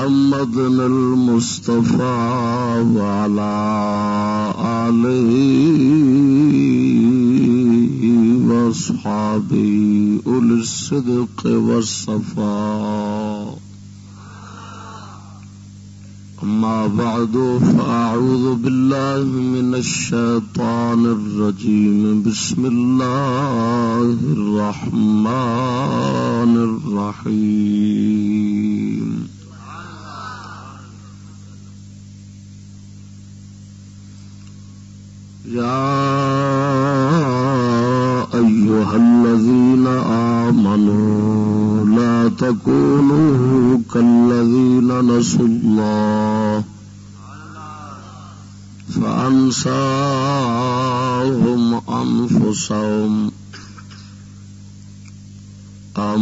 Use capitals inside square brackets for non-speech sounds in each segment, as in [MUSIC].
محمد المصطفى وعلى آله وأصحابه أولي الصدق والصفاء أما بعد فأعوذ بالله من الشيطان الرجيم بسم الله الرحمن الرحيم يا أيها الذين آمنوا لا تكونوا كالذين نسوا الله فأنساهم أنفسهم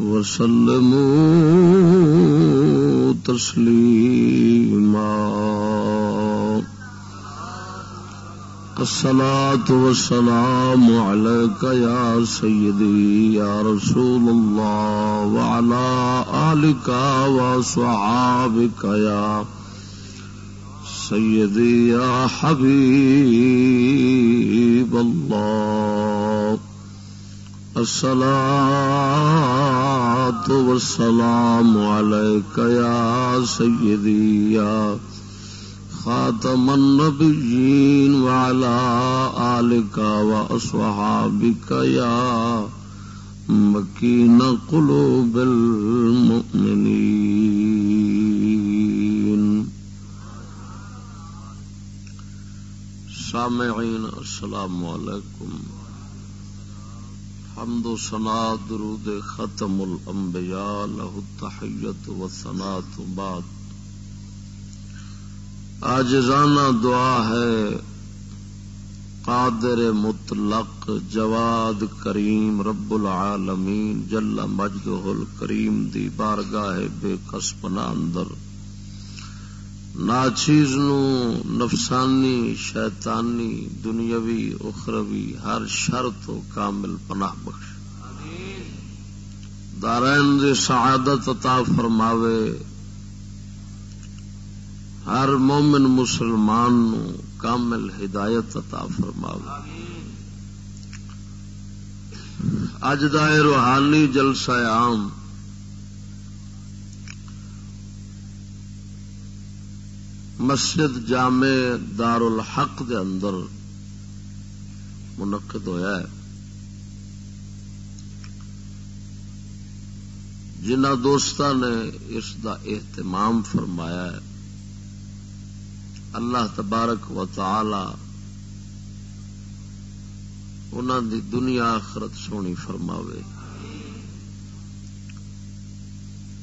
وسلموا تسليما الصلاة والسلام عليك يا سيدي، يا رسول الله، وعلى آلك وصحابك يا سيدي، يا حبيب الله. الصلاة والسلام عليك يا سيدي، يا خاتم النبيين وعلى آلك وأصحابك يا مكين قلوب المؤمنين. سامعين، السلام عليكم. حمد و سنا درود ختم الانبیاء، له التحیت و ثنات بعد. آجزانہ دعا ہے، قادر مطلق، جواد کریم رب العالمین، جل مجدہ الکریم دی بارگاہ بے قسپنا اندر. ناچیز نو، نفسانی، شیطانی، دنیاوی، اخروی، ہر شر تو کامل پناہ بخش۔ دارین دی سعادت عطا فرماوے۔ ہر مومن مسلمان نو کامل ہدایت عطا فرماوے۔ اج دا روحانی جلسہ عام مسجد جامع دار الحق دے اندر منعقد ہویا ہے۔ جنہ دوست نے اس دا اہتمام فرمایا ہے، اللہ تبارک و تعالی انہوں دی دنیا آخرت سونی فرماوے۔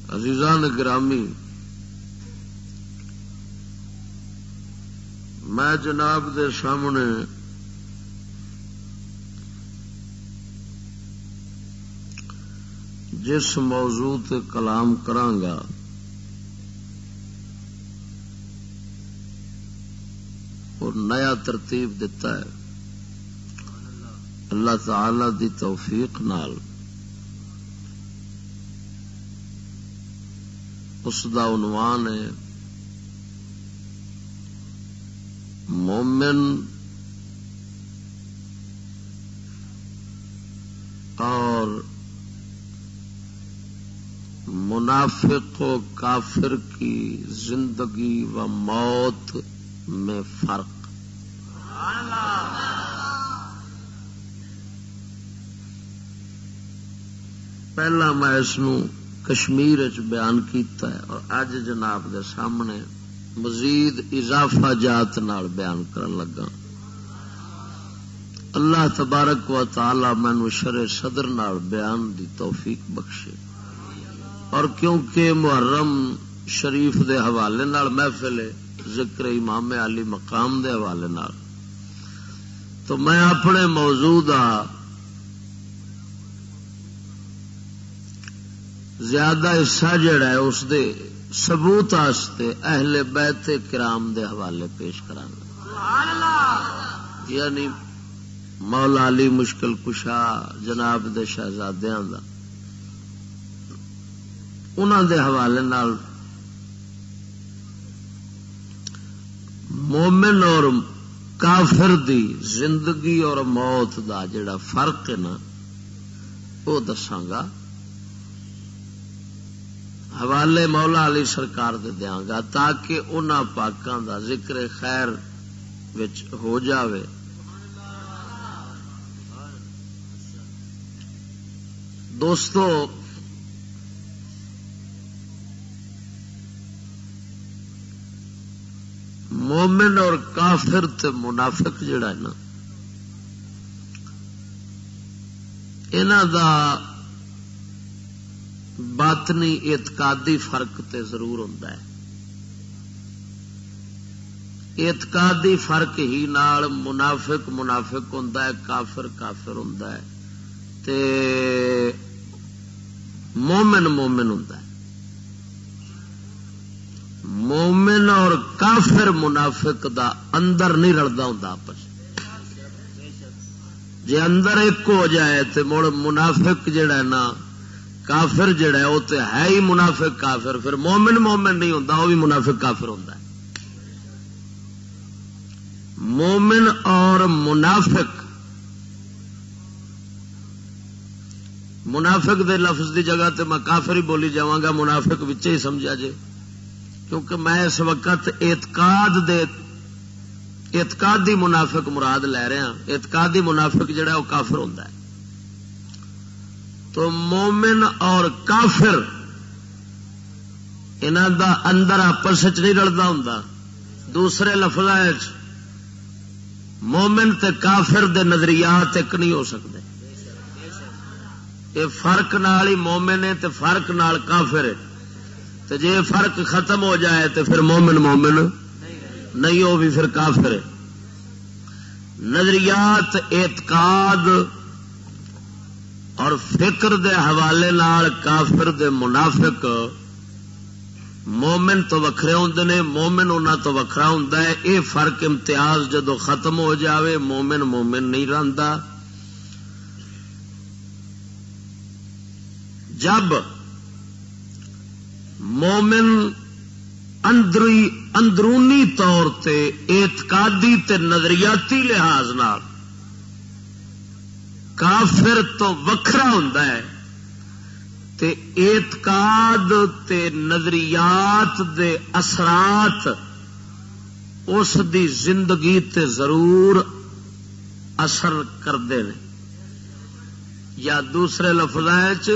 عزیزان گرامی میں جناب دے سامنے جس موضوع تے کلام کرانگا، اور نیا ترتیب دیتا ہے۔ اللہ تعالی دی توفیق نال۔ اس دا عنوان ہے مومن اور منافق و کافر کی زندگی و موت میں فرق۔ پہلا میں اس کشمیر بیان کیتا ہے اور اج جناب دے سامنے مزید اضافہ جات نال بیان کرن لگا۔ اللہ تبارک و تعالی مینو شر صدر نال بیان دی توفیق بخشے۔ اور کیونکہ محرم شریف دے حوالے نال محفل ذکر امام علی مقام دے حوالے نال۔ تو میں اپنے موضوع زیادہ حصہ جڑا ہے، اس دے سبوت اہل بیت کرام دے حوالے پیش کرا یعنی مولا علی مشکل کشا جناب دے شہزادیاں دا۔ انہوں دے حوالے نال مومن اور کافر دی زندگی اور موت دا جڑا فرق ہے نا وہ دساگا حوالے مولا علی سرکار دے دیا گا تاکہ ان پاکوں دا ذکر خیر وچ ہو جاوے۔ دوستو، مومن اور کافر تے منافق جڑا ہے نا انہ دا باطنی اعتقادی فرق تے ضرور ہوتا ہے۔ اعتقادی فرق ہی نال منافق منافق ہوں کافر کافر ہوں مومن مومن ہوں مومن اور کافر منافق دا اندر نہیں رلتا ہوں آپس۔ جی اندر ایک ہو جائے تو مڑ منافق جڑا ہے نا کافر جڑا ہے وہ تو ہے ہی منافق کافر۔ پھر مومن مومن نہیں ہوتا وہ بھی منافق کافر ہوتا ہے۔ مومن اور منافق۔ منافق دے لفظ دی جگہ تے میں کافر ہی بولی جاگا منافق ہی سمجھا جے۔ کیونکہ میں اس وقت اعتقاد دے اعتقادی منافق مراد لے رہا ہاں۔ اعتقادی منافق جڑا وہ کافر ہوتا ہے۔ تو مومن اور کافر انہوں دا اندر آپس نہیں رلتا ہوں دوسرے لفظ مومن تے کافر دے نظریات ایک نہیں ہو سکتے یہ فرق نال ہی مومن ہے تے فرق نال کافر ہے۔ تے جے فرق ختم ہو جائے تے پھر مومن مومن، نہیں ہو بھی پھر کافر ہے۔ نظریات، اعتقاد اور فکر دے حوالے نال کافر دے منافق مومن تو وکھرے ہوں نے، مومن انہوں تو وکھرا ہوں یہ فرق امتیاز جدو ختم ہو جاوے، مومن مومن نہیں رہتا جب مومن اندری اندرونی طور تے، اعتقادی تے نظریاتی لحاظ نال کافر تو وکھرا ہوں تے اعتقاد تے نظریات دے اثرات اس دی زندگی تے ضرور اثر کرتے ہیں یا دوسرے لفظ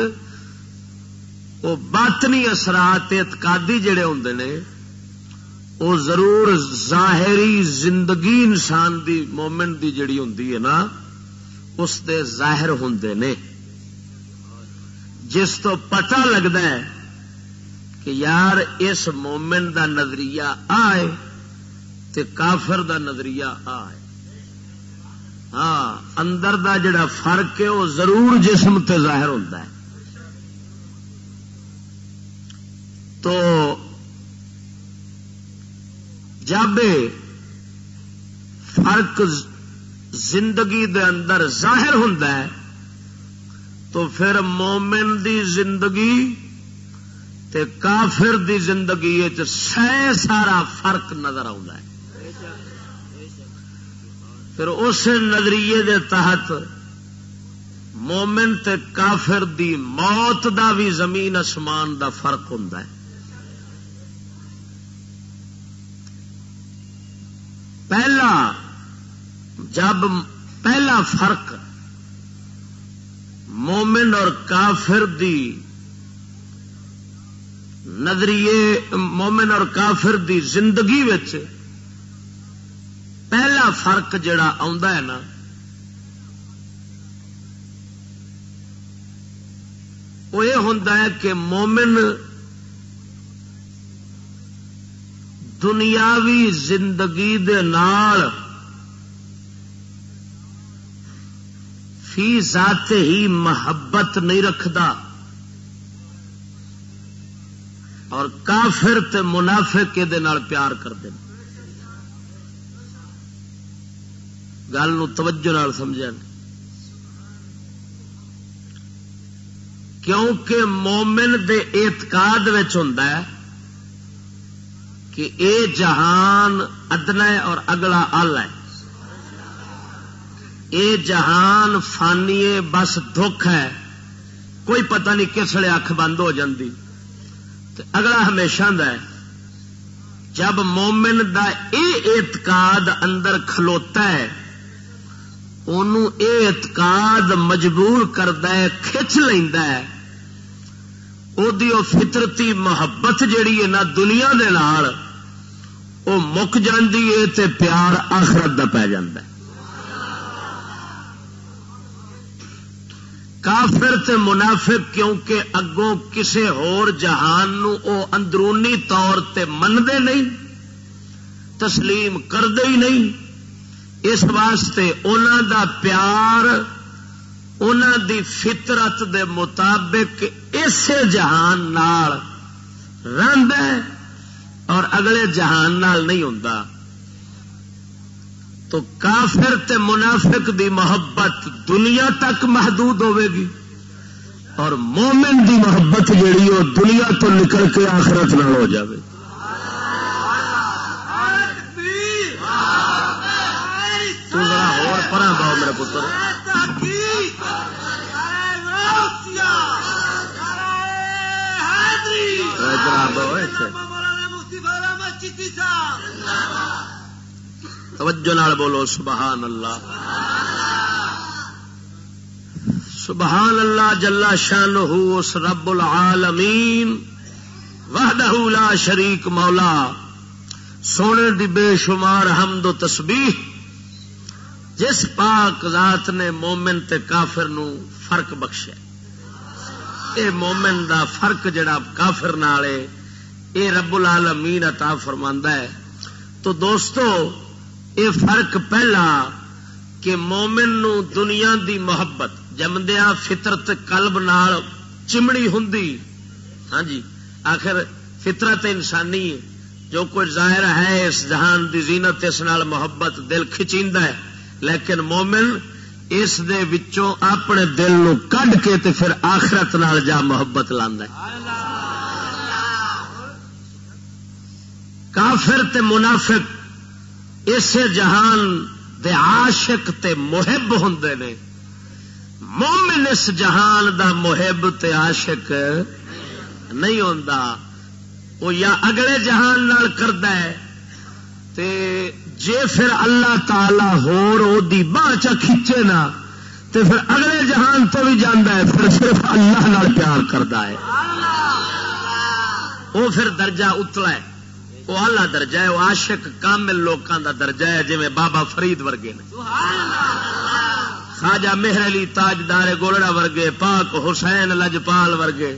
وہ باطنی اثرات اعتقادی جڑے ہوں نے، وہ ضرور ظاہری زندگی انسان دی مومن دی جڑی ہوں نا۔ اس دے ظاہر ہوں نے۔ جس تو پتہ لگتا ہے کہ یار اس مومن دا نظریہ آئے تے کافر دا نظریہ آئے ہاں اندر دا جڑا فرق ہے وہ ضرور جسم تے ظاہر ہوتا ہے۔ تو جب فرق زندگی دے اندر ظاہر ہوں تو پھر مومن دی زندگی تے کافر دی زندگی سہ سارا فرق نظر ہے۔ پھر اس نظریے دے تحت مومن تے کافر دی موت دا بھی زمین اسمان دا فرق ہوں پہلا جب پہلا فرق مومن اور کافر دی نظریے، مومن اور کافر دی زندگی پہلا فرق جڑا ہے نا، وہ یہ ہوں کہ مومن دنیاوی زندگی دے نال فی ذات ہی محبت نہیں رکھتا اور کافر تے منافق کے پیار کرتے گل توجہ سمجھا کیونکہ مومن دے اعتقاد ہوں کہ اے جہان ادنا ہے اور اگلا ال ہے۔ اے جہان فانی بس دکھ ہے۔ کوئی پتہ نہیں کس لیے اکھ بند ہو جاتی اگلا ہمیشہ دا ہے۔ جب مومن دا اے اعتقاد اندر کھلوتا ہے انہوں اے اعتقاد مجبور کرتا ہے، کھچ لینا ہے۔ فطرتی محبت جیڑی ہے نا دنیا دے نال وہ مک جاندی ہے تے پیار آخرت دا پی جاندہ ہے۔ کافر تے منافق کیونکہ اگوں کسے ہور جہان نو او اندرونی طور تے منتے نہیں، تسلیم کرتے ہی نہیں۔ اس واسطے انہوں دا پیار دی فطرت دے مطابق اسے جہان نال رند اور اگلے جہان نال نہیں ہوں تو کافر تے منافق دی محبت دنیا تک محدود ہوے گی اور مومن دی محبت جیڑی وہ دنیا تو نکل کے آخرت نہ ہو جائے پرا باؤ میرے پتر توجہ نال بولو، سبحان اللہ۔ سبحان اللہ جلا شان اس رب العالمین، وحدہ لا شریک مولا۔ سونے دی بے شمار حمد و تسبیح، جس پاک ذات نے مومن تے کافر نو فرق بخشے اے مومن دا فرق جڑا کافر نالے اے رب العالمین عطا فرماندا ہے۔ تو دوستو اے فرق پہلا کہ مومن نو دنیا دی محبت جمدیا فطرت قلب نال چمڑی ہوں ہاں جی آخر فطرت انسانی جو کچھ ظاہر ہے، اس جہان دی زینت، اس نال محبت، دل کھچیندہ ہے، لیکن مومن اس دے وچوں اپنے دل نو کڈ کے تے پھر آخرت نال جا محبت لاندہ ہے۔ کافر تے منافق اس جہان دے عاشق تے محب ہوں نے۔ مومن اس جہان دا محب تے عاشق نہیں ہوتا وہ یا اگلے جہان نال ہے۔ تے جے پھر اللہ تعالی ہو باہ چا کھچے نا تے پھر اگلے جہان تو بھی جانا ہے پھر صرف اللہ نال پیار کرتا ہے۔ وہ پھر درجہ اتلا ہے۔ وہ آلہ درجہ ہے، وہ عاشق کامل لوگوں کا درجہ ہے جی بابا فرید ورگے نے۔ خاجا مہر علی تاجدار گولڑا ورگے، پاک حسین لجپال ورگے۔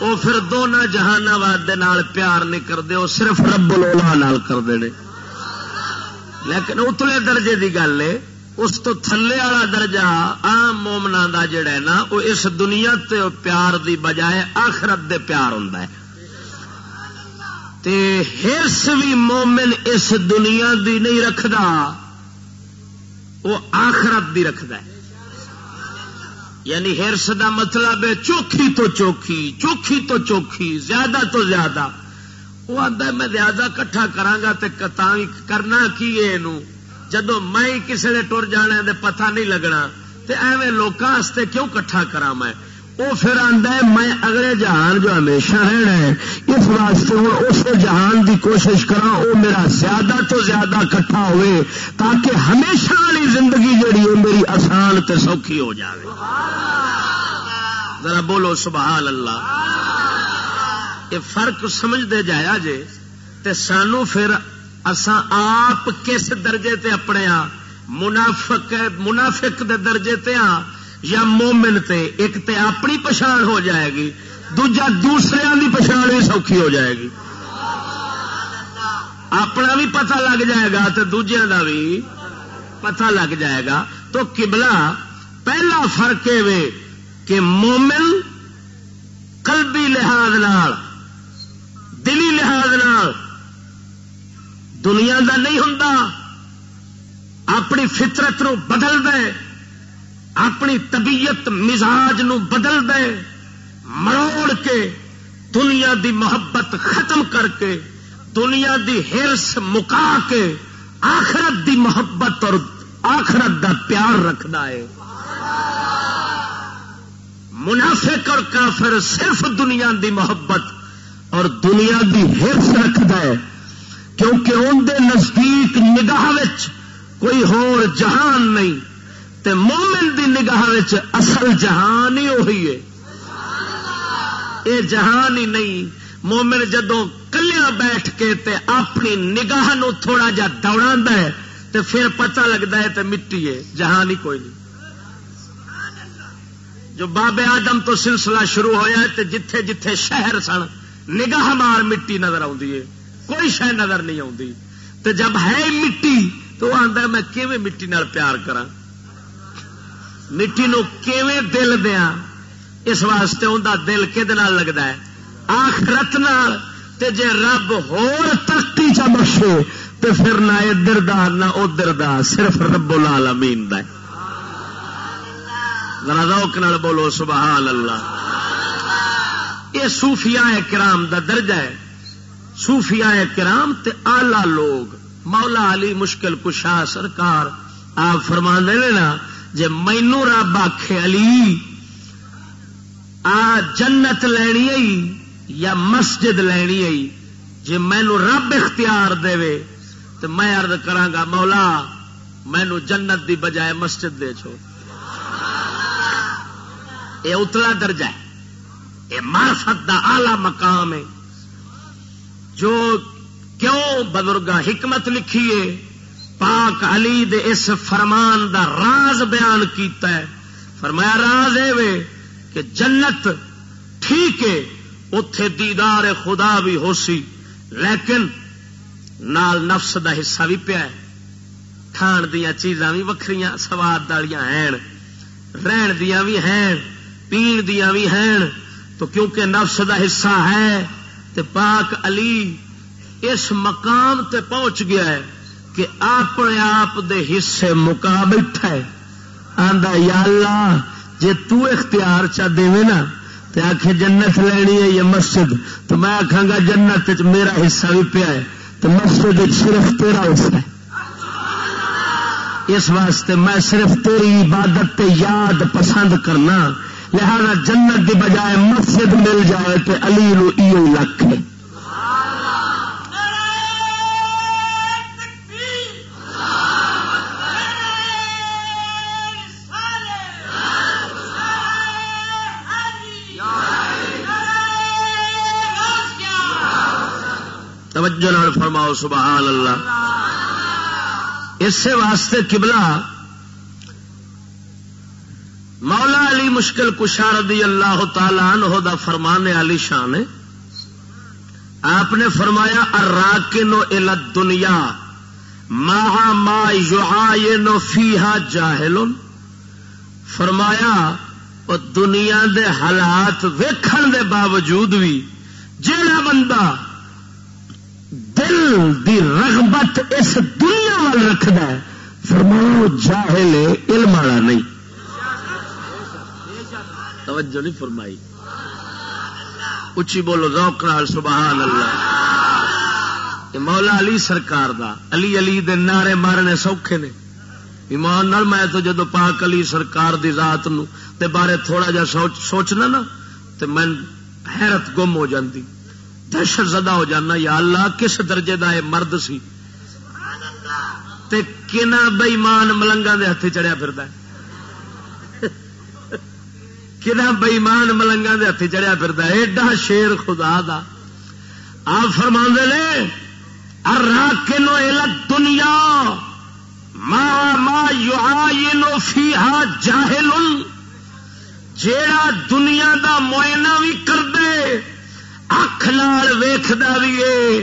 وہ پھر دونوں جہان پیار نہیں کرتے، وہ صرف رب نال کرتے ہیں لیکن اتلے درجے کی گل ہے، اس تو تھلے والا درجہ آم مومنا کا جڑا ہے نا، وہ اس دنیا تے پیار دی بجائے آخرت دے پیار ہوں تے ہرس بھی مومن اس دنیا دی نہیں رکھدا، وہ آخرت دی رکھدا ہے۔ یعنی ہرس دا مطلب ہے چوکھی تو چوکھی چوکھی تو چوکھی، زیادہ تو زیادہ۔ وہ آتا میں زیادہ کٹھا کرا تے کرنا کی جدو میں کسی نے ٹر جانا پتہ نہیں لگنا۔ ایویں لوگوں کیوں کٹھا کرا میں؟ وہ پھر آتا ہے، میں اگلے جہان جو ہمیشہ رہنا ہے، اس واسطے ہوں اس جہان دی کوشش کرا وہ میرا زیادہ تو زیادہ کٹھا ہوئے، تاکہ ہمیشہ والی زندگی جڑی ہے، میری آسان تے سوکھی ہو جائے ذرا بولو سبحان اللہ۔ یہ فرق سمجھتے جایا جے، تے سانو پھر اساں آپ کس درجے تے اپنے ہاں؟ منافق منافق دے درجے تے ہاں۔ یا مومن تے ایک تے اپنی پچھان ہو جائے گی، دوجا دوسرے کی پچھان بھی سوکھی ہو جائے گی۔ اپنا بھی پتہ لگ جائے گا تو دوجے کا بھی پتہ لگ جائے گا۔ تو کبلا پہلا فرق یہ کہ مومن قلبی لحاظ نال، دلی لحاظ نال دنیا دا نہیں ہوں اپنی فطرت نو بدل دے اپنی طبیعت مزاج نو بدل دے، مروڑ کے دنیا دی محبت ختم کر کے، دنیا دی ہرس مکا کے آخرت دی محبت اور آخرت دا پیار رکھتا ہے۔ منافق اور کافر صرف دنیا دی محبت اور دنیا دی ہرس رکھتا ہے، کیونکہ اندر نزدیک نگاہ کوئی ہور جہان نہیں۔ تے مومن دی نگاہ اصل جہان ہی وہی ہے۔ یہ جہان ہی نہیں، مومن جدو کلیا بیٹھ کے تے اپنی نگاہ نو تھوڑا جا دوڑا ہے تے پھر پتہ لگتا ہے تے مٹی ہے، جہان ہی کوئی نہیں۔ جو بابے آدم تو سلسلہ شروع ہوا تے جتھے جتھے شہر سن، نگاہ مار مٹی نظر ہے۔ کوئی شہ نظر نہیں آتی تو جب ہے مٹی تو آتا میں کیویں مٹی نال پیار کرا مٹی نو کیویں دل دیا اس واسطے انہیں دل کہ لگتا ہے آخرت نال تے جے رب ہور ترقی بخشے تو پھر نہ ادھر دا نہ ادھر دا صرف رب العالمین دا ذرا روک نال بولو سبحان اللہ یہ صوفیاء کرام دا درجہ ہے صوفیاء کرام تے آلہ لوگ مولا علی مشکل کشا سرکار آپ فرما دے نا جی مینو رب آخ علی، آ جنت لینی آئی یا مسجد لینی آئی؟ جی مینو رب اختیار دے تو میں ارد کرا مولا، مینو جنت دی بجائے مسجد دے چھو یہ اتلا درجہ ہے۔ یہ مارفت دا آلہ مقام ہے۔ جو کیوں بزرگ حکمت لکھیے پاک علی دے اس فرمان دا راز بیان کیتا ہے۔ فرمایا، راز ہے کہ جنت ٹھیک ہے اتے دیدار خدا بھی ہو سی، لیکن نال نفس دا حصہ بھی پیا ہے۔ کھان دیا چیزاں بھی وکری سواد والیاں ہیں۔ رہن دیا بھی ہیں، پین دیا بھی ہیں۔ تو کیونکہ نفس دا حصہ ہے، تے پاک علی اس مقام تے پہنچ گیا ہے۔ کہ اپنے آپ دے حصے مکا بیٹھا ہے آندا، یا اللہ، جے تو اختیار چا دے نا، تے آخ جنت لینی ہے یا مسجد، تو میں آخا گا جنت میرا حصہ بھی پیا ہے تو مسجد صرف تیرا حصہ ہے۔ اس واسطے میں صرف تیری عبادت تے یاد پسند کرنا، لہذا جنت کی بجائے مسجد مل جائے تو علی نو ایو لکھ ہے۔ توجہ نال فرماؤ، سبحان اللہ۔ اسی واسطے قبلہ مولا علی مشکل کشا رضی اللہ تعالی عنہ دا فرمانے علی شان آپ نے فرمایا اراکن ال دنیا ماہ ما یو فیہا جاہل۔ فرمایا دنیا دے حالات ویکھن دے باوجود بھی جیڑا بندہ دل دی رغبت اس دنیا وال رکھد فرماؤ، جاہل علم والا نہیں۔ توجہ نہیں فرمائی۔ اچھی بولو روک نال، سبحان اللہ۔ مولا علی سرکار دا، علی علی دے نعرے مارنے سوکھے نے۔ ایمان نال میں تو جدو پاک علی سرکار دی ذات نو تے بارے تھوڑا جا سوچ سوچنا نا، تے میں حیرت گم ہو جاندی۔ دہشت زدہ ہو جانا، یا اللہ، کس درجے دا اے مرد سی؟ تے کنا بئیمان ملنگا دے ہاتھ چڑیا پھر کنا بئیمان ملنگا دے ہاتھ چڑیا پھر ایڈا شیر خدا دا۔ آپ فرما نے راکنو دنیا، ما ما یعاینو فیہا جاہل جیڑا دنیا دا معائنہ بھی کر دے اکھ لال ویکھدا بھی ہے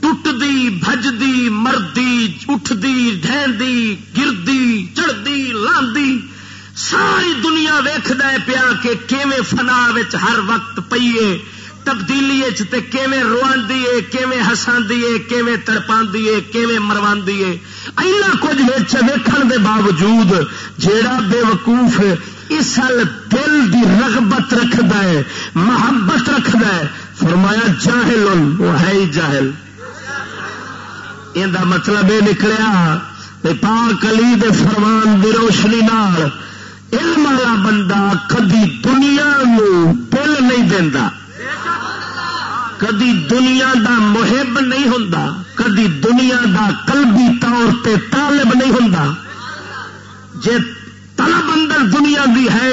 ٹوٹدی بجدی مردی اٹھدی ڈہندی گردی، چڑھدی، لاندی، ساری دنیا ویکھدا ہے پیا کہ کیویں فنا ہر وقت پئیے تبدیلی رواندی ہے کیویں ہساندی کیویں تڑپاندی ہے کیویں مرواندی ہے اینا کچھ وچ ویکھن دے باوجود جیڑا بے وقوف اسل دل دی رغبت رکھدا ہے محبت رکھدا ہے فرمایا جاہل وہ ہے ہی جاہل۔ یہ مطلب یہ نکلیا پاک علی دے فرمان دی روشنی نال علم والا بندہ کدی دنیا نو دل نہیں دینا کدی دنیا دا محب نہیں ہوں کدی دنیا دا قلبی طور تے طالب نہیں ہوں جے طلب اندر دنیا دی ہے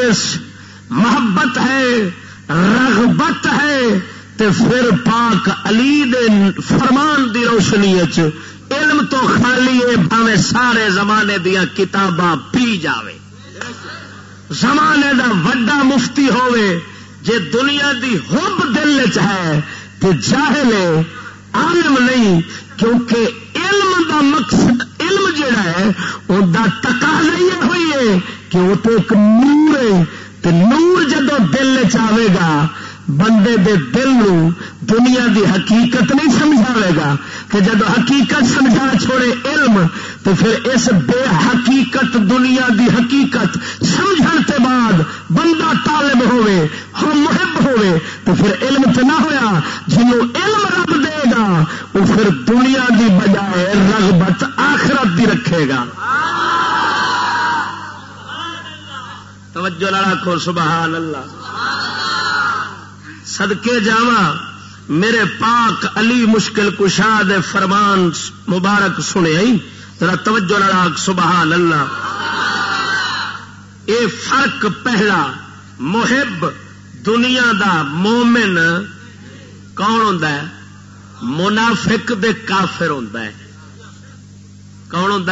محبت ہے، رغبت ہے تے پھر پاک علی دے فرمان دی روشنی علم تو خالی ہے، بھاوے سارے زمانے دیا کتاباں پی جاوے۔ زمانے دا وڈا مفتی ہوئے جے دنیا دی حب دل چ ہے تو جاہل ہے، عالم نہیں، کیونکہ علم دا مقصد، علم جڑا ہے وہ تقاضا یہ ہوئی ہے کہ وہ تو ایک نور ہے۔ تو نور جدو دل چاہے گا بندے دے دل نو دنیا دی حقیقت نہیں سمجھاوے گا کہ جب حقیقت سمجھا چھوڑے علم، تو پھر اس بے حقیقت دنیا دی حقیقت سمجھن کے بعد بندہ طالب ہوئے ہم ہاں محب ہوئے تو پھر علم تو نہ ہویا جنہوں علم رب دے گا وہ پھر دنیا دی بجائے رغبت آخرت دی رکھے گا۔ توجہ لڑا کھو سبحان اللہ۔ سدکے جاوا میرے پاک علی مشکل کشا دے فرمان مبارک سنے ذرا توجہ لڑاک سبحان اللہ۔ اے فرق پہلا، محب دنیا دا مومن کون ہوں منافق دے کافر ہوں کون ہوں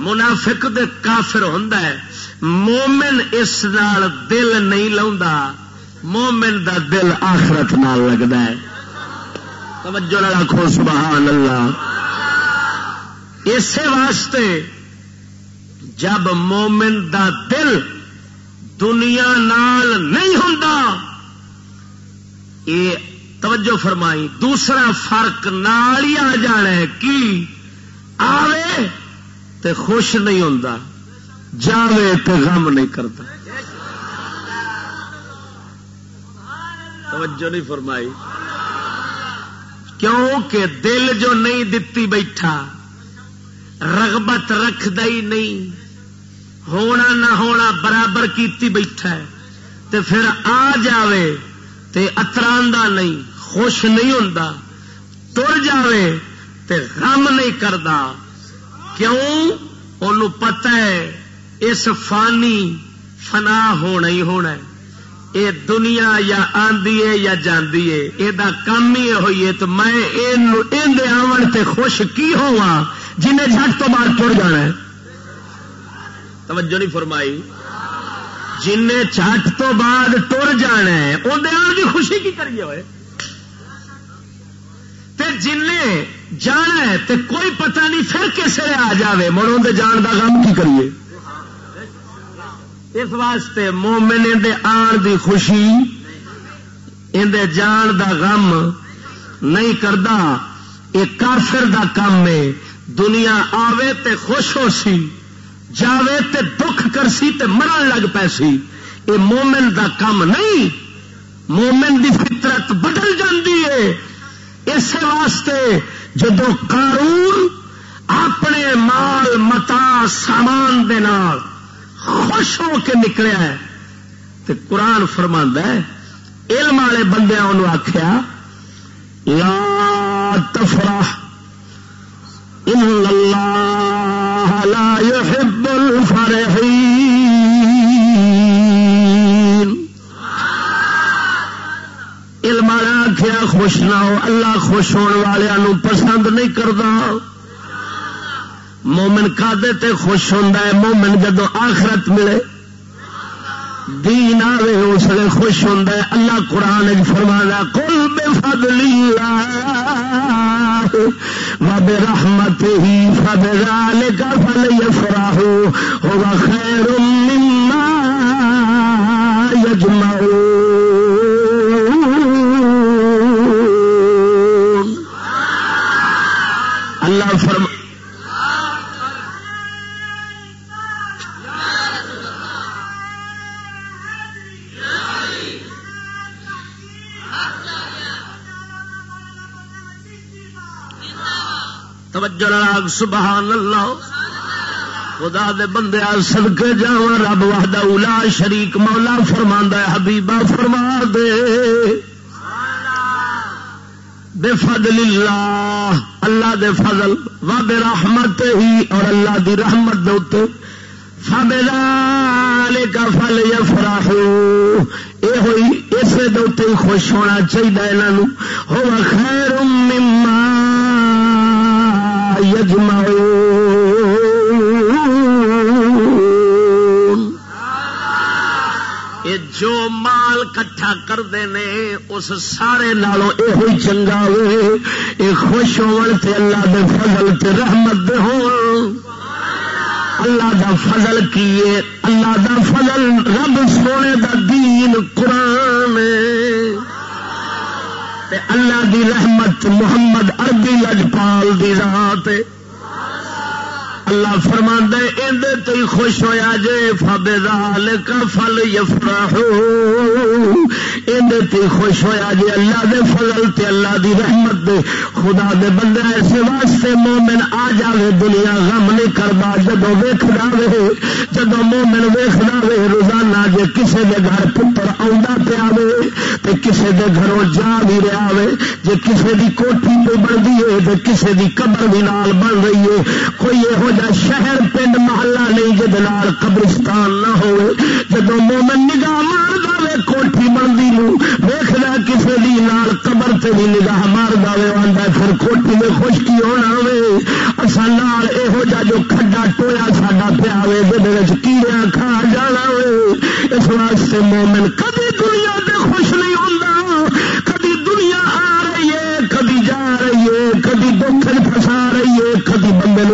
منافق دے کافر ہوں مومن اس نال دل نہیں لا مومن دا دل آخرت نال لگتا ہے۔ توجہ رکھو سبحان اللہ۔ اسی واسطے جب مومن دا دل دنیا نال نہیں ہوں یہ توجہ فرمائی، دوسرا فرق نال ہی آ جانا ہے کی آوے تے خوش نہیں ہوں جاوے تے غم نہیں کرتا توجہ نہیں فرمائی۔ کیوں کہ دل جو نہیں دتی بیٹھا، رغبت رکھد ہی نہیں۔ ہونا نہ ہونا برابر کیتی بیٹھا ہے۔ تے پھر آ جاوے تے اتراندا نہیں، خوش نہیں ہوں تر جاوے تے غم نہیں کرتا کیوں؟ ان پتہ ہے، اس فانی فنا ہونا ہی ہونا ہے۔ اے دنیا یا آندی ہے یا جاندی ہے یہ کام ہی ہوئی ہے تو میں آن تے خوش کی ہوا جنہیں جھٹ تو بعد ٹر جانا ہے؟ توجہ نہیں فرمائی۔ جن جھٹ تو بعد ٹر جانا ہے اندر آن کی خوشی کی کریے ہوئے؟ تے جن جانا ہے تے کوئی پتہ نہیں پھر کسے آ جائے مڑوں دے جان کا غم کی کریے۔ اس واسطے مومن دے آن دی خوشی اندے جان دا غم نہیں کرتا یہ کافر دا کام ہے۔ دنیا آوے تے خوش ہو سی، جاوے تے دکھ کر سی تے مرن لگ پی سی۔ یہ مومن دا کام نہیں، مومن دی فطرت بدل جاندی ہے۔ اس واسطے جدو قارون اپنے مال متا سامان دے نال خوش ہو کے نکلیا ہے تے قرآن فرما ہے، علم والے بندے انہوں آخیا لا تفرح ان اللہ لا يحب الفرحین علم والا آخیا خوش نہ ہو، اللہ خوش ہونے والوں پسند نہیں کرتا مومن کھدے تے خوش ہوتا ہے، مومن جدو آخرت ملے، دین آئے اس لیے خوش ہوتا ہے۔ اللہ قرآن فرما کل بے فضلی بے رحمت ہی فب رال کا فل یفراہو ہوگا خیر مما یجمعون۔ توجہ سبحان اللہ۔ خدا دے بندے سد جا رب وحدہ اولا شریک مولا فرما ہے، حبیبہ فرما دے۔ بے فضل اللہ اللہ دے فضل و بے رحمت ہی اور اللہ دی رحمت دے اتنے فبلال کا فل یفراہو یہ ہوئی اسے دے خوش ہونا چاہیے یہاں ہو خیر مما جو مال کٹھا کرتے ہیں اس سارے نالوں یہ چنگا ہوئے۔ یہ خوش تے اللہ دے فضل تے رحمت دے ہو اللہ دا فضل کیے اللہ دا فضل رب سونے دا دین قرآن تے اللہ دی رحمت محمد اربی لجپال دی رات اللہ فرما اندر تو ہی خوش ہویا جے، فبے دال کا فل یفرا اندر خوش ہویا جے، اللہ دے فضل تے اللہ دی رحمت دے۔ خدا دے بندے ایسے واسطے مومن آ جاوے، دنیا غم نہیں کرتا جدو ویخ وے جدو مومن ویخ وے، روزانہ جے کسے دے گھر پتر آ پیا تے کسے دے گھروں جا بھی رہا وے۔ جے کسے دی کوٹھی پہ بن ہے، تے کسے دی قبر بھی نال بن رہی ہے۔ کوئی یہو شہر، پنڈ، محلہ نہیں جال قبرستان نہ ہو جب مومن نگاہ مار دے کوٹھی بنتی نو ویخ کسی بھی نال قبر سے بھی نگاہ مار دے آتا پھر کوٹھی میں خشکی ہونا وے اصل یہو جا جو کھڈا ٹویا ساڈا پیا وے جب کیڑیا کھا جانا وے اس واسطے مومن کبھی دنیا سے خوش نہیں ہوتا کبھی دنیا آ رہی ہے کبھی جا رہی ہے کبھی دکھ پھسا رہی ہے کبھی بندے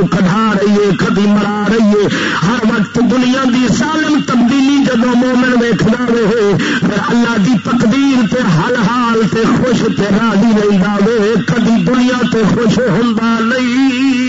رہیے، کدی مرا رہیے۔ ہر وقت دنیا دی سالم تبدیلی جب مومن ویخنا رہے، پھر اللہ دی تقدیر تے حل حال تے خوش تے راضی نہیں وے کدی دنیا تے خوش ہوں نہیں۔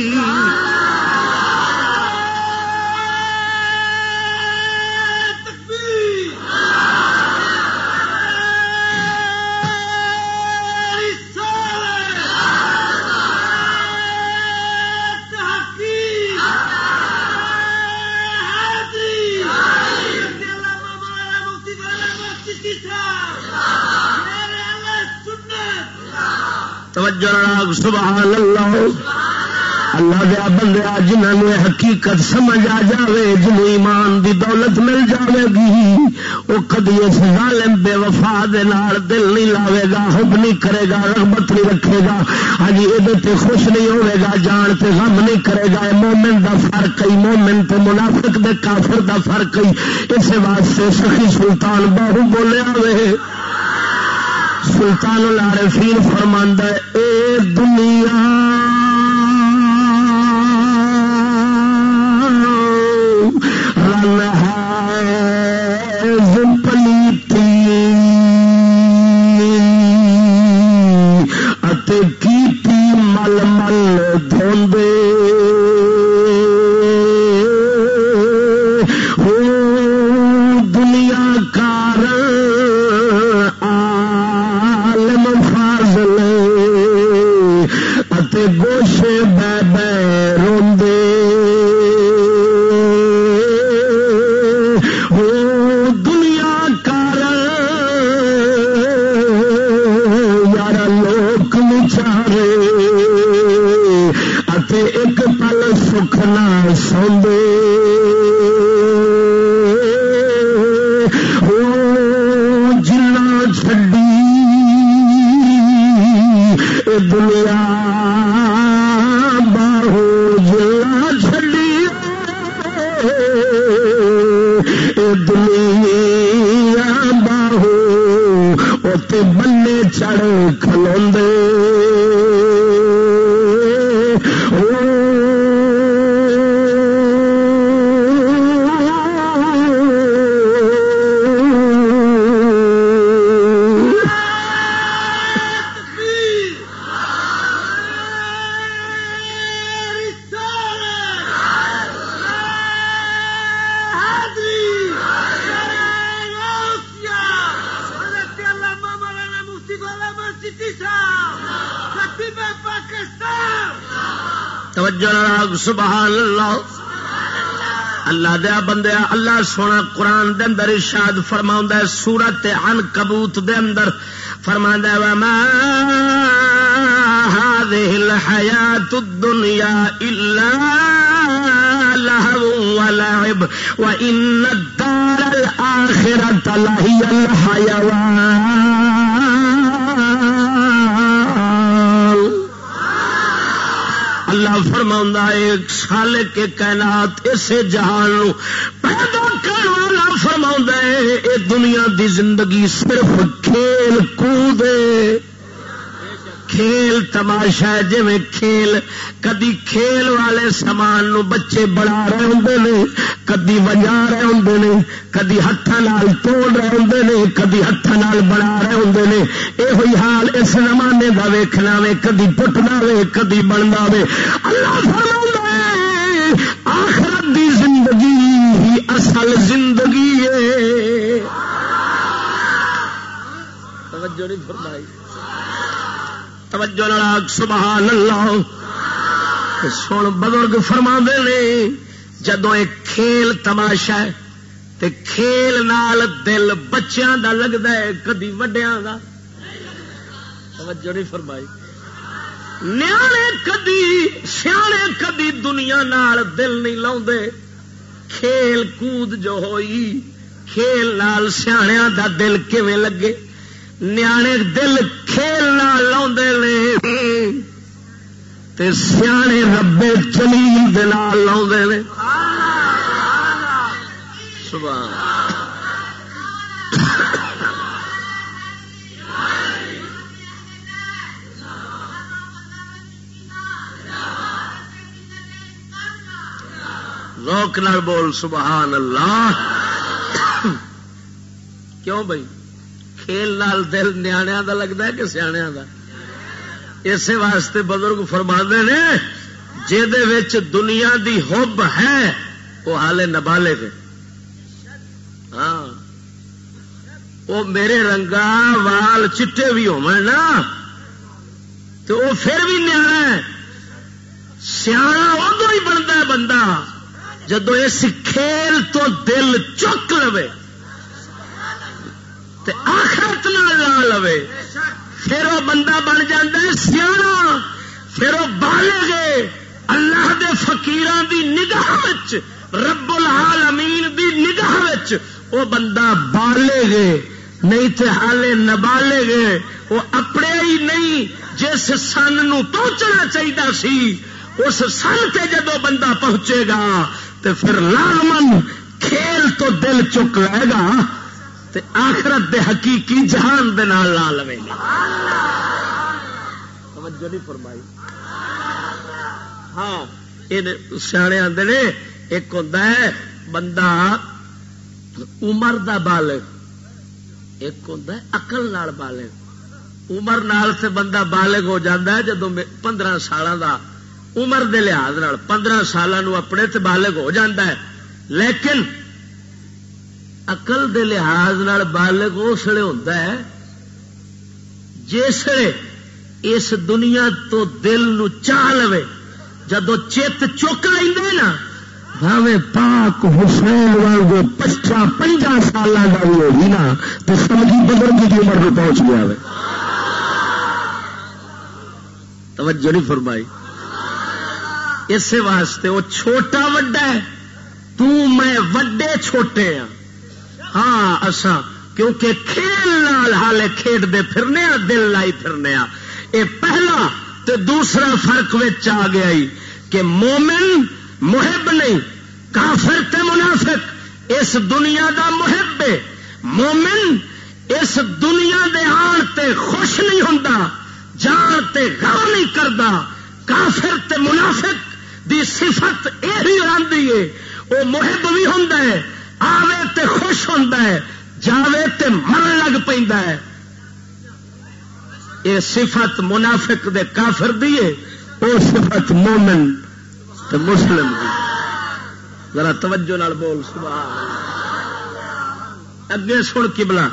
توجہ سبحان اللہ۔ اللہ دیا بندیا جنہوں نے حقیقت سمجھ آ جائے جن ایمان دی دولت مل جاوے گی، وہ کدی اس ظالم بے وفا دے نال دل نہیں لاوے گا، حب نہیں کرے گا، رغبت نہیں رکھے گا۔ ہاں جی، یہ خوش نہیں ہوے گا، جان تے غم نہیں کرے گا۔ مومن دا فرق ہی مومن تے منافق دے کافر دا فرق ہی اس واسطے سخی سلطان باہو بولیا ہوئے سلطان العارفین فرماندہ اے دنیا! سبحان اللہ اللہ دیا بندیا اللہ سونا قرآن دے اندر ارشاد فرما سورت ان کبوت دے اندر فرما وما هذه الحياة الدنيا إلا لهو ولعب، وإن الدار الآخرة لهي الحيوان۔ فرما ایک سال کے کائنات اسے جہان پیدا کرنے والا فرما ہے دنیا دی زندگی صرف کھیل کود کھیل تماشا جی کھیل، کدی کھیل والے سامان نو بچے بڑا رہے ہوں کدی وجا رہے ہوں کدی ہاتھوں توڑ رہے ہوں کدی ہاتھوں بنا رہے ہوں یہ حال اس زمانے کا ویخنا وے، کدی پٹنا وے، کدی بننا وے۔ اللہ فرما آخرت دی زندگی ہی اصل زندگی ہے۔ توجہ نہیں فرمائی۔ توجہ لڑا سبحان اللہ۔ سن بزرگ فرما نے جدو ایک کھیل تماشا ہے، تے کھیل نال دل بچیاں دا لگتا ہے، کدی وڈیا کا توجہ نہیں فرمائی۔ نیانے کدی، سیانے کدی دنیا نال دل نہیں لاؤ کھیل کود جو ہوئی، کھیل نال سیاح دا دل کیویں لگے؟ نیانے دل کھیلنا لاؤ سیانے ربے چلیل لاؤ صبح روک نہ بول سبحان اللہ. کیوں بھائی؟ کھیل نال دل نیا دا لگتا ہے کہ سیا دا؟ اسی واسطے بزرگ فرما نے جہد دنیا دی ہوب ہے، وہ ہالے نبالے گے ہاں۔ وہ میرے رنگا وال چٹے بھی ہو نا، تو وہ پھر بھی نیا سیا ادو ہی بنتا بندہ۔ جدو اس کھیل تو دل چک لو آخرت لا لو پھر وہ بندہ بن جا پھر وہ بالے گے اللہ دے فقیران دی نگاہ رب العالمین دی نگاہ وہ بندہ بالے گے نہیں تے حالے نبالے گے وہ اپنے ہی نہیں، جس سن نو پہنچنا چاہیے سی، اس سن تے جدو بندہ پہنچے گا تو پھر لالمن کھیل تو دل چک لے گا۔ تے آخرت دے حقیقی جہان دے نال لا لو گے توجہ نہیں فرمائی۔ ہاں یہ سیانے آتے نے، ایک ہوتا ہے، بندہ عمر دا بالغ۔ ایک ہوتا ہے اقل نال بالغ۔ عمر نال سے بندہ بالغ ہو جاتا ہے جدو پندرہ سال دا عمر دے لحاظ پندرہ سالوں اپنے تے بالغ ہو جاتا ہے۔ لیکن اقل دے لحاظ بالغ اس لیے ہوتا ہے۔ جس اس دنیا تو دل نو چاہ لو جدو چت چک لیں نا، بھاوے پاک حسین والے پچھا پنجا سال کا بھی ہوگی نا تو سمجھی بزرگ کی عمر میں پہنچ گیا توجہ نہیں فرمائی۔ اس واسطے وہ چھوٹا وڈا ہے، تو میں وڈے چھوٹے ہاں۔ ہاں اسا کیونکہ کھیل نال حالے کھیڈ دے پھرنے آ دل لائی پھرنے آ اے پہلا تے دوسرا فرق آ گیا ہی کہ مومن محب نہیں، کافر تے منافق۔ اس دنیا دا محب ہے مومن اس دنیا دے آن تے خوش نہیں ہوں جان تے غم نہیں کرتا کافر تے منافق دی صفت یہی آتی ہے وہ محب بھی ہوں آوے تے خوش ہوں جاوے تے من لگ پہ یہ صفت منافق دے کافر دیے وہ صفت مومن تے مسلم دی۔ ذرا توجہ نال بول، سبحان۔ اگے سن کبلا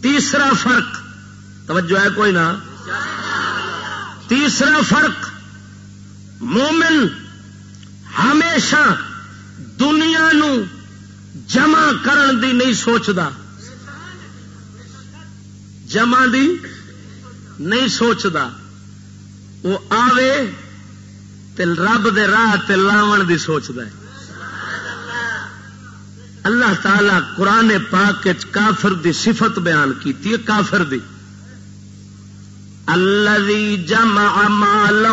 تیسرا فرق، توجہ ہے کوئی نہ۔ تیسرا فرق، مومن ہمیشہ دنیا نو جمع کرن دی نہیں سوچتا جمع دی نہیں سوچتا وہ آوے تے رب دے راہ تے لاون دی سوچتا ہے۔ اللہ تعالی قرآن پاک کافر دی صفت بیان کی کافر دی۔ الذي جمع مالا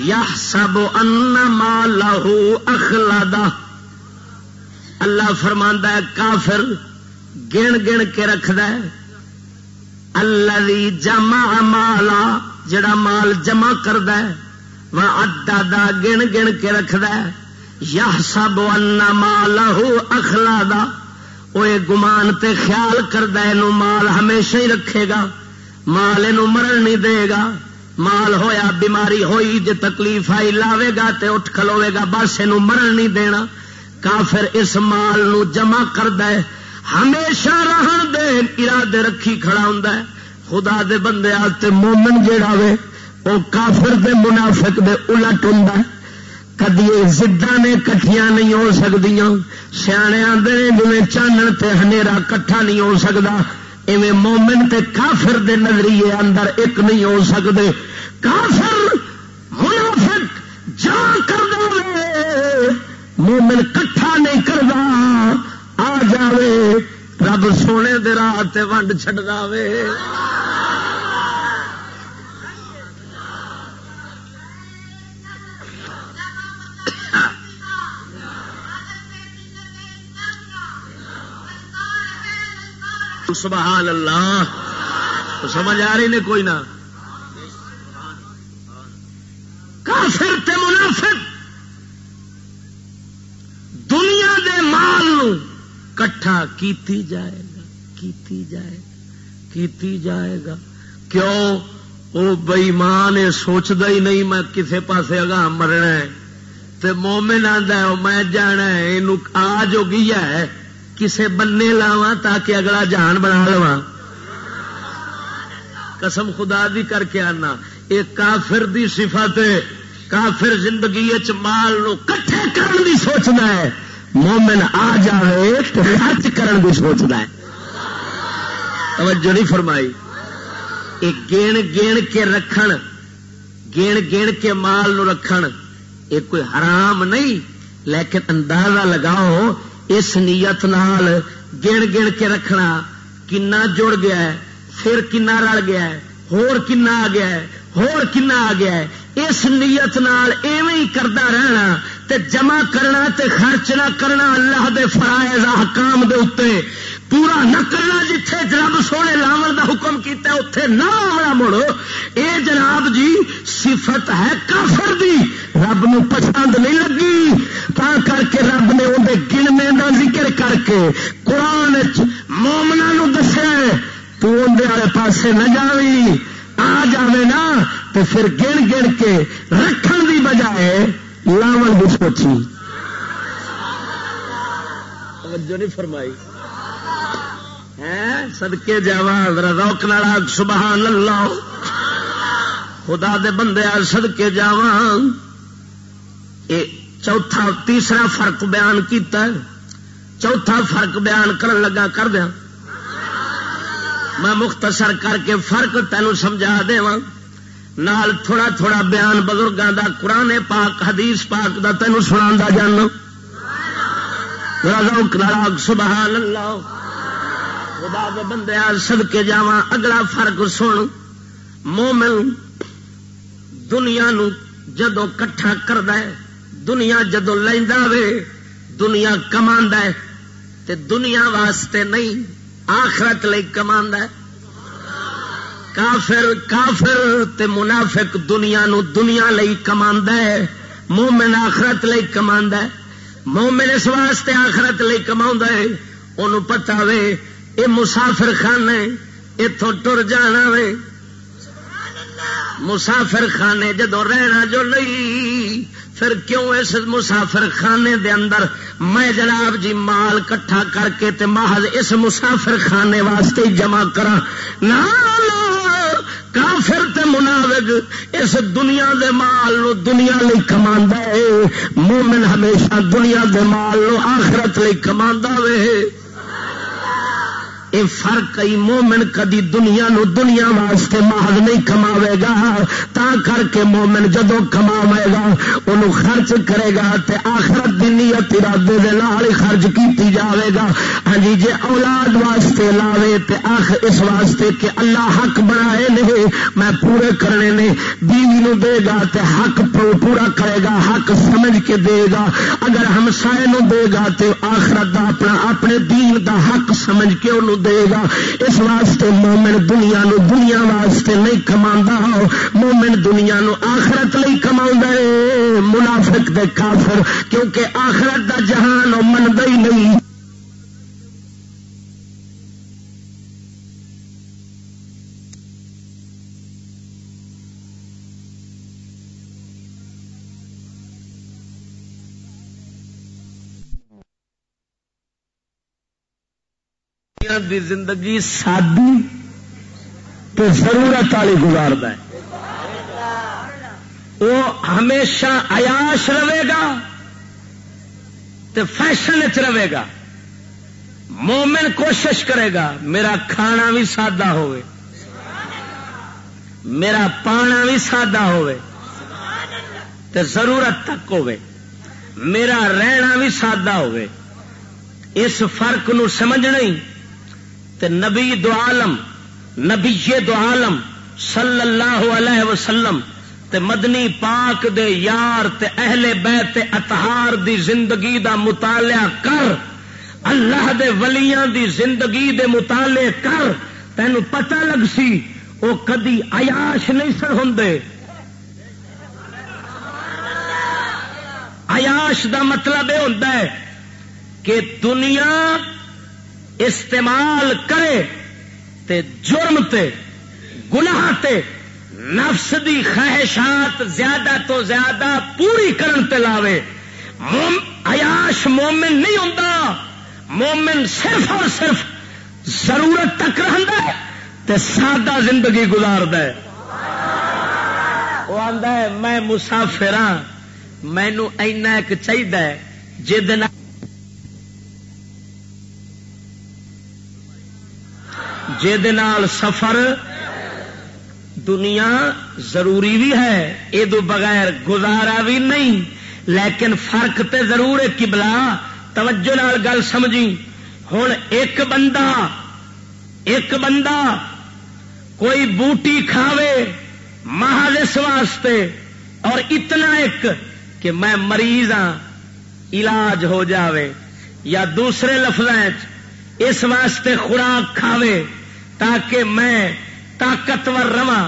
وعدده يحسب ان ماله اخلده اللہ فرماندا ہے، کافر گن گن کے رکھدا ہے۔ الذي جمع مالا، جڑا مال جمع کردا ہے وعددا گن گن کے رکھدا ہے۔ يحسب ان ماله اخلده وہ گمان تے خیال کرد مال ہمیشہ ہی رکھے گا۔ مال یہ مرن نہیں دے گا۔ مال ہویا، بیماری ہوئی جی تکلیف آئی لاوے گا تے اٹھ کھلوے گا بس یہ مرن نہیں دینا۔ کافر اس مال نو جمع کرد ہمیشہ رہن دے، ارادے رکھی کھڑا ہوں خدا دے بندے آتے مومن جیڑا وے وہ کافر دے منافق دے الٹ ہوں کدی زدہ نے کٹیاں نہیں ہو سکتی سیانے آدھے جی چانن تے ہنیرا کٹھا نہیں ہو سکتا ایویں مومن تے کافر دے نظریے اندر ایک نہیں ہو سکتے کافر، منافق جا کر دے مومن کٹھا نہیں کرنا آ جاوے۔ رب سونے دے راہ ونڈ چڈ دے سبحان اللہ تو سمجھ آ رہی نے کوئی نہ؟ کافر تے منافق۔ دنیا دے مال نو کٹھا کیتی جائے گا، کیتی جائے گا، کیتی جائے گا۔ کیوں؟ وہ بئیمان سوچتا ہی نہیں میں کسے پاسے اگاں مرنا ہے۔ تے مومن آدھا میں جانا ہے یہ آ جو گیا ہے۔ کسے بننے لاوا تاکہ اگلا جان بنا لوا قسم خدا دی کر کے آنا۔ یہ کافر دی صفت کافر زندگی مال نو کٹھے کرن دی سوچنا ہے۔ مومن آ جائے تو خرچ کرن دی سوچنا ہے۔ توجہ نہیں فرمائی۔ ایک گین گین کے رکھن۔ گین گین کے مال نو رکھن۔ یہ کوئی حرام نہیں، لیکن اندازہ لگاؤ۔ اس نیت نال گن گن کے رکھنا کنا جڑ گیا ہے، پھر کنا رل گیا ہے، ہور کنا آ گیا ہے، ہور کنا آ گیا ہے۔ اس نیت نال ایویں ہی کرتا رہنا تے جمع کرنا تے خرچ نہ کرنا اللہ دے فرائض احکام دے اتنے پورا نہ کرنا جتھے رب سونے لاون دا حکم کیتا اتے نہ آنا مڑ اے جناب جی صفت ہے کافر دی۔ رب نو پسند نہیں لگی۔ تا کر کے رب نے اندر گننے دا ذکر کر کے قرآن مومنا نو دسیا تو اندر والے پاسے نہ جاوی۔ آ جاوے نا تو پھر گن گن کے رکھن دی بجائے لاون بھی سوچی۔ جو نہیں فرمائی۔ سدکے جا روک نالا سبحان اللہ خدا دے بندے سدکے جا چوتھا، تیسرا فرق بیان کیتا ہے۔ چوتھا فرق بیان کرن لگا، کر دیا۔ میں مختصر کر کے فرق تینوں سمجھا نال تھوڑا تھوڑا بیان بزرگوں دا، قرآن پاک، حدیث پاک دا تینوں سنا جانا راگ سبحان اللہ خدا دے بندے سد کے جا اگلا فرق سن۔ مومن دنیا نو جدو کٹھا کرد دنیا جدو لینا وے، دنیا کما تے دنیا واسطے نہیں، آخرت لئی کما کافر کافر تے منافق دنیا نو دنیا لئی کما مومن آخرت لئی کما مومن اس واسطے آخرت لئی کما ان پتا وے یہ مسافر خانے اتوں ٹر جانا وے۔ مسافر خانے جدو رہنا جو نہیں، پھر کیوں اس مسافر خانے دے اندر میں جناب جی مال کٹھا کر کے تے محض اس مسافر خانے واسطے جمع کرا نہ کافر تے منافق اس دنیا دے مال نو دنیا لئی کماندا ہے مومن ہمیشہ دنیا دے مال نو آخرت لئی کماندا وے۔ یہ فرق کئی مومن کدی دنیا نو دنیا واسطے محض نہیں کماوے گا، تا کر کے مومن جدو کماوے گا انہوں خرچ کرے گا تے آخرت دی نیت ارادے دے نال خرچ کیتی جاوے گا۔ ہاں جی جے اولاد واسطے لاوے تے آخ اس واسطے کہ اللہ حق بنائے نے، میں پورے کرنے نے، بیوی نو دے گا تے حق پورا کرے گا، حق سمجھ کے دے گا۔ اگر ہمسائے نو دے گا تے آخرت دا اپنا، اپنے دین دا حق سمجھ کے انہوں دے گا۔ اس واسطے مومن دنیا نو دنیا واسطے نہیں کما مومن دنیا نو آخرت نہیں کما منافق دے کافر، کیونکہ آخرت دا جہان منگا ہی نہیں۔ دی زندگی سادی تو ضرورت والی گزارد وہ ہمیشہ عیاش رہے گا تو فیشن چ رہے گا۔ مومن کوشش کرے گا، میرا کھانا بھی سادہ ہوئے۔ میرا پانا بھی سادہ ہوئے۔ تو ضرورت تک ہوئے۔ میرا رہنا بھی سادہ ہوئے۔ اس فرق نو سمجھ نہیں تے نبی دو عالم، نبی دو عالم صلی اللہ علیہ وسلم، تے مدنی پاک دے یار تے اہل بیت اتہار دی زندگی دا مطالعہ کر، اللہ دے ولیاں دی زندگی دے مطالعے کر تین پتہ لگ سی وہ کدی عیاش نہیں سر ہوں عیاش دا مطلب یہ ہوتا ہے کہ دنیا استعمال کرے تے جرم تے، گناہ تے، نفس دی خواہشات زیادہ تو زیادہ پوری کرن تے لاوے۔ موم، عیاش مومن نہیں ہوتا مومن صرف اور صرف ضرورت تک رہتا ہے تے سادہ زندگی گزارد ہے۔ وہ آتا ہے، میں مسافر ہاں مینو اینا ایک چاہیے جہد سفر دنیا ضروری بھی ہے یہ بغیر گزارا بھی نہیں، لیکن فرق تے ضرور ہے کبلا توجہ نال گل سمجھی۔ ہوں ایک بندہ ایک بندہ کوئی بوٹی کھاوے محض اس واسطے، اور اتنا ایک کہ میں مریض ہاں علاج ہو جاوے، یا دوسرے لفظ اس واسطے خوراک کھاوے۔ تاکہ میں طاقتور رہا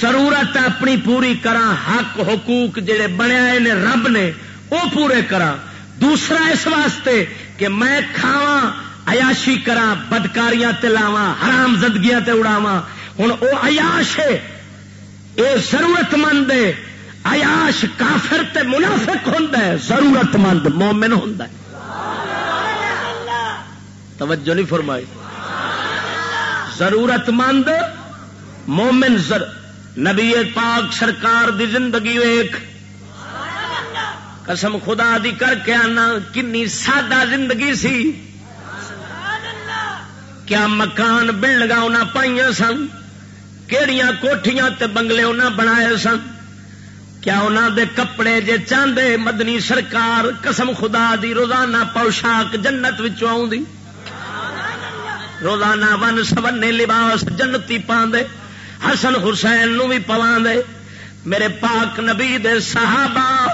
ضرورت اپنی پوری کرا حق، حقوق جڑے بنیا نے رب نے وہ پورے کرا دوسرا اس واسطے کہ میں کھاوا عیاشی کرا بدکاریاں تلاوا حرام زدگیاں تے اڑاوا ہوں وہ عیاش ہے یہ ضرورت مند ہے۔ عیاش کافر تے منافق ہوں ضرورت مند مومن ہوں توجہ نہیں فرمائی۔ ضرورت مند مومن زر نبی پاک سرکار دی زندگی ویک قسم خدا دی کر کے آنا، کنی سادہ زندگی سی۔ کیا مکان بل لگا پائیاں سن؟ کہڑیاں کوٹھیاں تے بنگلے انہیں بنائے سن؟ کیا انہوں دے کپڑے جے چاندے مدنی سرکار قسم خدا دی روزانہ پوشاک جنت آؤں روزانہ ون سبنے لباس جنتی پاندے، حسن حسین نو بھی پواندے۔ میرے پاک نبی دے صحابہ،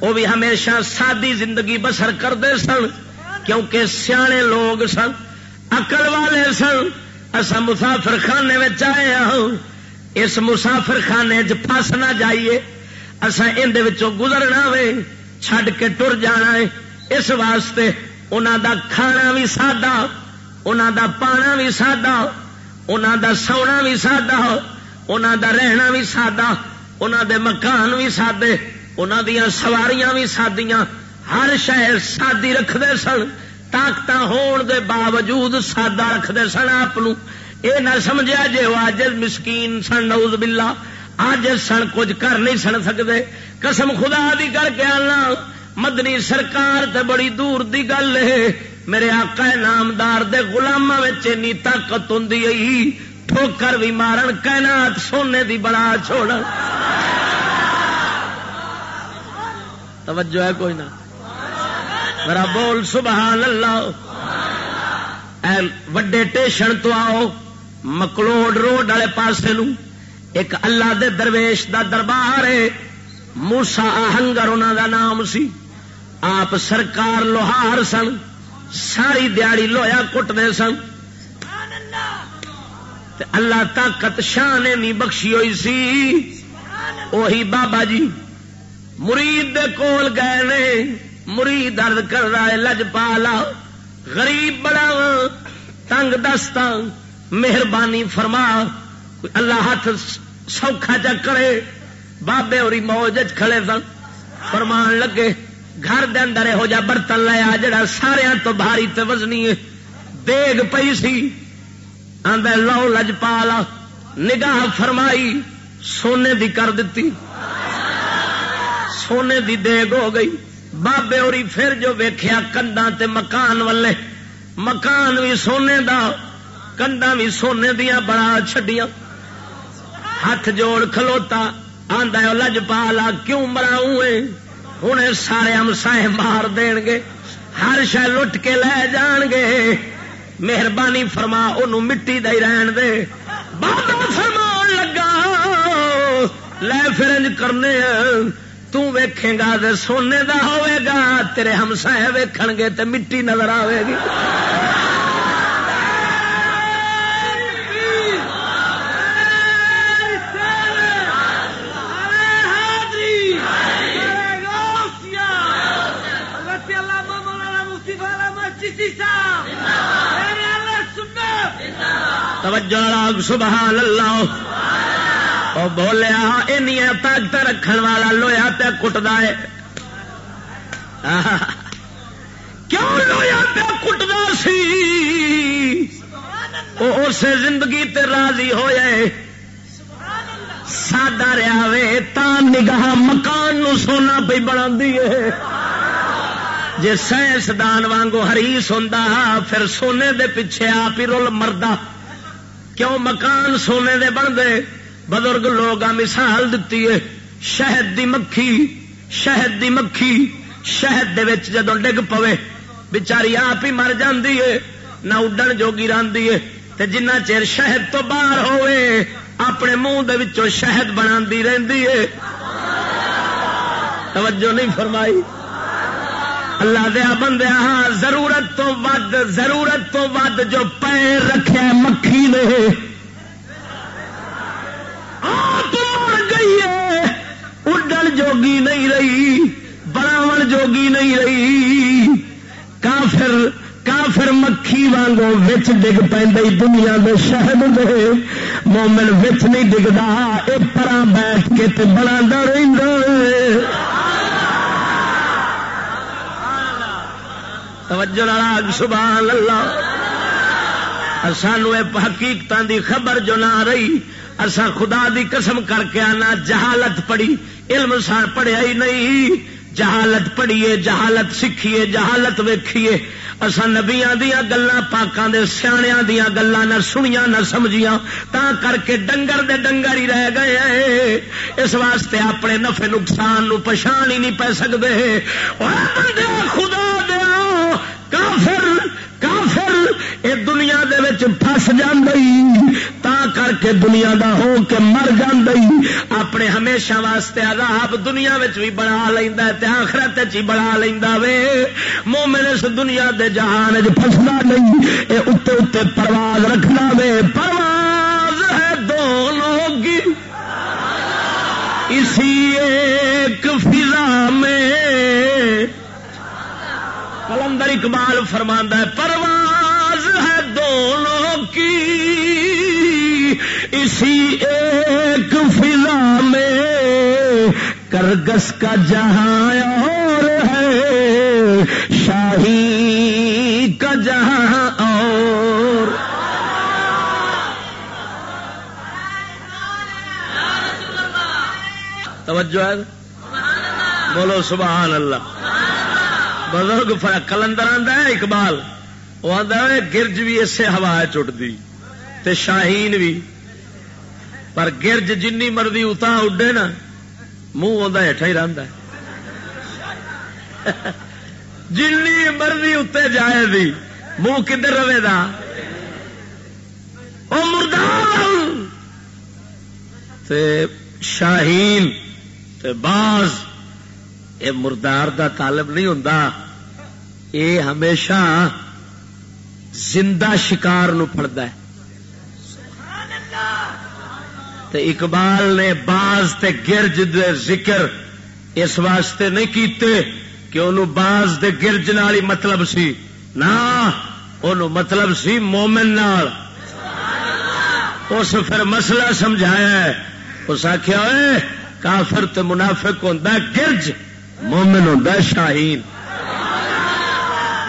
وہ بھی ہمیشہ سادی زندگی بسر کرتے سن، کیونکہ سیانے لوگ سن اکل والے سن۔ اصا مسافر خانے میں آئے ہوں اس مسافر خانے چس نہ جائیے۔ اصا اندر گزرنا وے، چھڈ کے ٹر جانا ہے اس واسطے انہوں دا کھانا بھی سادہ انہوں دا پانا بھی سادہ انہوں دا سونا بھی سادہ انہوں دا رہنا بھی سادہ انہوں دے مکان بھی سادے انہوں دیا سواریاں بھی سادیاں۔ ہر شہر سادی رکھتے سن طاقت ہون دے باوجود سادہ رکھتے سن آپ یہ نہ سمجھا جی وہ اج مسکین سن نوز بلا اج سن کچھ کر نہیں سن سکتے قسم خدا دی کر کے آنا۔ مدنی سرکار تے بڑی دور دی گل ہے۔ میرے آقا نامدار دے گلاموں میں طاقت ہوں ٹھوکر بھی مارن، کائنات سونے دی بڑا چھوڑ توجہ ہے کوئی نہ؟ میرا بول سبحان اللہ اے وڈے ٹیشن تو آؤ، مکلوڈ روڈ والے پاسے نو ایک اللہ دے درویش دا دربار ہے۔ موسا آہنگر انہوں دا نام سی۔ آپ سرکار لوہار سن۔ ساری دیاڑی لویا کٹتے سن۔ اللہ۔ طاقت شاہ نے نہیں بخشی ہوئی سی۔ وہی بابا جی مرید دے کول گئے نے۔ مرید درد کر رہا ہے لج پالا غریب بڑا تنگ دستا مہربانی فرما۔ اللہ ہاتھ سوکھا چا کرے بابے اور موج کھڑے سن۔ فرمان لگے گھر دے اندر یہو جا برتن لیا جڑا سارا تو بھاری تے وزنی دیگ پئی سی۔ آدھا لو لج پالا نگاہ فرمائی، سونے دی کر دیتی سونے دی دیگ ہو گئی۔ بابے اوری پھر جو ویخیا کندا تے مکان والے۔ مکان بھی سونے دا۔ کندا بھی سونے دیا بڑا چڈیا ہاتھ جوڑ کھلوتا۔ آدھا لج پالا کیوں مراؤں ہوں سارے ہمسائے مار دین گے ہر شہ لٹ کے لے جان گے مہربانی فرما ان مٹی دے رہن دے بابا فرمان لگا لے فرنج کرنے تیکھے گا تو سونے دا ہوئے گا تیرے ہمسائے ویکھ گے تو مٹی توجہ سبحان اللہ وہ بولیا طاقت رکھن والا لویا پیا کٹتا ہے۔ کیوں لویا پیا کٹتا سی؟ وہ اسے زندگی تے راضی ہو جائے سادہ رہا وے، تا نگاہ مکان نو سونا پی بنا جی سائنسدان وانگو ہریس ہوں پھر سونے دے پیچھے آپ ہی رول مردہ کیوں مکان سونے دے بنتے بزرگ لوگ مثال دیتی ہے، شہد دی مکھی، شہد دی مکھی، شہد دے وچ جدو ڈگ پوے، بچاری آپ ہی مر جاندی ہے، نہ اڈن جوگی راندی ہے، تے جنہ چیر شہد تو باہر ہوئے، اپنے منہ دے وچوں شہد بنا رہندی ہے۔ توجہ نہیں فرمائی۔ اللہ دیا بندیا ہاں، ضرورت تو ود، ضرورت تو ود جو پیر رکھے مکھی نے۔ آپ مر گئی ہے، اڈن جوگی نہیں رہی براو جوگی نہیں رہی۔ کافر کافر مکھی وانگو وچ ڈگ پہ دنیا دے شہد دے۔ مومن وچ نہیں ڈگتا یہ پرا بیٹھ کے بنا رہتا توجہ سبحان اللہ۔ سانو حقیقت دی خبر جو نہ رہی اصا خدا دی قسم کر کے آنا، جہالت پڑی۔ علم سان پڑھیا ہی نہیں۔ جہالت پڑھیے، جہالت سیکھیے، جہالت ویکھیے۔ اصا نبیا دیا گلان پاکوں کے سیاح دیا گلان نہ سنیا نہ سمجھیاں۔ تا کر کے ڈنگر دے ڈنگر ہی رہ گئے اس واسطے اپنے نفے نقصان نو پچھان ہی نہیں پی سکتے خدا دیا کافر کافر، اے دنیا دے وچ پھس تا کر کے دنیا دا ہو کے مر اپنے ہمیشہ واسطے عذاب دنیا وچ بھی بنا لینا تے آخرت ہی بنا لینا وے۔ مومن اس دنیا دے جہان فسنا نہیں، اے اتے اتے پرواز رکھنا وے۔ پرواز ہے دونوں کی اسی ایک فضا میں کلندر اقبال فرماندہ ہے، پرواز ہے دونوں کی۔ اسی ایک فضا میں کرگس کا جہاں اور ہے، شاہی کا جہاں اور۔ توجہ ہے؟ بولو سبحان اللہ۔ بزرگ کلندر آتا ہے، اقبال۔ وہ آتا ہے، گرج بھی اسے ہوا چٹتی تے شاہین بھی پر گرج جن مرضی اتا اڈے نا منہ آتا ہیٹا ہی رہتا جن مرضی اتنے جائے دی منہ کدھر رہے گا وہ مردار شاہین، تے باز، اے مردار دا طالب نہیں ہوں اے ہمیشہ زندہ شکار نو ہے۔ تے اقبال نے باز تے گرج دے ذکر اس واسطے نہیں کیتے کہ انہوں باز دے گرج نال ہی مطلب سی۔ نہ، انہوں مطلب سی مومن نال۔ اس پھر مسئلہ سمجھایا ہے۔ اس آخیا کافر تے منافق ہوتا گرج مومن ہوتا شاہین۔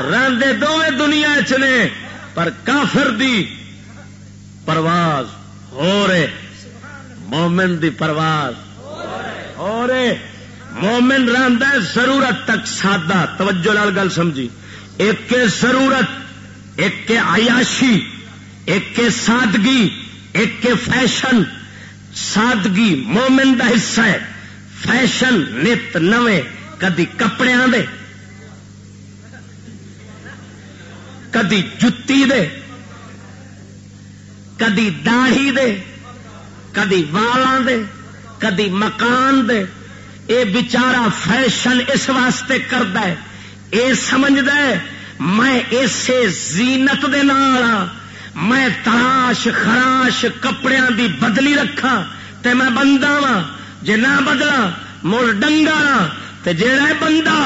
راندے دونوں دنیا چنے پر کافر دی پرواز ہو رہے۔ مومن دی پرواز ہو رہے۔ مومن رہتا ہے ضرورت تک سادہ۔ توجہ لال گل سمجھی۔ ایک کے ضرورت، ایک کے عیاشی، ایک کے سادگی، ایک کے فیشن۔ سادگی مومن دا حصہ ہے۔ فیشن نت نویں، کدی کپڑے دے۔ کدی جتی دے، کدی داڑھی دے، کدی والاں دے، کدی مکان دے۔ اے بچارا فیشن اس واسطے کرد اے سمجھد میں اسے زینت دے نال ہاں، میں تراش خراش کپڑے دی بدلی رکھا تے میں بندہ وا جے نہ بدلا مڑ ڈنگا ہاں، تے جیڑا بندہ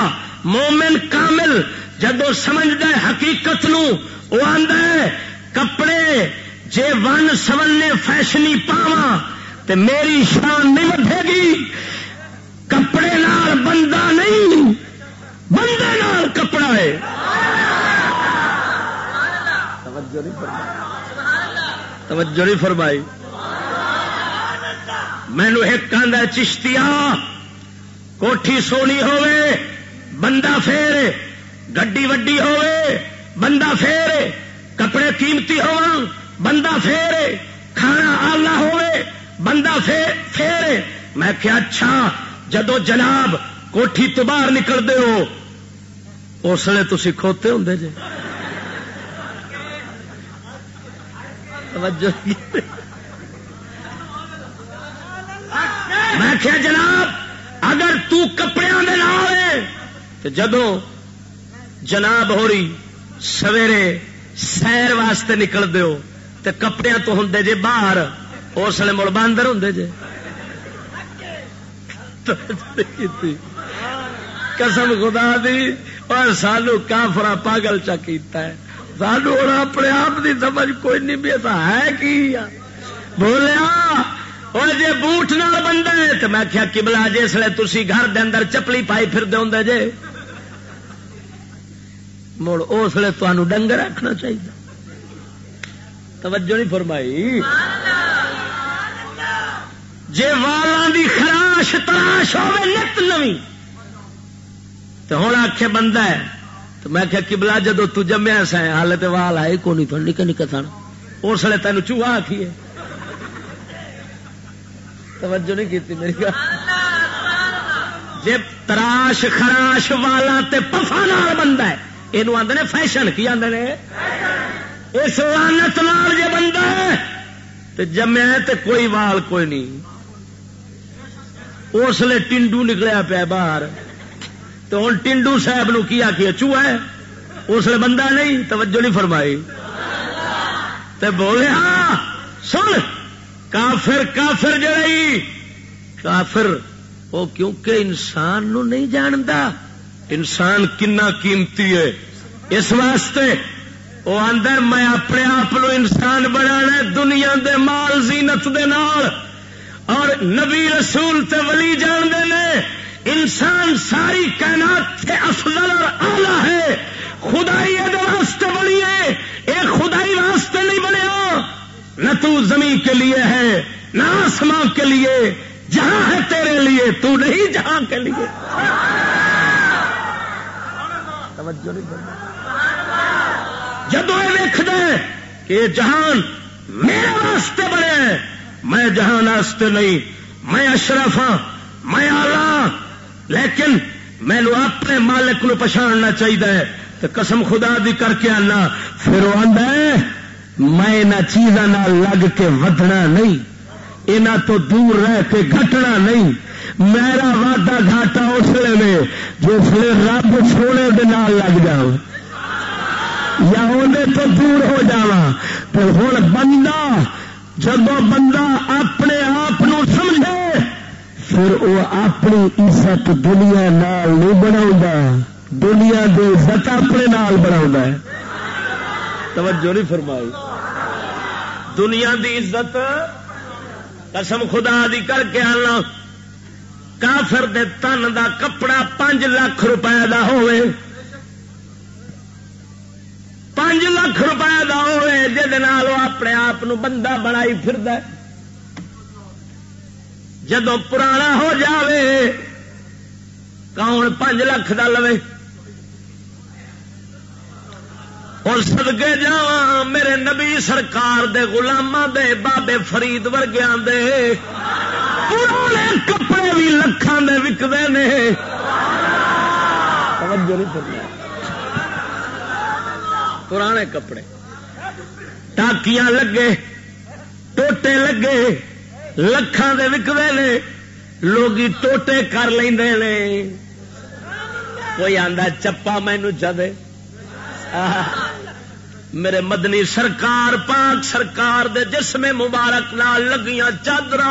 مومن کامل جدو سمجھد حقیقت نو وہ آدھا کپڑے جے ون سولنے فیشنی پاوا تے میری شان نہیں ودے گی۔ کپڑے نال بندہ نہیں، بندے نال کپڑا ہے۔ توجہ نہیں فرمائی۔ مینو ایک کاندھا چشتیا کوٹھی سونی ہوے بندہ پھر گڈی وڈی ہوے بندہ پھر کپڑے قیمتی ہو بندہ پھر کھانا آلہ ہوے بندہ پھر میں کیا اچھا جدو جناب کوٹھی تو باہر نکلتے ہو، اس لیے تھی کھوتے ہوں جی۔ میں کیا جناب، اگر تپڑے تو جدو جناب ہو رہی سویرے سیر واسطے نکل دو تو کپڑے تو ہوں جے باہر، اس لیے مڑ باندر ہوں جے۔ قسم خدا دی، اور سالو کافرا پاگل چکیتا ہے۔ سالو ہوں اپنے آپ کی سمجھ کوئی نہیں، بھی ہے کی؟ بولیا اور جی بوٹ نال بندہ ہے تو میں کیا کبلا جس لیے تھی گھر دے اندر چپلی پائی پھر دے جے۔ مڑ اس لیے تمہوں ڈنگر رکھنا چاہیے۔ توجہ نہیں فرمائی۔ جی والا دی خراش تراش ہوے نت نوی تو ہوں آخ بندہ ہے۔ تو میں کیا کبلا جدو تمیا سا ہال تو وال آئے کو نہیں تھوڑا نکا نکا تھا اس لیے تین چوہا آخیے توجہ نہیں کی میری گل۔ جی تراش خراش والا تے پفا نال بندہ ہے۔ یہ آدھے فیشن کی آدھے اس لانت نال جی بندہ ہے تو جمیا تو کوئی وال کوئی نہیں اس لیے ٹنڈو نکلیا پیا باہر تو ہوں ٹنڈو صاحب نو کیا کہ چوہا ہے اس لیے بندہ نہیں توجہ نہیں فرمائی تو بولے ہاں سن کافر کافر جڑی کافر وہ کیونکہ انسان نو نہیں جانتا انسان کنا قیمتی ہے۔ اس واسطے وہ آدھا میں اپنے آپ انسان بنا دنیا دے مال زینت دے نال۔ اور نبی رسول تے ولی جانتے ہیں انسان ساری کائنات سے افضل اور آلہ ہے۔ خدائی یہ واسطے بنی ہے یہ خدائی واسطے نہیں بنیا۔ نہ تو زمین کے لیے ہے، نہ آسمان کے لیے۔ جہاں ہے تیرے لیے، تو نہیں جہاں کے لیے۔ جب یہ دیکھ دے کہ جہان میرے واسطے بنے میں جہاں واسطے نہیں، میں اشرف ہاں میں آلہ ہاں، لیکن میں اپنے مالک نو پچھاڑنا چاہیے تو قسم خدا دی کر کے آنا۔ پھر وہ آدھا میں چیزوں لگ کے ودنا نہیں۔ یہاں تو دور رہ کے گھٹنا نہیں۔ میرا وعدہ گھاٹا اس لیے میں جس رب سونے دے نال لگ جاؤ یا اندر تو دور ہو جا تو ہوں بندہ جب بندہ اپنے آپ سمجھے، پھر وہ اپنی عزت دنیا نال نہیں بنا دنیا کی عزت اپنے نال بنا توجہ نہیں فرمائی۔ دنیا دی عزت قسم خدا دی کر کے آنا، کافر دے تن دا کپڑا پانچ لاکھ روپے دا ہوئے پانچ لاکھ روپے کا ہوئے جہد اپنے آپ بندہ بنائی فرد جدو پرانا ہو جاوے، کون پانچ لاکھ کا لوے؟ اور سدگے جا میرے نبی سرکار دے گلامہ دے بابے فرید ورگیا دے پرانے کپڑے بھی لکھان دے وکتے ہیں پرانے کپڑے۔ ٹاکیاں لگے، ٹوٹے لگے لکھان دے وکتے نے۔ لوگ ٹوٹے کر لیں کوئی آدھا چپا مینو چدے میرے مدنی سرکار، پاک سرکار دے جسم مبارک نال لگیاں چادر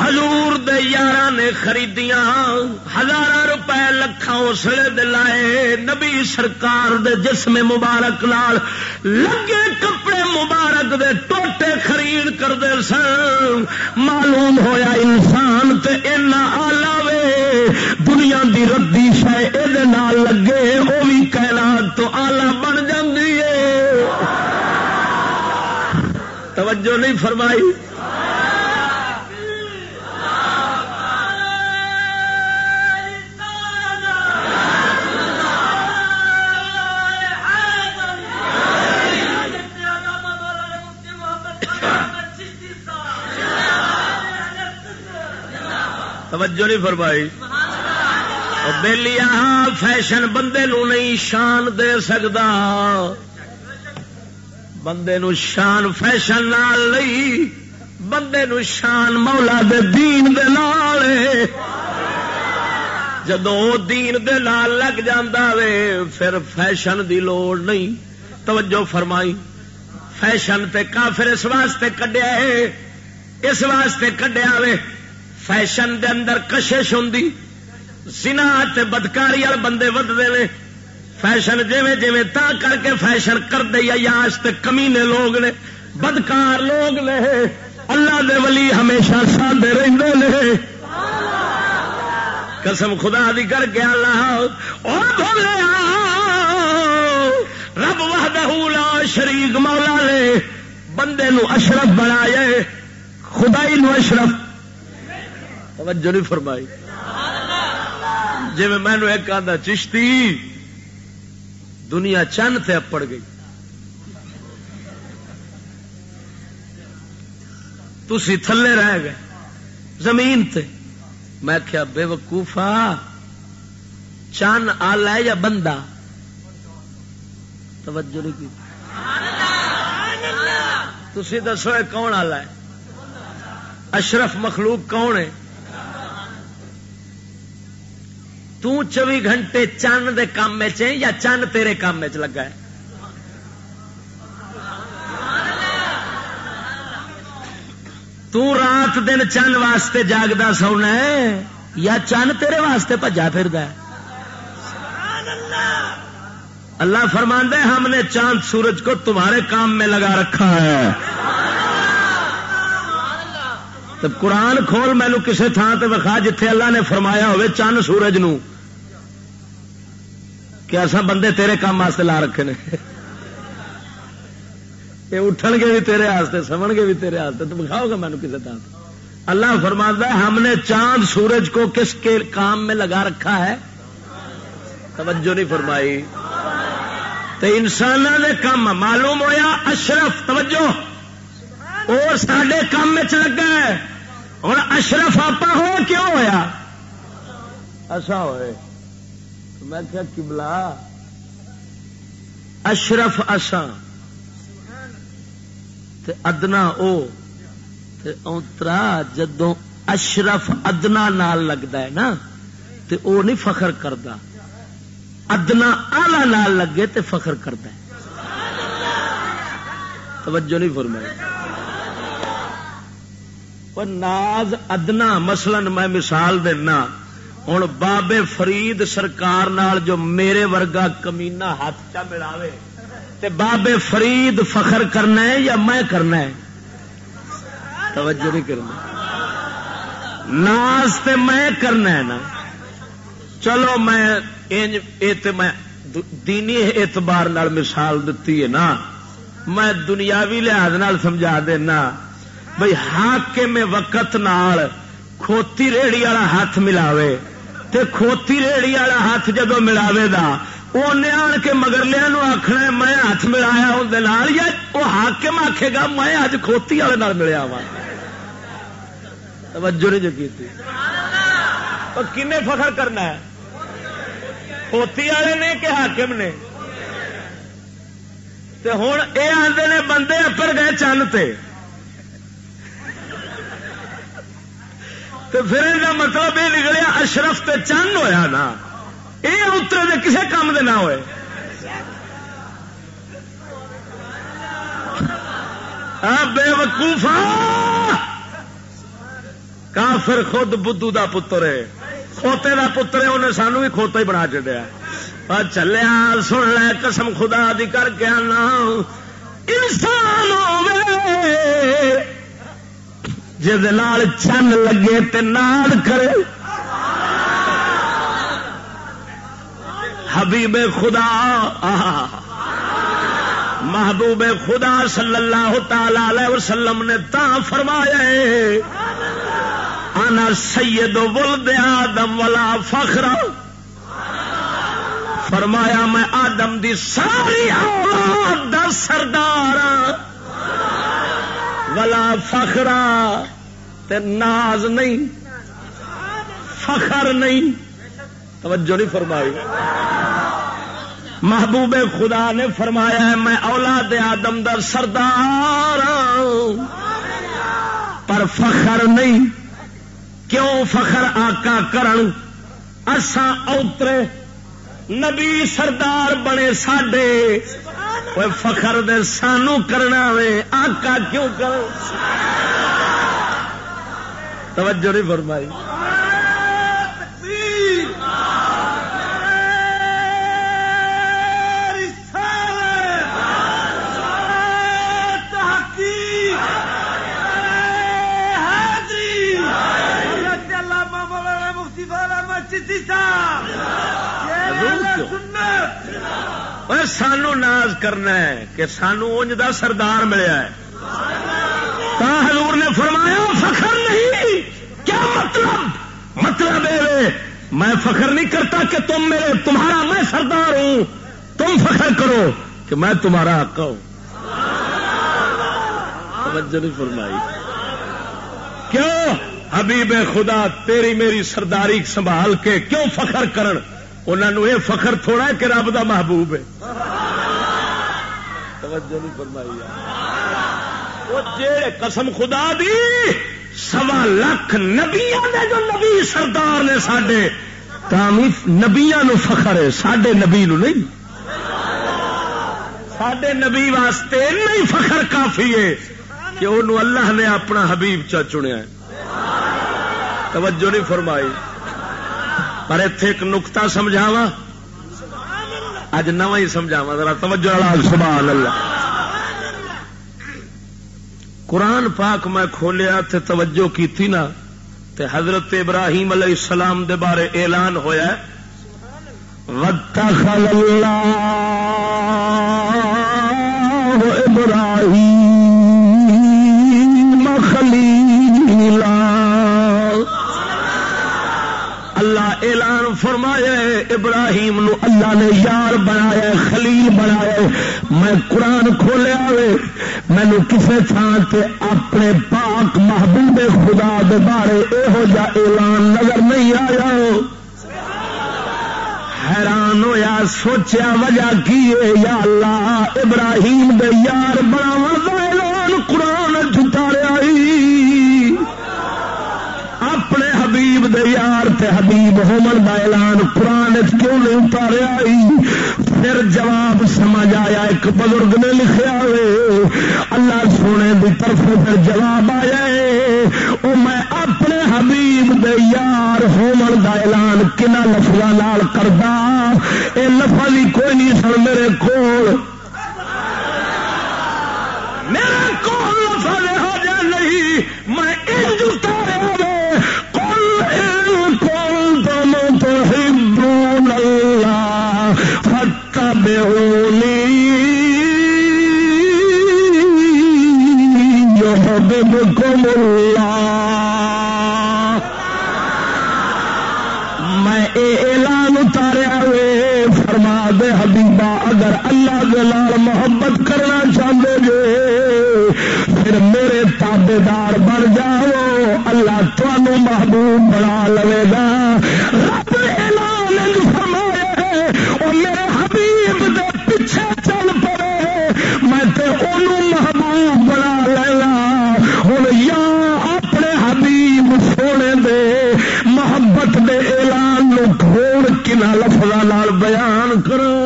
ہزور یار نے خریدیاں ہزار روپے لکھا اسلے دلائے نبی سرکار دے جسم مبارک نال لگے کپڑے مبارک دے ٹوٹے خرید کرتے سن۔ معلوم ہویا انسان تے اینا آلہ وے۔ دنیا دی ردی شہ یہ لگے۔ وہ بھی کہنا تو آلہ بن جاندی ہے توجہ نہیں فرمائی۔ توجہ نہیں فرمائی۔ بہلی فیشن بندے نو نہیں شان دے سکتا بندے نو شان فیشن نال نہیں، بندے نو شان مولا دے دین دے نال جدو دین دے نال لگ جاندہ وے، پھر فیشن دی لوڑ نہیں۔ توجہ فرمائی۔ فیشن تے کافر اس واسطے کڈیا ہے اس واسطے کڈیا وے۔ فیشن دے اندر کشش ہوں سنا بدکاری والے بندے ودتے ہیں فیشن جیویں جیویں تا کر کے فیشن کر دے یاش تے کمینے لوگ نے، بدکار لوگ نے۔ اللہ دے ولی ہمیشہ سادے رہتے نے۔ قسم خدا دی کر کے اللہ رب وحدہ لا شریک مولا نے بندے نو اشرف بنایا خدائی نو اشرف توجہ نہیں فرمائی۔ جی مینو ایک آدھا چشتی دنیا چند سے اپڑ گئی۔ تھی تھلے رہ گئے، زمین تے۔ میں کیا بے وقوفا چن آلہ ہے یا بندہ؟ توجہ نہیں کی۔ تھی دسو کون آلہ ہے؟ اشرف مخلوق کون ہے؟ چوی گھنٹے چند دے کام یا چند تیرے کام لگا ہے؟ رات دن چند واسطے جاگتا سونا ہے یا چند تیرے واسطے پجا پھر اللہ فرمان دے ہم نے چاند سورج کو تمہارے کام میں لگا رکھا ہے۔ تو قرآن کھول مینو کسی تھان سے وکھا جتھے اللہ نے فرمایا ہوئے چند سورج نو۔ کہ ایسا بندے تیرے کام واسطے لا رکھے نے۔ یہ اٹھن گے بھی تیرے ہاستے سمن گے بھی تیرے ہاستے تو بکھاؤ گا مینو کسی طرح اللہ فرماتا ہے، ہم نے چاند سورج کو کس کے کام میں لگا رکھا ہے؟ توجہ نہیں فرمائی۔ تو انسان نے کام معلوم ہویا، اشرف، توجہ۔ اور سڈے کام میں لگا ہے۔ اشرف آپ ہو کیوں ہوا ایسا ہوئے۔ میں کیا کبلا اشرف اساں۔ تے ادنا او۔ تے اوترا جدوں اشرف ادنا نال لگتا ہے نا، تے او نہیں فخر کرتا ادنا آلہ نال لگے تے فخر کرتا ہے۔ توجہ نہیں فرمائی۔ ناز ادنا مثلا میں مثال دینا ہوں بابے فرید سرکار نال جو میرے ورگا کمینا ہاتھ چا ملاوے، تے بابے فرید فخر کرنا ہے یا میں کرنا ہے؟ توجہ نہیں کرنا ناز تے میں کرنا ہے نا۔ چلو میں میں دینی اعتبار نال مثال دیتی ہے نا۔ میں دنیاوی لحاظ نال سمجھا دینا۔ بھائی ہاک کے میں وقت نال کھوتی ریڑی والا ہاتھ ملاوے تے کھوتی ریڑی والا ہاتھ جدو ملاوے دا آن کے مگرلیا آخنا میں ہاتھ ملایا اندر یا وہ حاکم آخے گا، میں اج کھوتی والے ملیا وا توجہ نہیں جو کی کن فخر کرنا ہے؟ کھوتی والے نے کہ حاکم نے؟ ہوں یہ آتے نے، بندے اپر گئے چند تے۔ تو پھر یہ مطلب یہ نکلیا، اشرف تے چند ہویا نا۔ یہ اترے دے کسے کام دے نہ ہوئے۔ بے وقوفا کافر خود بدھو دا پتر ہے۔ کھوتے دا پتر ہے، انہیں سانو بھی کھوتا ہی بنا چڈیا چلیا سن لے، قسم خدا دی کر کے آنا۔ انسان ہوئے چن لگے تے ناد کرے حبیب خدا، محبوب خدا صلی اللہ تعالی وسلم نے تا فرمایا آنا سید ولد آدم ولا فخر۔ فرمایا میں آدم دی ساری اولاد دا سردار ہاں۔ ولا فخرا تے ناز نہیں، فخر نہیں۔ توجہ نہیں فرمائی۔ محبوب خدا نے فرمایا ہے، میں اولاد آدم در سردار پر فخر نہیں۔ کیوں فخر آکا کرن؟ اسا اوترے نبی سردار بنے ساڈے۔ وہ فخر دے سانو کرنا وے آکا کیوں کر توجہ نہیں فرمائی سانو ناز کرنا ہے کہ سانو انج دا سردار ملیا ہے حضور نے فرمایا فخر نہیں کیا مطلب مطلب یہ میں فخر نہیں کرتا کہ تم میرے تمہارا میں سردار ہوں تم فخر کرو کہ میں تمہارا حق ہوں توجہ نہیں فرمائی کیوں حبیب خدا تیری میری سرداری سنبھال کے کیوں فخر کرن انہوں یہ فخر تھوڑا کہ رب دا محبوب ہے۔ توجہ نہیں فرمائی وہ جیڑے قسم خدا دی سوا لاکھ نبیا جو نبی سردار نے سڈے نبیا نو فخر ہے سڈے نبی نو نہیں۔ سڈے نبی واسطے نہیں فخر کافی ہے کہ انہوں اللہ نے اپنا حبیب چا چنیا توجہ نہیں فرمائی۔ پر اتے ایک نکتا سمجھاوا اج نو ہی سمجھاوا ذرا توجہ سبحان اللہ۔ قرآن پاک میں کھولیا تے توجہ کی تھی نا تے حضرت ابراہیم علیہ السلام دے بارے اعلان ہویا ہے۔ وَاتَّخَذَ اللَّهُ إِبْرَاهِيمَ اعلان فرمایا ابراہیم نو اللہ نے یار بنایا خلیل بنایا میں قرآن کھولیا مینو کسی تھان سے اپنے پاک محبوب خدا دے بارے یہو جا اعلان نظر نہیں آیا۔ حیران ہویا سوچیا وجہ کی یا اللہ، ابراہیم دے یار بناو دے یار تے حبیب ہومن دا اعلان قرآن کیوں نہیں اتاریا پھر جواب سمجھ آیا، ایک بزرگ نے لکھا ہوئے، اللہ سونے دی طرف پھر جواب آیا او میں اپنے حبیب دے یار ہومن دا اعلان کنا لفظ کردا؟ اے لفظ ہی کوئی نہیں سن میرے کول۔ میرے کو لفظ ہو جا نہیں، میں انج اتارے اگر اللہ دلال محبت کرنا چاہتے گے پھر میرے تابے دار بن جاؤ، اللہ تمہوں محبوب بنا لے گا۔ رب اعلان فرمایا اور میرے حبیب دے پیچھے چل پڑے میں تے انہوں محبوب بنا لینا۔ ہوں یا اپنے حبیب سونے دے محبت دے اعلان نو گھوڑ کنا لفظ بیان کرو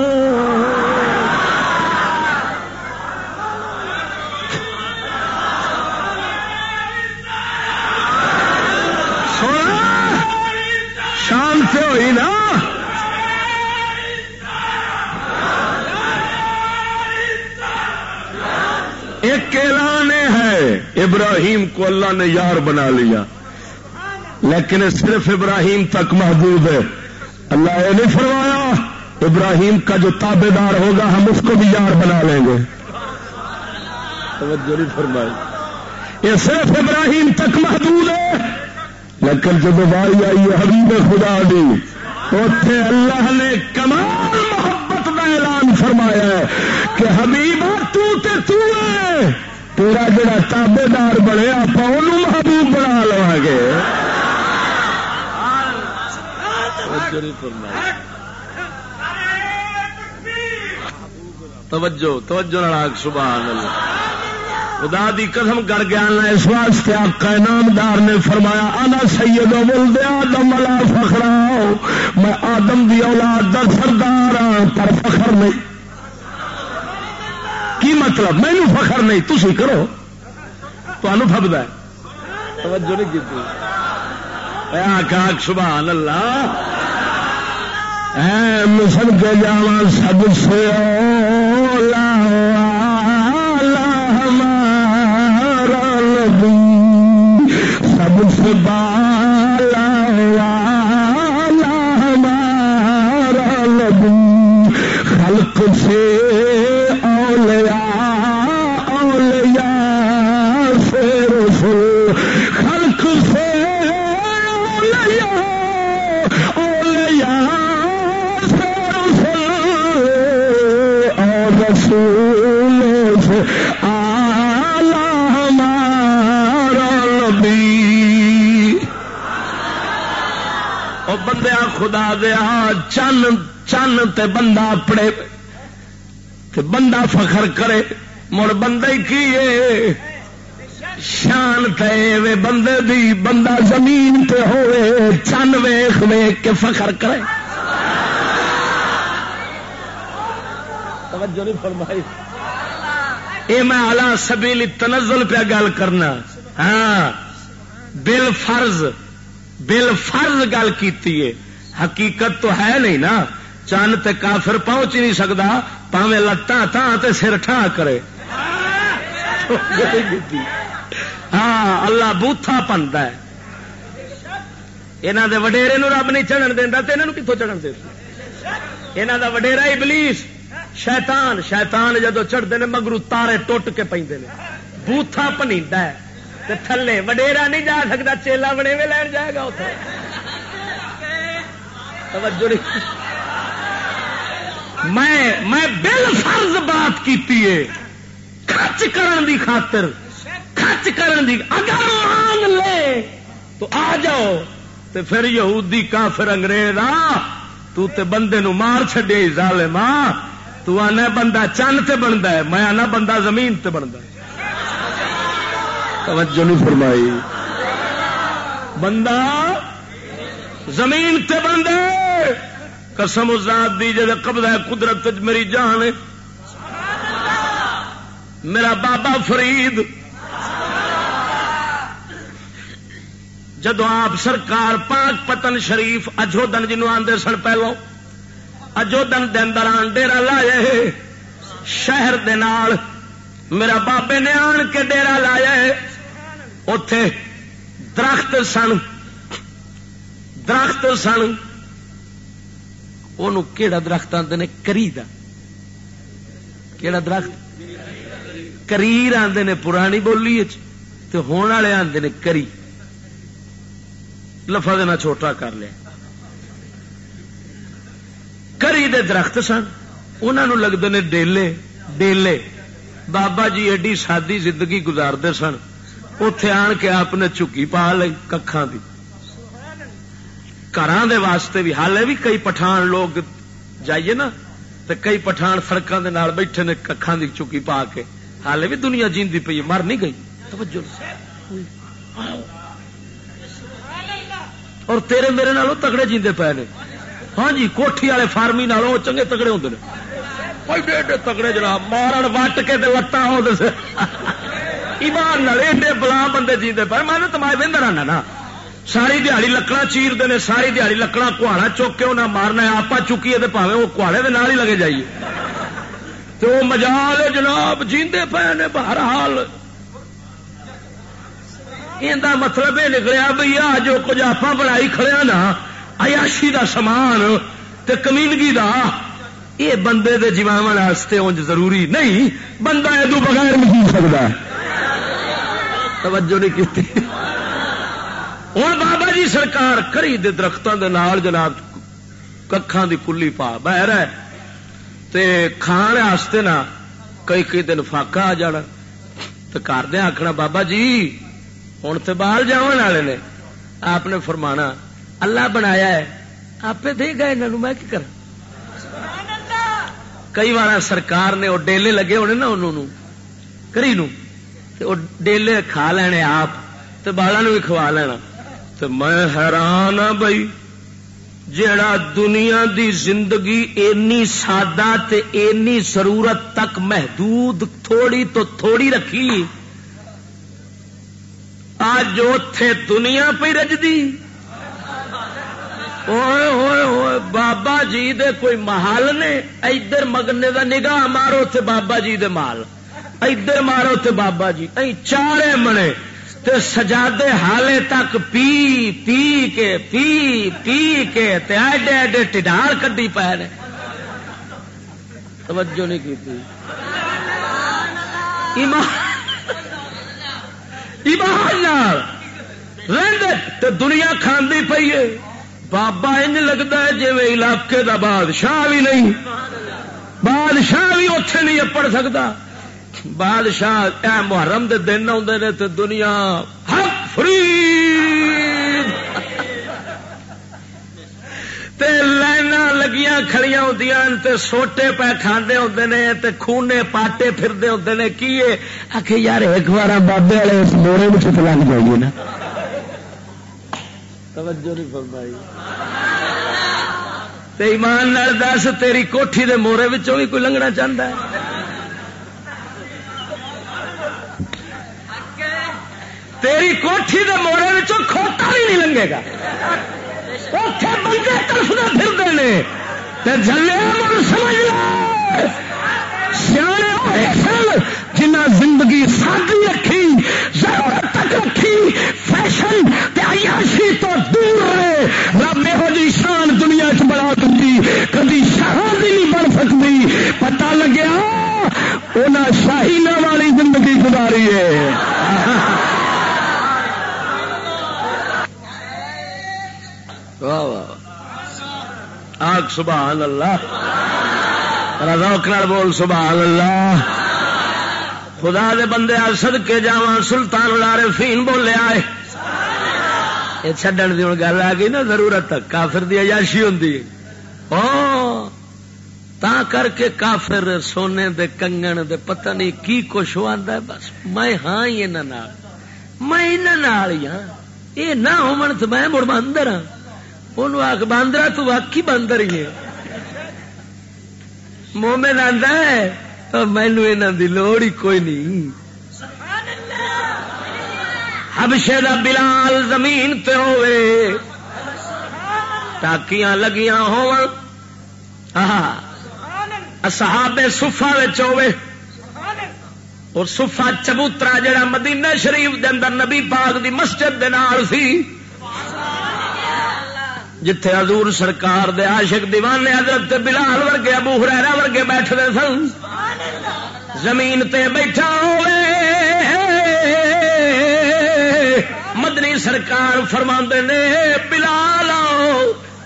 ابراہیم کو اللہ نے یار بنا لیا۔ لیکن صرف ابراہیم تک محدود ہے۔ اللہ یہ نہیں فرمایا، ابراہیم کا جو تابے دار ہوگا، ہم اس کو بھی یار بنا لیں گے۔ فرمائی۔ یہ صرف ابراہیم تک محدود ہے۔ لیکن جب باری آئی ہے، حبیب خدا دی اتے اللہ نے کمال محبت کا اعلان فرمایا ہے کہ حبیب، تو تے تو ہے۔ تیرا جڑا تابے دار بنے آپ محبوب بنا لوا گے۔ توجہ توجہ ناگ سبحان اللہ۔ خدا دی قسم کر گیا اس واسطے آقا نامدار نے فرمایا، انا سید ولد آدم والا فخرا میں آدم دی اولاد دا سردار ہاں پر فخر نہیں۔ مطلب مینو فخر نہیں تھی کرو۔ تمہیں فبد ہے۔ توجہ نہیں کی آخ سبحان اللہ۔ مسل کے جا سب سے اولا سب سے خدا دیا چن چن تے بندہ اپنے، تے بندہ فخر کرے، مڑ بندہ ہی کی شان تے بندے دی، بندہ زمین تے ہوئے، چن ویخ ویخ کے فخر کرے۔ توجہ نہیں فرمائی۔ یہ میں آلہ سبیلی تنزل پہ گل کرنا۔ ہاں بل فرض بل فرض گل کی حقیقت تو ہے نہیں نا۔ چند تے کافر پہنچ ہی نہیں سکتا پاوے لتاں تے سر ٹھا کرے۔ ہاں اللہ بوتھا پنتا ہے۔ یہاں دے وڈیرے نو رب نہیں چڑھن دینا تو یہاں کتوں چڑھن دے یہاں دا وڈیرا ابلیس، شیطان۔ شیطان جدو چڑھتے ہیں مگرو تارے ٹوٹ کے پہ بوتھا پنی تھلے وڈیرا نہیں جا سکتا چیلا بڑے میں لین جائے گا اتنے توجہ میں میں بل فرض بات کی خرچ کرن دی خاطر خرچ کرن دی اگر مان لے تو آ جاؤ تو پھر یہودی کافر انگریز آ، تو تے بندے نو مار چڈے ظالماں تو آنا بندہ چند تے بنتا ہے، میں آنا بندہ زمین تے بنتا ہے۔ توجہ نہیں فرمائی۔ بندہ زمین تے بنتا ہے۔ قسم ذات دی جب قبضہ ہے، قدرت میری جان میرا بابا فرید۔ جدو آپ سرکار پاک پتن شریف اجودن جنوب آدھے سن پہلو، اجودن دن دران ڈیرا لائے، شہر دے نال میرا بابے نے آن کے ڈیرا لایا اتے درخت سن۔ درخت سن۔ وہ کہڑا درخت آتے کری دا کہڑا درخت؟ کریر آتے نے پرانی بولی ہونے والے آتے نے کری. لفا دینا چھوٹا کر لیا. کری دے درخت سن انہوں لگتے ہیں ڈیلے ڈیلے. بابا جی ایڈی سادی زندگی گزارتے سن اتے آن کے آپ نے چکی پا لی ککھان دی گھر واسطے بھی حالے بھی کئی پٹھان لوگ جائیے نا تو کئی پٹھان سڑکوں کے بیٹھے نے ککھان دی چکی پا کے حالے بھی دنیا جیندی پی مر نہیں گئی توجہ اور تیرے میرے نالوں تگڑے جیندے پے نے ہاں جی کوٹھی والے فارمی نالوں چنگے تگڑے ہوں ایڈے ایڈے تگڑے جناب مارن وٹ کے لتان ہو ایمان ایڈے بلا بندے جیتے پہ میں تمائے بہتر آنا نا ساری دیہڑی لکڑا چیرتے ہیں، ساری دیہڑی لکڑا کہاڑا چک کے انہیں مارنا آپ چکیے تو پاوے وہ کہاڑے کے نال ہی لگے جائیے۔ تو وہ مجال جناب، جیندے پے نے بہرحال۔ یہ مطلب یہ نکلیا بھائی آ جو کچھ آپ بنائی کھڑیا نا ایاشی دا سامان تے کمینگی دا، یہ بندے دے جیواون واسطے انج ضروری نہیں، بندہ ادو بغیر نہیں سکتا توجہ نہیں کی ہوں بابا جی سرکار کری دے درختوں دے نال جناب ککھان دی کلی پا بہ رہا تے کھان واسطے نا کئی کئی دن فاقا آ جانا تو کر دیا آخنا بابا جی ہوں تو بال جان والے نے آپ نے فرمانا اللہ بنایا ہے آپ دے گئے انہوں میں کر کئی بار سرکار نے وہ ڈیلے لگے ہونے نا انہوں کری نو ڈیلے کھا لینے آپ تو بالا بھی کھوا لینا تو میں حیران ہاں بھائی جڑا دنیا دی زندگی اینی سادہ تے اینی ضرورت تک محدود تھوڑی تو تھوڑی رکھی، آج اتے دنیا پہ رجدی۔ ہوئے ہوئے ہوئے بابا جی دے کوئی محل نے ادھر مگنے دا نگاہ مارو تے بابا جی دے مال ادھر مارو تے بابا جی چارے منے۔ تے سجادے حالے تک پی پی کے پی پی کے تے ایڈے ایڈے ٹڈار کڈی پے نے۔ توجہ نہیں کی تھی ایمان ایمان دنیا کھاندی پی ہے بابا انج لگتا ہے جی علاقے دا بادشاہ بھی نہیں۔ بادشاہ بھی اتے نہیں اپڑ سکتا بادشاہ اے محرم دے دن آدھے نے تو دنیا حق فری لائن لگیاں کھڑیاں ہوں سوٹے پہ کھانے ہوتے نے خونے پاٹے پھرتے ہوتے نے، کی آخ یار ایک بار بابے والے اس موڑے میں چپ لگ جائیے نا۔ توجہ نہیں فرمائی۔ ایمان دس، تیری کوٹھی دے مورے بھی کوئی لنگنا چاہتا ہے؟ تیری کوٹھی دے مورے میں کھوٹا بھی نہیں لنگے گا۔ اتے بندے ترستے پھرتے ہیں جلے سمجھ لو سیاح جنہ زندگی سادی رکھی، ضرورت تک رکھی، فیشن عیاشی تو دور رہے۔ رب یہو جی شان دنیا چ بڑا دیں کدی کبھی شہادی نہیں بن سکتی۔ پتا لگیا انہیں شاہی والی زندگی گزاری ہے۔ [LAUGHS] آگ سبحان اللہ۔ روک نال بول، سبحان اللہ۔ خدا دے بندے سد کے جا سلطان لارے فین بولے آئے۔ یہ چڈن کی ہوں گل آ گئی نا، ضرورت کافر دی عیاشی ہوں او، تا کر کے کافر سونے دے کنگن دے، پتہ نہیں کی کچھ آتا ہے۔ بس میں ہاں ہی یہاں میں ہی ہاں۔ یہ نہ ہو میں مڑ اندر ہاں۔ ان آخ باندرا تو واقعی باندر ہی ہے۔ مومن آدھا ہے مینو یہاں کی لوڑ ہی کوئی نہیں۔ ہبشے کا بلال زمین تے ہوئے ٹاکیاں لگیاں ہو صحاب سفا ہوئے اور سفا چبوترا جڑا مدینہ شریف دے اندر نبی پاک دی مسجد دے نال سی۔ جتھے حضور سرکار دے عاشق دیوانے حضرت بلال ورگے، ابو ہریرا ورگے بیٹھتے سن۔ زمین تے بیٹھا ہوئے۔ مدنی سرکار فرما نے، بلال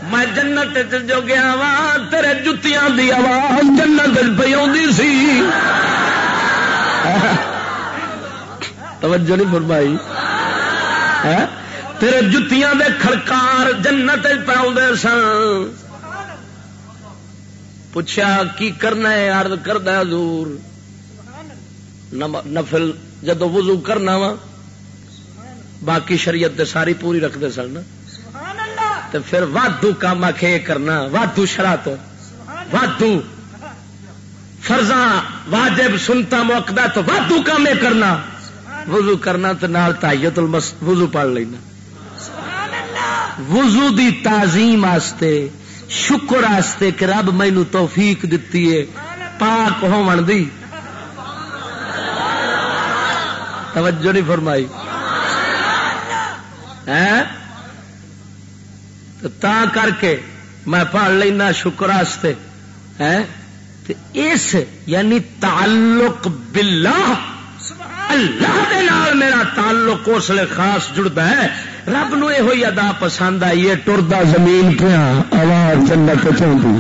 میں جنت جو گیا وا تیرے جتیاں دی آواز جنت پہ سی۔ توجہ نہیں فرمائی۔ ہاں؟ تیرے جتیاں دے کھڑکار جنت پاؤ سن۔ پوچھا کی کرنا ہے؟ ارد کردہ دور نفل جدو وضو کرنا وا باقی شریعت دے ساری پوری رکھتے سن تو پھر وادو کام آخ کرنا وادو شرا تو وادو فرضا واجب سنتا موقع تو وادو کام کرنا۔ وضو کرنا تو نال تائیت وضو پڑھ لینا۔ وضو دی تعظیم آستے، شکر آستے کہ رب مینو توفیق دتی ہے، پاک ہون دی۔ توجہ نہیں فرمائی۔ ہاں؟ تا کر کے میں پڑھ لینا شکر آستے۔ ہاں؟ اس یعنی تعلق باللہ، اللہ دے نال میرا تعلق اس لیے خاص جڑتا ہے رب نو یہ ادا پسند آئی ہے ٹردا زمین پیا آواز جنت چاہتی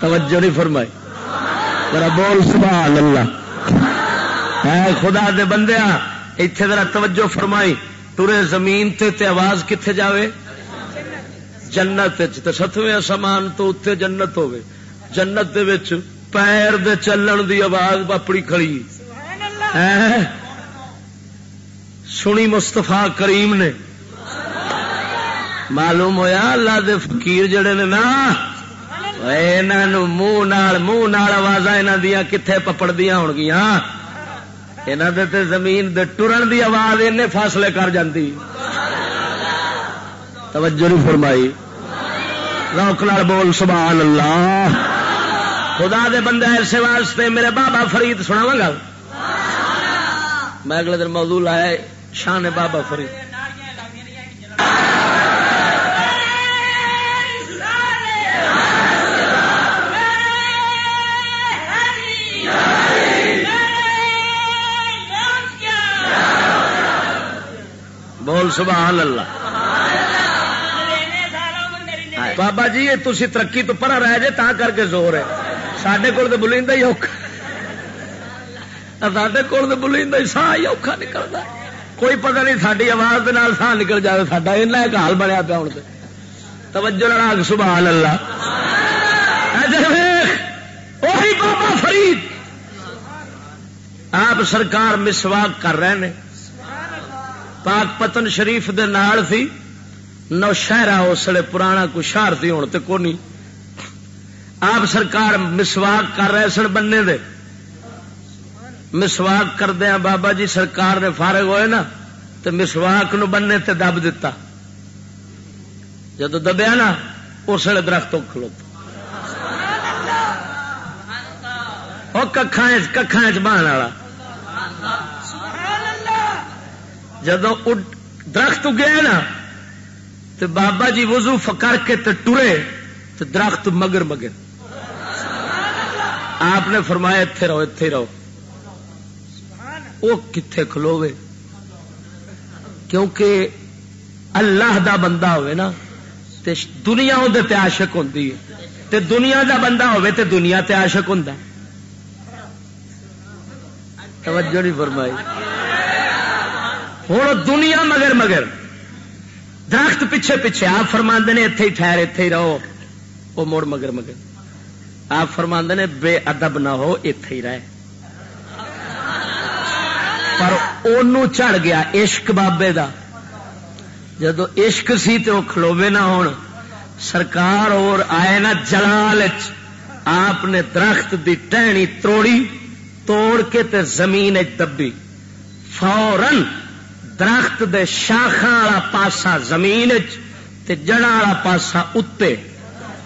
توجہ نہیں فرمائی۔ ذرا بول سبحان اللہ۔ اے خدا دے بندے ایتھے ذرا توجہ فرمائی۔ ٹرے زمین تے تے آواز کتنے جاوے؟ جنت ستویں سامان تو اتنے جنت ہوے جنت دے وچ پیر دے چلن دی آواز اپنی کھڑی۔ سنی مستفا کریم نے۔ معلوم ہویا اللہ دے فقیر جڑے نے نا منہ منہ آواز یہاں دیا کتنے پپڑ دیا ہو گیا یہاں دے زمین دے ٹرن دی آواز این فاصلے کر جاندی۔ توجہ نہیں فرمائی۔ روک نال بول، سبحان اللہ۔ خدا دے بندے ایسے واسطے میرے بابا فرید سناوا گا۔ میں اگلے دن موضوع لایا شان بابا فرید. بول سبحان اللہ. بابا جی یہ تھی ترقی تو پرا رہ جائے تا کر کے زور ہے. سڈے کول تو بلیندا ہی اوکھا. سڈے کول تو بلیندا ہی سا ہی اوکھا نکلتا ہے کوئی پتہ نہیں ساری آواز ساہ نکل جائے سا ایک حال بنیا پیا ہوں توجہ راگ سبحان اللہ۔ وہی بابا فرید۔ آپ سرکار مسواک کر رہے ہیں پاک پتن شریف دے نال سی نو شہرا اسلے پرانا کو شہر تھی ہوں تو کونی۔ آپ سرکار مسواک کر رہے سن بننے دے۔ مسواک کردیا بابا جی سرکار نے فارغ ہوئے نا تو مسواک نو بننے تے دب دیتا جدو دبیا نا، اس ویل درخت کھلوتا۔ ککھان ککھان چ بہن والا۔ جدو درخت گیا نا تو بابا جی وضو کر کے تے ٹرے تو درخت مگر مگر۔ آپ نے فرمایا اتے رہو اتے رہو۔ وہ کتنے کھلوے کیونکہ اللہ دا بندہ ہوئے نا، تے دنیا اندر عاشق ہوتی ہے۔ تے دنیا دا بندہ ہوئے تے دنیا تے عاشق ہوں توجہ نہیں فرمائی۔ ہوں دنیا مگر مگر، درخت پیچھے پیچھے، آپ فرما نے اتے ہی ٹھہر اتے ہی رہو۔ وہ مڑ مگر مگر۔ آپ فرما نے بے ادب نہ ہو اتے ہی رہے۔ پر اونوں چڑھ گیا، عشق بابے دا۔ جدو عشق سی تو کھلوے نہ ہون، سرکار اور آئے نا جلال آپ نے درخت دی ٹہنی تروڑی توڑ کے تے زمین دبی۔ فورن درخت دے شاخا والا پاسا زمین تے جڑا والا پاسا اتنے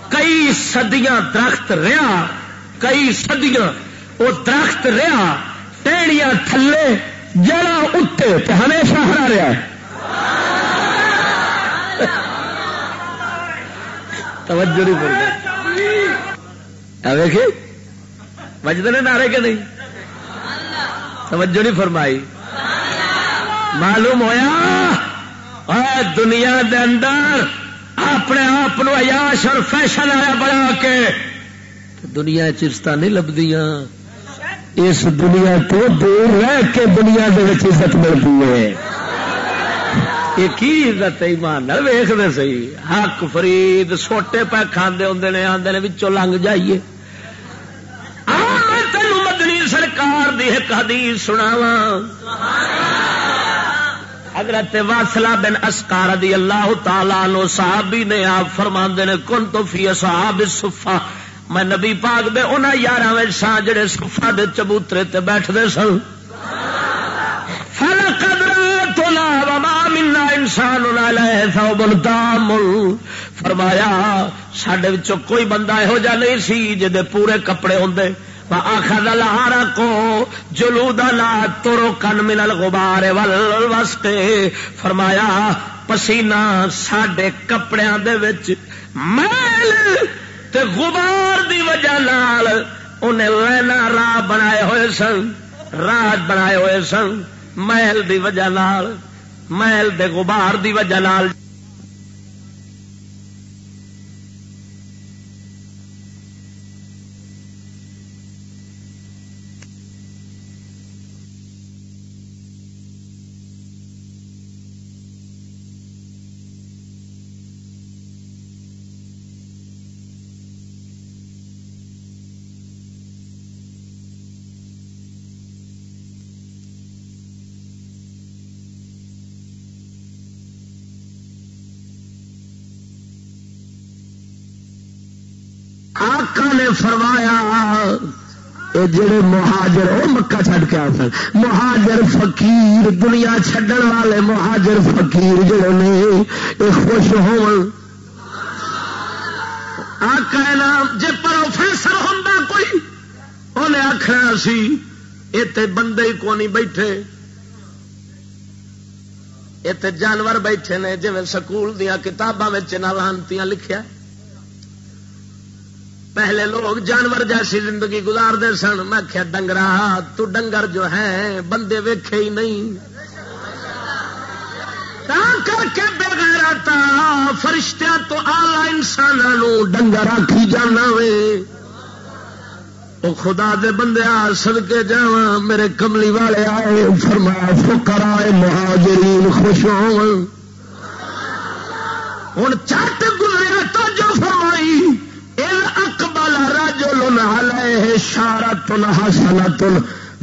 کئی سدیاں درخت رہا کئی سدیاں وہ درخت رہا ٹہنیاں تھلے۔ جڑا اتنے تے ہمیشہ ہرا رہا۔ توجہ نہیں بول رہی وجد نے نعرے کے نہیں توجہ نہیں فرمائی۔ معلوم ہویا۔ دنیا دے اندر اپنے آپ عیاش اور فیشن آیا بنا کے۔ دنیا چرست نہیں لبدیاں۔ اس دنیا تو دور رہ کے دنیا کے عزت ملتی ہے۔ یہ کی عزت ایمان ویخ دے سی حق فرید سوٹے پہ کھانے ہوں نے آدھے بچوں لنگ جائیے۔ تین مدنی سرکار دی ایک حدیث سناوا حضرت واسلا بن اسکار رضی اللہ تعالی نو صحابی نے آپ فرما نے، کن تو فی صحاب صفا میں نبی پاک دے انہاں یاراں وچ سا جڑے صفا دے چبوترے تے بیٹھدے سن۔ فلقد راتنا وما منا انسان علیہ ثوب تامل فرمایا، ساڈے وچوں کوئی بندہ یہو جا نہیں سی جے پورے کپڑے ہوندے۔ آخر لہارا کو جلو دلا تورو کن ملل غبار ول وستے فرمایا پسینہ سڈے کپڑے میل تے غبار دی وجہ لال انہیں لینا راہ بنائے ہوئے سن راہ بنائے ہوئے سن۔ محل دی وجہ لال محل دے غبار دی وجہ لال آقا نے فرمایا جڑے مہاجر وہ مکہ چھڈ کے آ سن۔ مہاجر فقیر، دنیا چھڈن والے مہاجر فقیر جڑے نے یہ خوش ہو جی پروفیسر ہوں کوئی انہیں آخنا سی اتنے بندے ہی کونی بیٹھے۔ اتنے جانور بیٹھے نے جی سکول دیا کتاباں لانتی لکھیا۔ پہلے لوگ جانور جیسی زندگی گزارتے سن۔ میں کیا ڈنگرا، تو ڈنگر جو ہے بندے ویکھے ہی نہیں۔ کر کے بغیر فرشتہ تو آلہ انسانوں ڈنگر آخی جانا وے۔ وہ خدا دے بندے، آ سد کے جا میرے کملی والے آئے، فرمایا فکر آئے مہاجرین خوش ہو ہوں چٹ گزریا علیہ شارت حسنت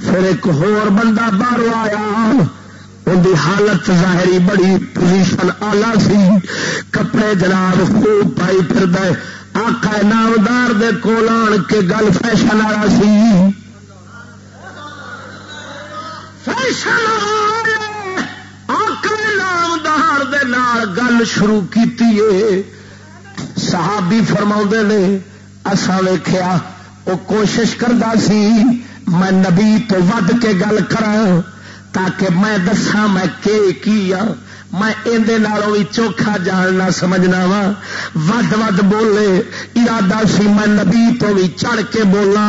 پھر ایک ہور بندہ باہر آیا۔ ان کی حالت ظاہری بڑی پوزیشن آلہ سی۔ کپڑے جناب خوب پائی پھر آقا نامدار دے کول آن کے گل فیشن والا سی۔ فیشن آقا نامدار دے نال گل شروع کی صحابی فرما نے اصا ویخیا وہ کوشش کرتا سی، میں نبی تو ود کے گل کرا تاکہ میں دسا میں کہ کیا میں اندر بھی چوکھا جاننا سمجھنا وا ود ود بولے، ارادہ سی میں نبی تو بھی چڑھ کے بولا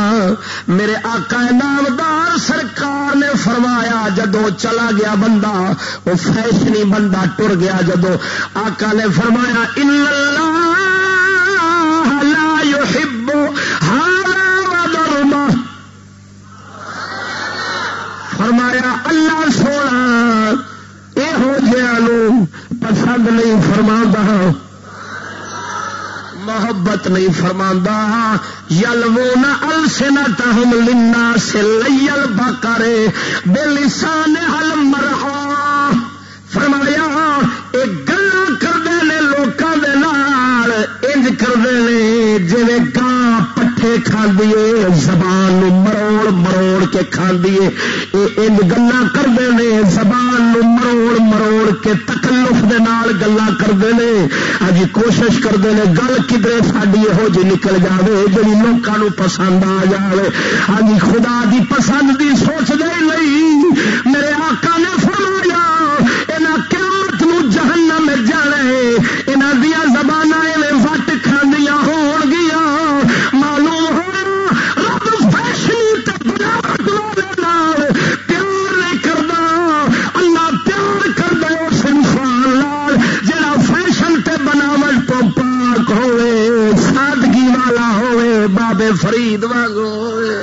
میرے آقا نامدار سرکار نے فرمایا جدو چلا گیا بندہ وہ فیشنی بندہ ٹر گیا جدو آقا نے فرمایا اللہ لا يحب ہاں فرمایا، اللہ سونا یہ پسند نہیں فرما محبت نہیں فرما یل وہ نہ السنا تہم لینا سے لئل بکرے بے لسان حل مرحا فرمایا ایک گلا کرتے ہیں لوگوں کے انج کرتے ہیں جی گاں پٹھے کھاندیے، زبان مروڑ مروڑ کے کھاندیے۔ ان گلا کرتے ہیں زبان مروڑ مروڑ کے تکلف دے نال گلا کرتے ہیں ہاں کوشش کرتے ہیں گل کدھر ساری یہو جی نکل جائے جی لوگوں پسند آ جائے ہاں خدا دی پسند دی سوچ دے نہیں فرید واگ ہوئے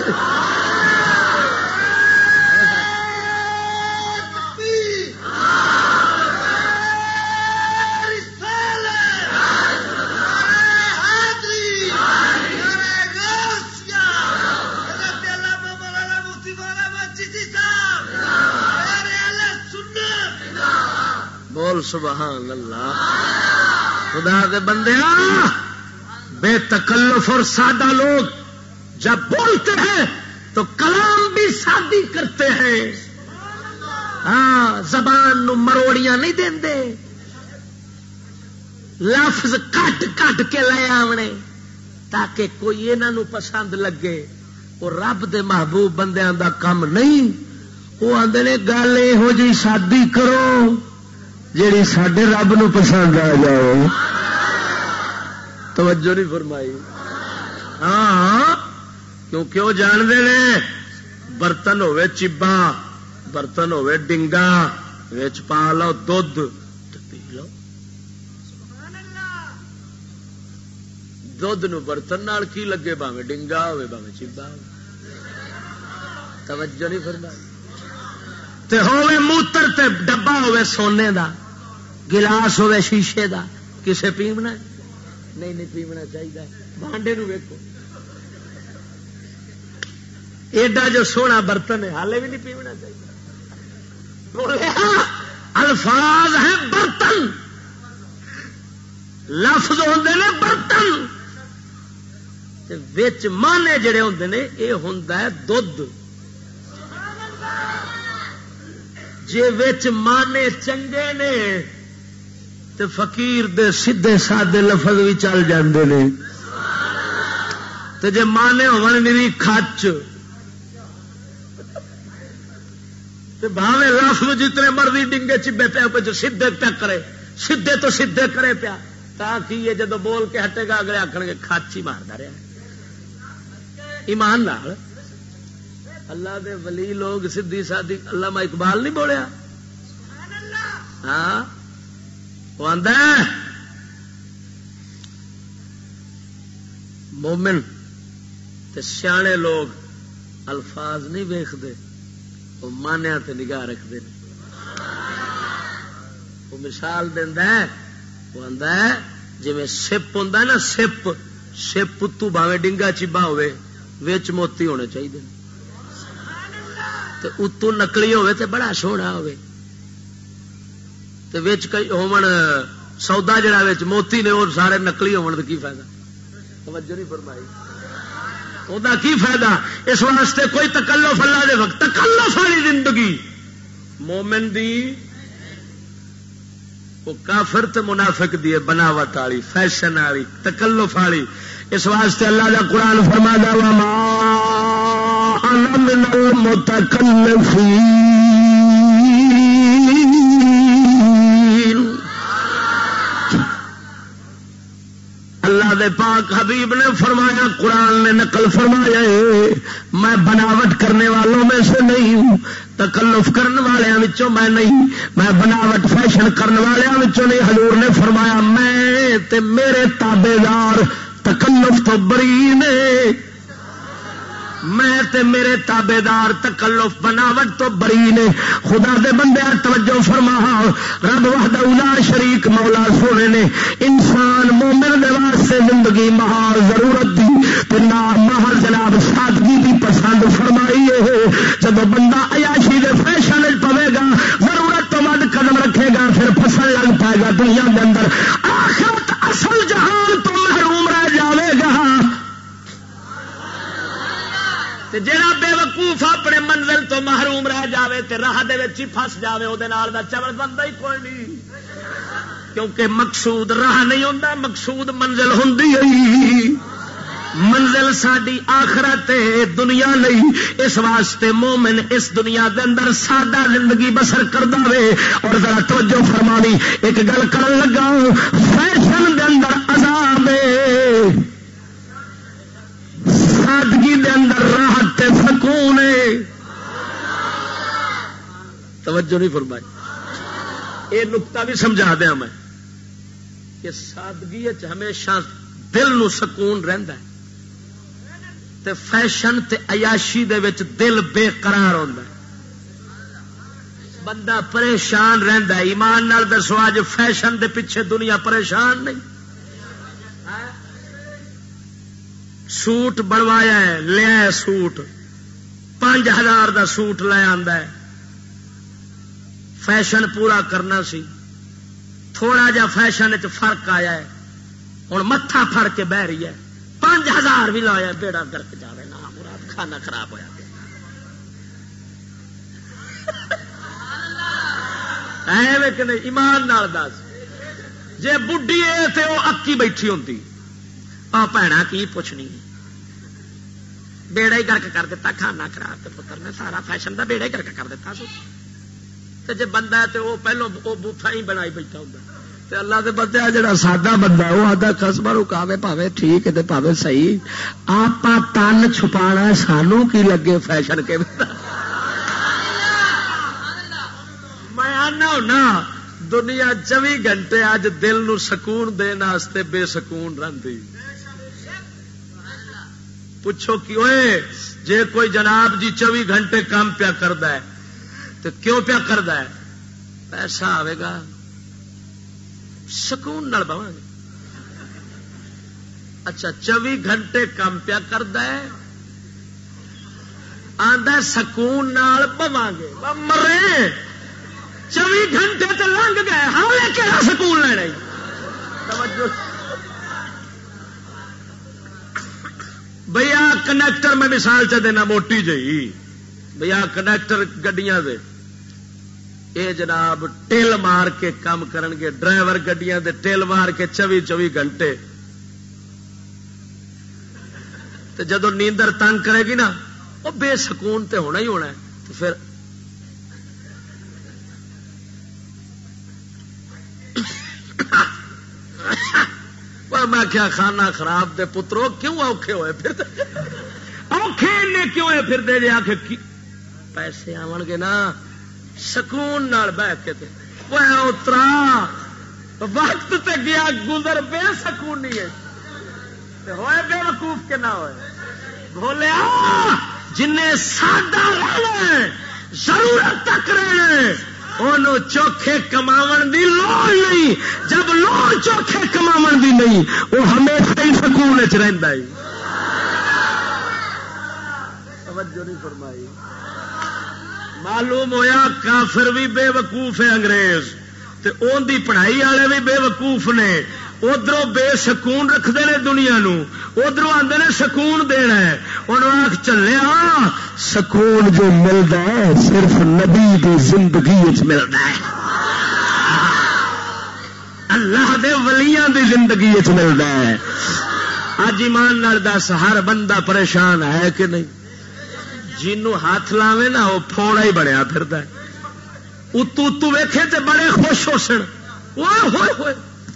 بول سبحان اللہ. خدا دے بندے بے تکلف اور سادہ لوگ جب بولتے ہیں تو کلام بھی سادی کرتے ہیں۔ ہاں زبان نو مروڑیاں نہیں دے لفظ کٹ کٹ کے لے آنے تاکہ کوئی یہاں پسند لگے۔ وہ رب دے محبوب بندیاں دا کام نہیں۔ وہ آدھے گل یہو جی شادی کرو، جیڑی سڈے رب نو پسند آ جائے توجہ نہیں فرمائی۔ ہاں کیونکہ وہ جانتے ہیں برتن ہوے چبا برتن ہوے ڈنگا پا لو دھد پی لو۔ دھد برتن کی لگے؟ باوے ڈنگا ہوے باوے چبا توجہ نہیں فرمائی۔ تے ہوے موتر تے ڈبا ہوے سونے دا، گلاس ہوے شیشے دا، کسے پیمنا نہیں نہیں پیمنا چاہیے بانڈے ویکو ایڈا جو سونا برتن ہے ہالے بھی نہیں پیمنا چاہیے ہاں، الفاظ ہے برتن۔ لفظ ہوتے نے برتن۔ مانے جڑے ہوں نے یہ ہوں دھد جی مانے چنگے نے تے فقیر دے سیدے سادے لفظ بھی چل جاندے نے۔ تے جے مانے ہون میری کچ بھاوے لفظ جتنے مرضی ڈنگے چبے پیا پہ سیدھے پیا کرے، سیدھے تو سیدھے کرے پیا۔ تاکہ یہ جدو بول کے ہٹے گا، اگلے آخر گے کچ ہی مارتا رہا ایمان لال اللہ دے ولی لوگ سدھی سادی اللہ میں اقبال نہیں بولیا؟ ہاں؟ وہ مومن تے سیانے لوگ الفاظ نہیں ویختے وہ مانیا تے نگاہ رکھتے ہیں وہ مثال دینا وہ آدھا جی سپ ہوں نا، سپ سپ تو باوے ڈنگا چیبا ہوئے موتی ہونے چاہیے اتو نکلی ہوے تے بڑا سونا ہوے تے وچ کئی ہومن، سودا جڑا وچ موتی نے اور سارے نکلی ہون کی فائدہ؟ توجہ نہیں فرمائی۔ وہ فائدہ؟ اس واسطے کوئی تکلف اللہ دے وقت، تکلف والی زندگی۔ مومن دی، وہ کافر تے منافق دی بناوٹ والی، فیشن والی، تکلف والی۔ اس واسطے اللہ کا قرآن فرما دا من المتکلفین پاک حبیب نے فرمایا، قرآن نے نقل فرمایا میں بناوٹ کرنے والوں میں سے نہیں ہوں، تکلف کرنے والوں میں نہیں، میں بناوٹ فیشن کرنے والوں نہیں۔ حضور نے فرمایا، میں تے میرے تابے دار تکلف تو بری نے میں تے میرے تابے دار تکلف بناوٹ تو بری نے۔ خدا دے بندے توجہ فرما رب وحدہ اولا شریک مولا سونے نے۔ انسان مومن دے واسطے زندگی مہا ضرورت دی۔ تے نہ محل جناب سادگی دی پسند فرمائی ہے۔ جب بندہ عیاشی دے فیشن پوے گا، ضرورت تو ود قدم رکھے گا، پھر پسند لگ پائے گا دنیا کے اندر۔ آخرت اصل جہان تو محروم رہ جاوے گا۔ جا بے وقوف اپنے منزل تو محروم رہ جائے تو راہ فس جائے وہ چبل بنتا ہی کوئی نہیں۔ کیونکہ مقصود راہ نہیں ہوتا مقصود منزل ہوں منزل ساری آخرت دنیا نہیں اس واسطے مومن اس دنیا دے اندر سادہ زندگی بسر کر دے اور ذرا توجہ فرمانی، ایک گل کر لگا، فیشن دے اندر عذاب سادگی دے اندر راحت تے سکون توجہ نہیں فرمائی۔ یہ نکتا بھی سمجھا دیا میں کہ سادگی ہمیشہ دل نو سکون رہندا ہے۔ تے فیشن تے عیاشی دے وچ دل بے قرار ہوندا ہے۔ بندہ پریشان رہندا ہے۔ ایمان نال دسو اج فیشن دے پیچھے دنیا پریشان نہیں۔ سوٹ بنوایا ہے، لیا سوٹ۔ پانچ ہزار دا سوٹ لے آندا ہے۔ فیشن پورا کرنا سی۔ تھوڑا جا فیشن چ فرق آیا ہے۔ ہوں متھا فر کے بہ رہی ہے۔ پانچ ہزار بھی لایا بیڑا گرک جائے نا مراد کھانا خراب ہوا ایمان نال دس۔ جی بڈی ہے تو وہ اکی بیٹھی ہوتی آ بھنا کی پوچھنی؟ ہے بیڑا ہی گرک کر دیتا، کھانا خراب تو پتر نے سارا فیشن کا بیڑا ہی گرک کر دیتا تو۔ جی بندہ ہے تو وہ پہلو وہ بوتھا ہی بنا بیٹھا ہوں اللہ کے بندے جڑا سادہ بندہ وہ آتا قسم رکاوے پاوے ٹھیک ہے پاوے صحیح۔ آپ تن چھپا سانو کی لگے فیشن کے میں آنا ہونا، دنیا چوبی گھنٹے اج دل نو سکون دن بے سکون رہی پوچھو کہ اوے جے کوئی جناب جی چوبی گھنٹے کام پیا کرتا ہے، تو کیوں پیا کرتا ہے؟ پیسہ آئے گا۔ سکون نال بوا گے۔ اچھا چوبی گھنٹے کام پیا کرتا ہے آدھا سکون نال بوا گے۔ مرے۔ چوبی گھنٹے تو لنگ گئے ہمیں کہڑا سکون لینا توجہ۔ بھیا کنیکٹر میں مثال چ دینا موٹی جی بھیا کنیکٹر گڈیاں دے۔ اے جناب ٹل مار کے کام کرن گے۔ ڈرائیور گڈیاں دے ٹل مار کے چوی چوی گھنٹے۔ تو جدو نیندر تنگ کرے گی نا وہ بے سکون تے ہونا ہی ہونا ہے۔ تو پھر پر میں کیا کھانا خراب دے پترو، کیوں اوکھے ہوئے پھر اوکھے نے کیوں ہوئے پھر دے آ پیسے آن گے نا، سکون نال بہ کے وہ اترا وقت تے گیا گزر بے سکون نہیں ہے ہوئے بے وقوف کے نہ ہوئے۔ بولیا جن سادہ رہے ضرورت تک رہے چوکھے کما دی لوڑ نہیں۔ جب لوڑ چوکھے کما نہیں، وہ ہمیشہ ہی سکون چ نہیں فرمائی۔ معلوم ہویا کافر بھی بے وقوف ہے انگریز، تے اون دی پڑھائی والے بھی بے وقوف نے۔ ادھر بے سکون رکھتے ہیں دنیا نو ادھر آدھے نے سکون دینا ہے۔ انہوں آخ چلے سکون جو ملتا ہے، صرف نبی کی زندگی ملتا ہے۔ اللہ دے ولیاں دی زندگی ملتا ہے۔ اج ایمان دس، ہر بندہ پریشان ہے کہ نہیں؟ جنو ہاتھ لاوے نا وہ فوڑا ہی بنیا پھر اتو ویکھے تے بڑے خوش ہو سن۔ ہوئے ہوئے۔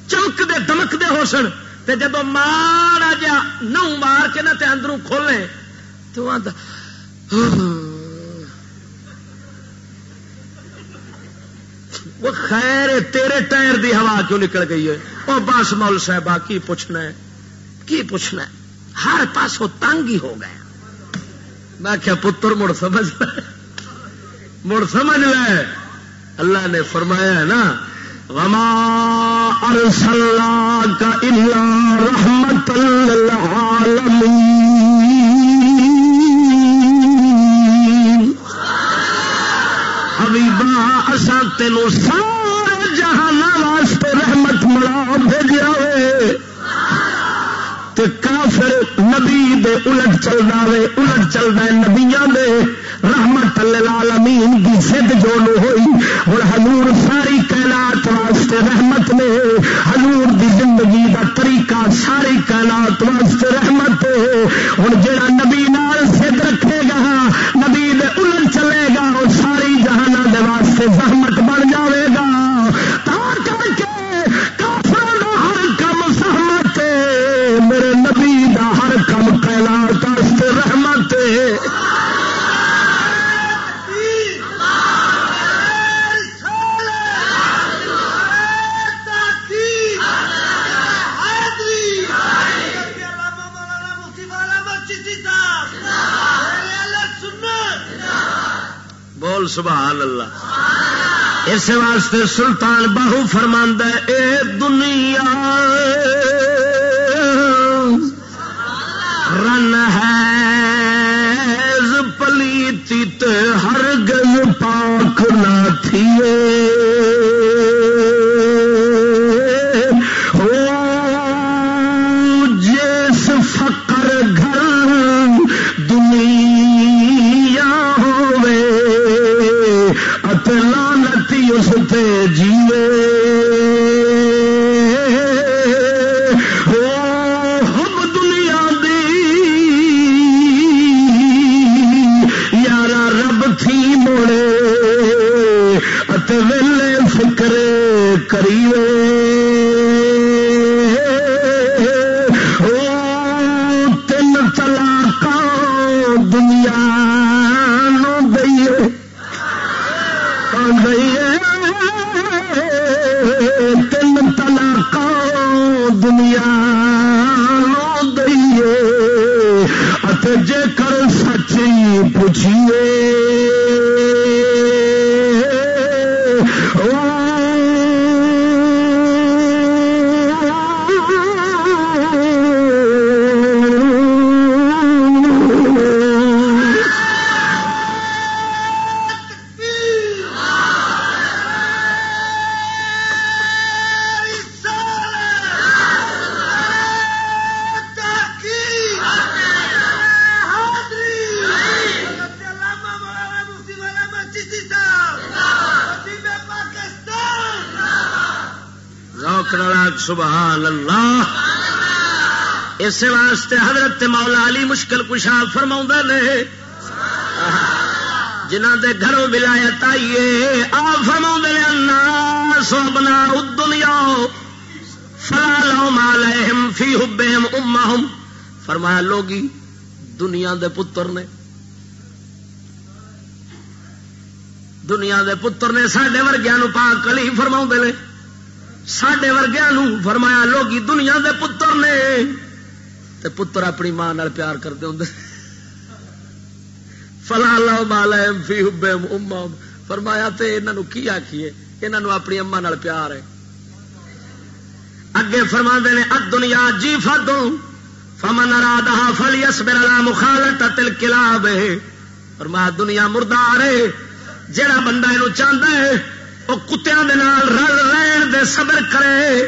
چمکتے دمکتے ہو سن۔ تے جب مارا جا نو مار کے نہ تے اندروں کھولے، تو آتا وہ خیر تیرے ٹائر دی ہوا کیوں نکل گئی ہے؟ وہ بس مول صاحب کی پوچھنا ہے؟ کی پوچھنا ہے؟ ہر پاسوں تنگ ہی ہو گیا میں کیا پتر، مڑ سمجھ مڑ سمجھ لے۔ اللہ نے فرمایا ہے نا، وما ارسلناك الا رحمت للعالمين۔ اساں تینوں سارے جہان واسطے رحمت ملا بھیجا ہوئے کافر نبی دے الٹ چل رہے الٹ چل رہا ہے نبیا دے۔ رحمت العالمین کی سد جو ہوئی۔ اور حضور ساری کائنات واسطے رحمت نے، حضور دی زندگی دا طریقہ، ساری کائنات واسطے رحمت ہوں جڑا نبی نال سد رکھے گا نبی دے الٹ چلے گا وہ ساری جہانا سے زحمت بن جاوے گا۔ تا کر کے کافروں ہر کم سہمت میرے نبی دا ہر کم پہلا کاشت رحمت۔ بول سبحان اللہ۔ اس واسطے سلطان باہو فرماندہ اے دنیا، رن ہے پلیتی ہر گل پاک نہ تھیے۔ پوچھیے۔ اس واسطے حضرت مولا علی مشکل کشا فرما نے جنہ دے گھروں ولایت آئیے آ فرما نے سوبنا دنیا فلا لو مال فی حبہم امہم۔ فرمایا، لوگی، دنیا دے پتر نے۔ دنیا دے پتر نے سڈے ورگیا پاک کلی فرما نے سڈے ورگیا فرمایا لوگ دنیا دے پتر نے۔ تے پتر اپنی ماں نال پیار کرتے ہوں فلا لو مالا فی اما فرمایا تے انہوں کی آخیے انہوں اپنی اما نال پیار ہے۔ اگے فرما نے اد دنیا جی فدوں فمن ارادہ فلی اس میرا مخالت تل کلا اور میں دنیا مردار ہے۔ جڑا بندہ یہ چاہتا ہے وہ کتوں کے رل رہن دے صبر کرے۔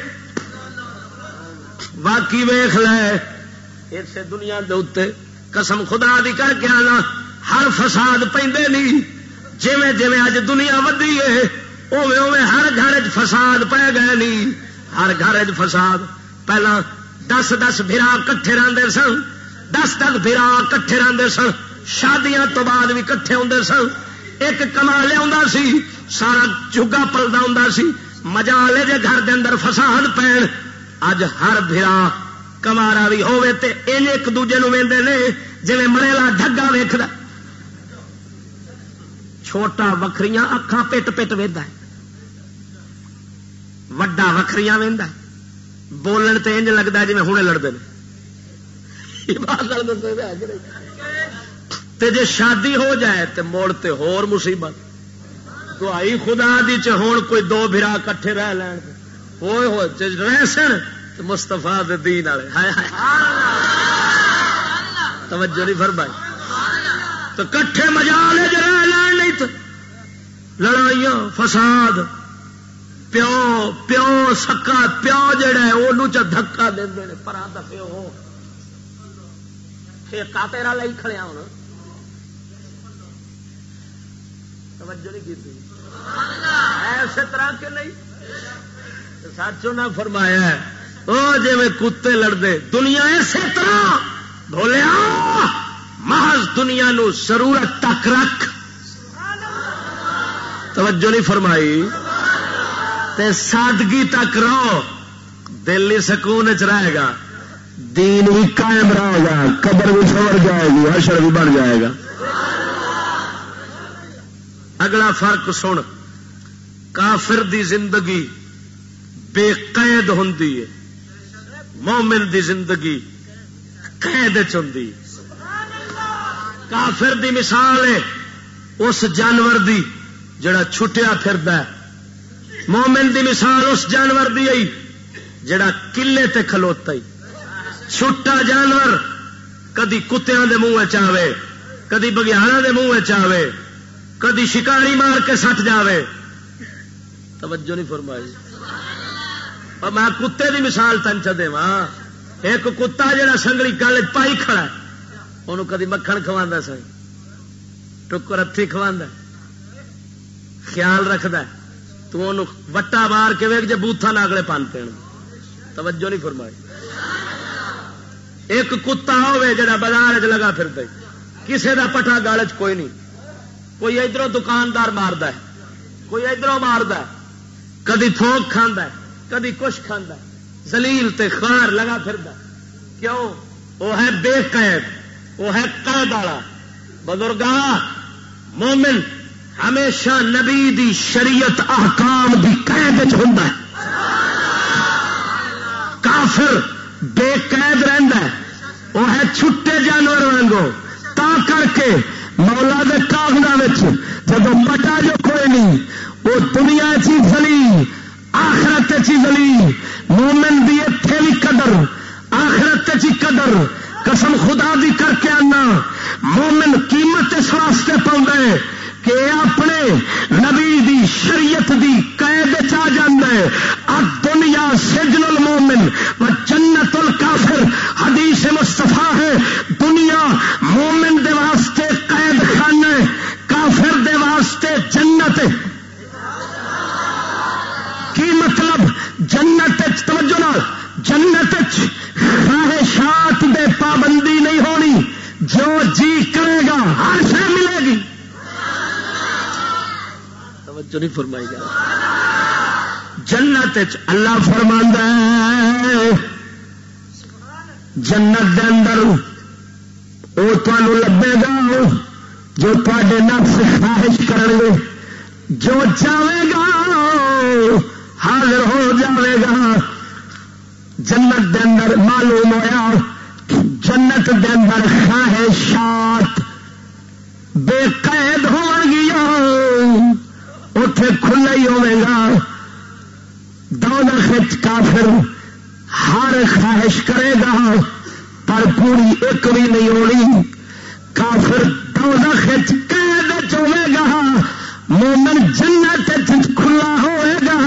باقی ویخ لے۔ اسے دنیا دے اتنے قسم خدا دی کر کے آنا، ہر فساد پہ نہیں جیویں جیویں اج دنیا ودی ہے اوے اوے ہر گھر چ فساد پی گئے نہیں ہر گھر چ فساد۔ پہلا دس دس برا کٹھے رہتے سن، دس دس برا کٹھے رہتے سن۔ شادیاں تو بعد بھی کٹھے ہوں سن۔ ایک کما لیا سی، سارا چگا پلتا ہوں سی۔ مزہ لے جے گھر دے اندر فساد پین۔ اج ہر برا کمارا بھی ہوے تے ان ایک دوجے نو ویندے نے جی مریلا ڈگا ویخ چھوٹا وکری اکھان پٹ پٹ وے وڈا وکری وہدا بولن تے انج لگتا جی ہوں لڑتے جی شادی ہو جائے تو مڑ تے ہور مصیبت تو آئی خدا دی چ ہوں کوئی دو برا کٹھے رہ لین ہوئے ہو رہ سن مستفا دین والے۔ توجہ نہیں فرمائی۔ تو کٹھے مجا لے جا لین نہیں تو لڑائیاں، فساد، پیو پیو سکا، پیو جڑا ہے وہ دھکا دے پرا دفے ہو ٹھیکا تیرا لائی کھڑیا ہوں توجہ نہیں کی ایسے طرح کے نہیں۔ سچو نہ فرمایا ہے۔ وہ جی میں کتے لڑتے دنیا اسی طرح۔ بولیا محض دنیا نو ضرورت تک رکھ۔ توجہ نہیں فرمائی۔ تے سادگی تک رہو۔ دل ہی سکون چ رہے گا۔ دین بھی قائم رہے گا۔ قبر بھی سور جائے گی، حشر بھی بن جائے گا۔ اگلا فرق سن۔ کافر دی زندگی بے قید ہوں مومن دی زندگی قید چی کافر دی مثال ہے اس جانور دی جڑا چھٹیا پھر مومن دی مثال اس جانور دی آئی جڑا کلے تے کھلوتا ہی چھٹا جانور کدی کتوں دے منہ چاہے کدی بگیانا دے منہ چاہے کدی شکاری مار کے سٹ جاوے۔ توجہ نہیں فرمائی۔ اور میں کتے دی مثال تن چ دوا ایک کتا جا سنگلی گل پائی کھڑا انہوں کدی مکھن کھوا سی ٹکر ہاتھی کھوا خیال رکھد تو وٹا مار کے ویک جی بوتھا ناگلے پان پی توجہ نہیں فرمائی۔ ایک کتا ہوے جا بازار چ لگا پھر کسی کا پٹا گال چ کوئی نہیں۔ کوئی ادھر دکاندار مارد کوئی ادھر مارد کدی تھوک کھانا کدی کچھ کھانا زلیل تے خار لگا پھر کیوں؟ وہ ہے بے قید وہ ہے قید والا۔ بزرگا مومن ہمیشہ نبی دی شریعت احکام دی قید ہوں کافر بے قید رہندا ہے۔ وہ ہے چھٹے جانور وانگو۔ تا کر کے مولا دے کاغذ جب مٹا جو کوئی نہیں وہ دنیا چی فلی آخرت چی فلی مومن دی اتے بھی قدر، آخرت چی قدر، قسم خدا دی کر کے آنا۔ مومن قیمت اس واسطے پاؤں کہ اپنے نبی دی شریعت دی قید چ ہے۔ دنیا سجن المومن و جنت الکافر، حدیث مستفا ہے۔ دنیا مومن دے واسطے قید خانہ کافر دے واسطے جنت کی مطلب جنت توجہ نال، جنت خواہشات دے پابندی نہیں ہونی، جو جی کرے گا، ہر سے ملے گی۔ توجہ نہیں فرمائی جا جنت اللہ فرما جنت دے اندر وہ تمہوں لبے گا، جو تے نفس خواہش کریں گے جو چاہے گا حاضر ہو جائے گا۔ جنت دے اندر معلوم ہوا جنت دے اندر خواہشات بے قید ہو گیا اتے کھلا ہی ہوے گا۔ دونوں خچ کافر ہر خواہش کرے گا، پر پوری ایک بھی نہیں ہونی۔ کافر دونوں خچ مومن جنت کھلا ہوئے گا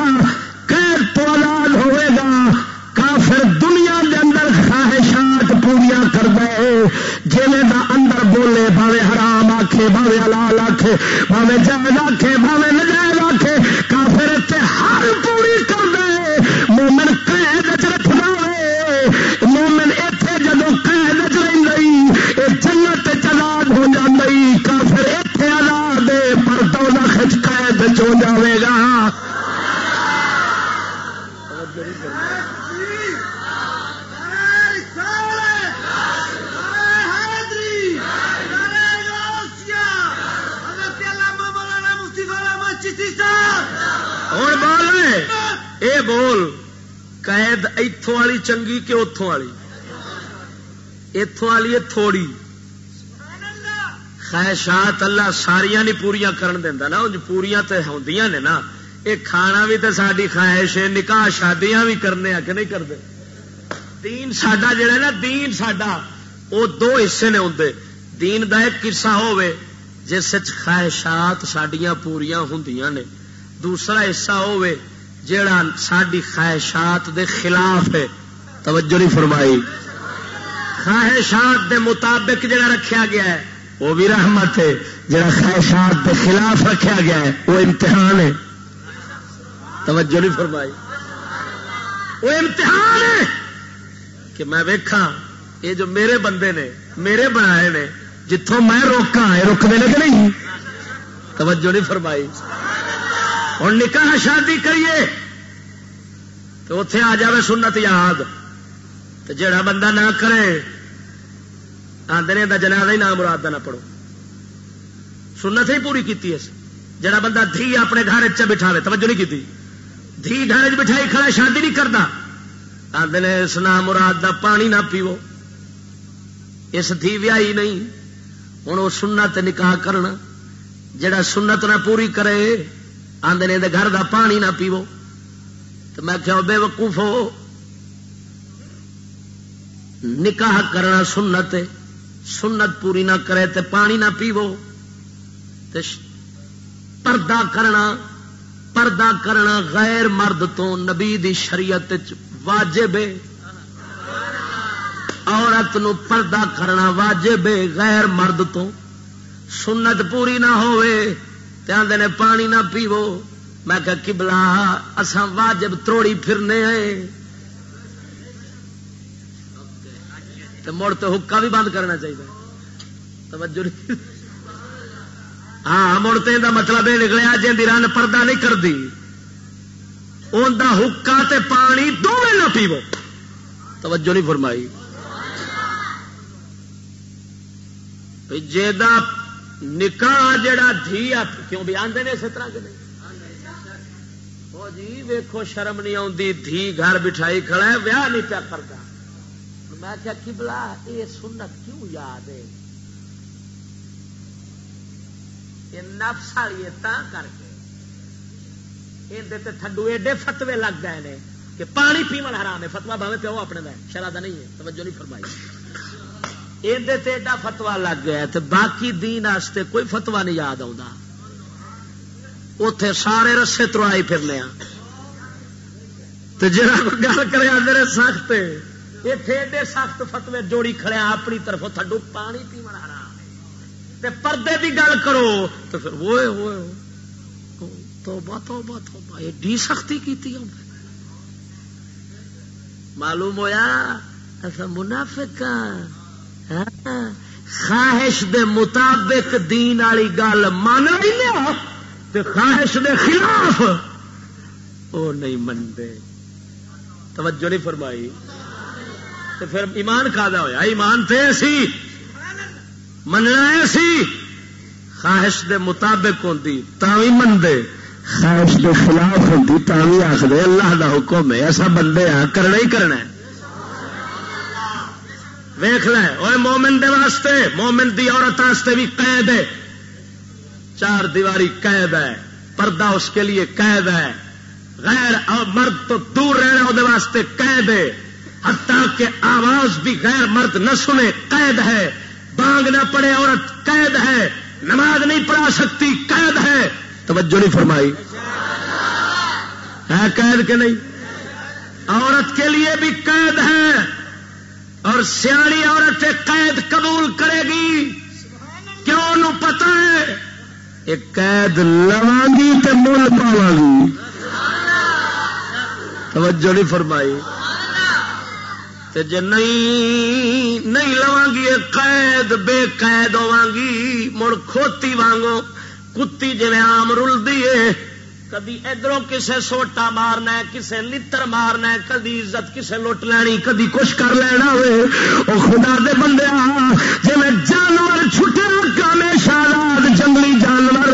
قید تو آزاد ہوئے گا کافر دنیا دے اندر خواہشات پوریا کر دے جی دا اندر بولے، بھاوے حرام آکھے، بھاوے حلال آکھے، بھاوے جائز آکھے، بھاوے نجائز آکھے کافر اتنے ہر پوری کر دے مومن قید رکھ دے مومن اتنے جدو قید چ رہی یہ جنت چلاد ہو جی کافر اتنے آزاد پر تو خچ قید چ جائے گا ہوں بول اے بول قید اتوں والی چنگی کہ اتوں والی اتوں والی ہے تھوڑی خواہشات اللہ ساریا نہیں پوریا کرن دینا نا پوریا تو ہوں نے نا یہ کھانا بھی تو ساری خواہش ہے نکاح شادیاں بھی کرنے آ کہ نہیں کرتے دین ساڈا جڑا نا دین ساڈا وہ دو حصے نے ہوں دین دا ایک قصہ ہوے جس خواہشات سڈیا پوریا ہوں نے دوسرا حصہ ہوے جڑا ساری خواہشات دے خلاف ہے توجہ نہیں فرمائی۔ خواہشات دے مطابق جڑا رکھیا گیا ہے۔ وہ بھی رحمت ہے جڑا خواہشات دے خلاف رکھیا گیا ہے وہ امتحان ہے۔ توجہ نہیں فرمائی۔ وہ امتحان ہے۔ کہ میں ویکھا یہ جو میرے بندے نے میرے بنائے نے جتوں میں روکا یہ رک دے کہ نہیں۔ توجہ نہیں فرمائی۔ ہوں نکاح شادی کریے تو اتے آ جائے سنت یاد۔ تو جڑا بندہ نہ کرے آدھے دا جنازہ ہی نام مراد نہ پڑھو۔ سنت ہی پوری کی جڑا بندہ دھی اپنے گھر چ بٹھا توجہ نہیں کی دھی گھر چ بٹھائی کھڑا، شادی نہیں کرتا آدھے نے اس نام مراد دا پانی نہ پیو۔ اس دھی ویائی نہیں۔ ہوں وہ سنت نکاح کرنا۔ جڑا سنت نہ پوری کرے آدھے نے گھر دا پانی نہ پیو۔ تو میں کیا بے وقوف ہو۔ نکاح کرنا سنت سنت پوری نہ کرے تے پانی نہ پیو۔ پردہ کرنا پردہ کرنا غیر مرد تو نبی دی شریعت واجب عورت نو پردہ کرنا واجب غیر مرد تو۔ سنت پوری نہ ہوئے آدھے نے پانی نہ پیو۔ میں کہ کبلا اسان واجب تروڑی پھرنے تو مڑ تو حکا بھی بند کرنا چاہیے۔ توجہ ہاں مڑتے کا مطلب یہ نکلیا جی رن پردہ نہیں کرتی انہیں حکا تے پانی دونوں نہ پیو توجہ نہیں فرمائی۔ جا نکاح جڑا دھی کیوں بھی آدھے نے اسی طرح کے نہیں؟ جی ویکو شرم نہیں آتی دھی گھر بٹھائی کھڑا ہے، ویاہ نہیں پیا کرتا میں کیا کبلا یہ سنت کیوں یاد ہے؟ یہ نفس والی ہے کر کے۔ یہ تھڈو ایڈے فتوے لگ گئے نے کہ پانی پیمن حرام ہے۔ فتوا بھاوے پیو اپنے کا شرادہ نہیں ہے، توجہ نہیں فرمائی۔ ایڈا فتوا لگ گیا تو باقی دین آستے کوئی فتوا نہیں یاد آتا اتے سارے رسے تروائی پھرنے ہاں۔ تو جا گل کرے سخت اتنے ایڈے سخت فتوے، جوڑی کھڑے، اپنی طرف تھڈو پانی پیمن حرام پردے کی گل کرو، تو پھر ہوئے ہوئے توبہ توبہ توبہ۔ ایڈی سختی کی معلوم ہویا؟ ایسا منافق ہاں، خواہش دے مطابق دین والی گل مان لیا خواہش دے خلاف۔ وہ نہیں منتے توجہ نہیں فرمائی۔ تو پھر ایمان کھا ہوا ایمان تھے سی مننا سی خواہش دے مطابق ہوتی بھی منتے خواہش دے خلاف ہوتی بھی آخر اللہ دا حکم ہے، ایسا بندے آ، کرنا ہی کرنا ہے۔ ویخ لے مومن دے واسطے، مومن دی عورت واسطے بھی قید ہے۔ چار دیواری قید ہے، پردہ اس کے لیے قید ہے۔ غیر مرد تو دور رہنا وہ واسطے قید ہے۔ حتیٰ کہ آواز بھی غیر مرد نہ سنے، قید ہے۔ بانگ نہ پڑے، عورت قید ہے۔ نماز نہیں پڑھا سکتی، قید ہے۔ توجہ نہیں فرمائی۔ ہے قید کے نہیں؟ عورت کے لیے بھی قید ہے۔ اور سیاڑی عورت قید قبول کرے گی۔ کیوں؟ پتا ہے۔ ایک قید لوا گی تو مل پاوا گی توجہ نہیں فرمائی۔ جی نہیں نہیں لوا گی قید، بے قید ہوا گی مڑ کھوتی وانگو، کتی جی آم رلدی ہے کدی ادھروں کسے سوٹا مارنا ہے، کسے لتر مارنا ہے، کدی عزت کسے لٹ لینی، کدی کچھ کر لینا ہوئے۔ او خدا دے بندے جی میں جانور چھٹے کامے شاد جنگلی جانور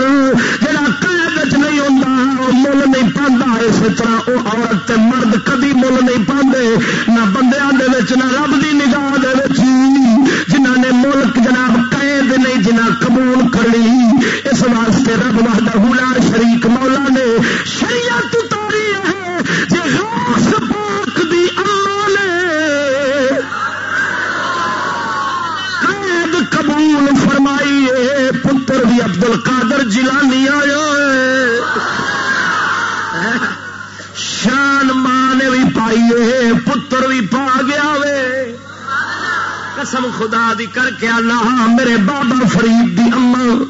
کر کے اللہ میرے بابا فرید دی اما۔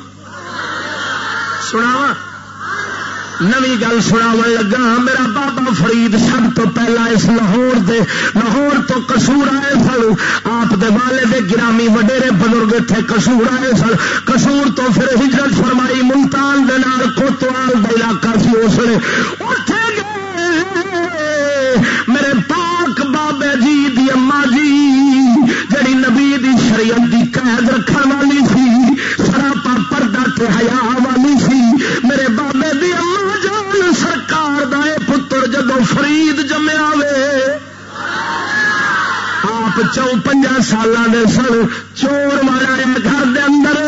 سناوا نوی گل سنا لگا۔ میرا بابا فرید سب تو پہلا اس لاہور دے لاہور تو کسور آئے سن۔ آپ دے والے دے گرامی وڈیرے بزرگ تھے کسور آئے سن۔ کسور تو پھر ہجرت فرمائی، ملتان دے نال کوتوال دا علاقہ سی اس نے۔ اٹھے گئے۔ میرے پاک بابے جی دی اما جی جڑی نبی شریعت دی قید رکھنے والی سی سراپا پردہ تے حیا والی سی۔ میرے بابے دی اما سرکار دے پتر جدو فرید جمیا وے آپ چون سال سن چور مارا گھر دے اندر۔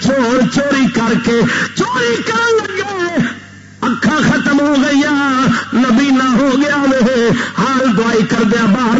چور چوری کر کے چوری کر لگے۔ اکھا ختم ہو گئی نبی نہ ہو گیا وے۔ حال دعائی کردیا باہر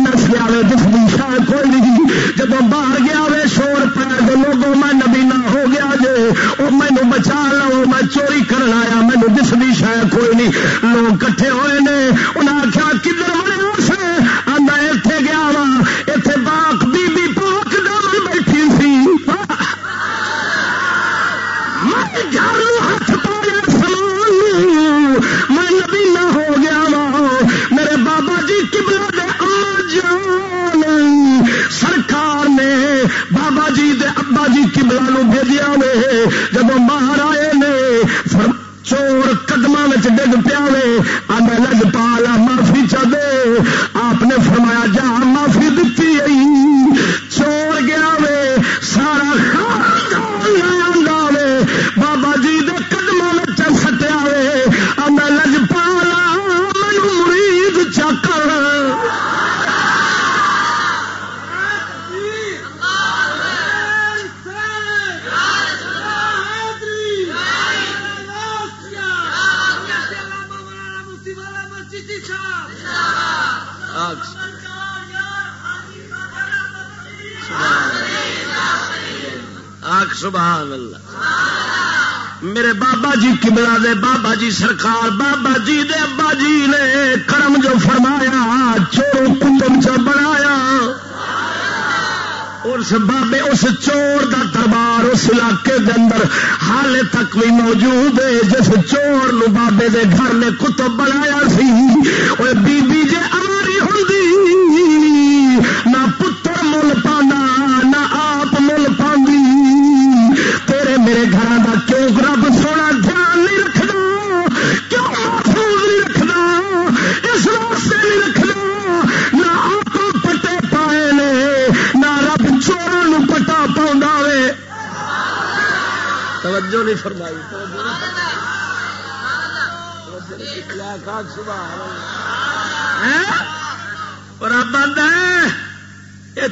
دے گھر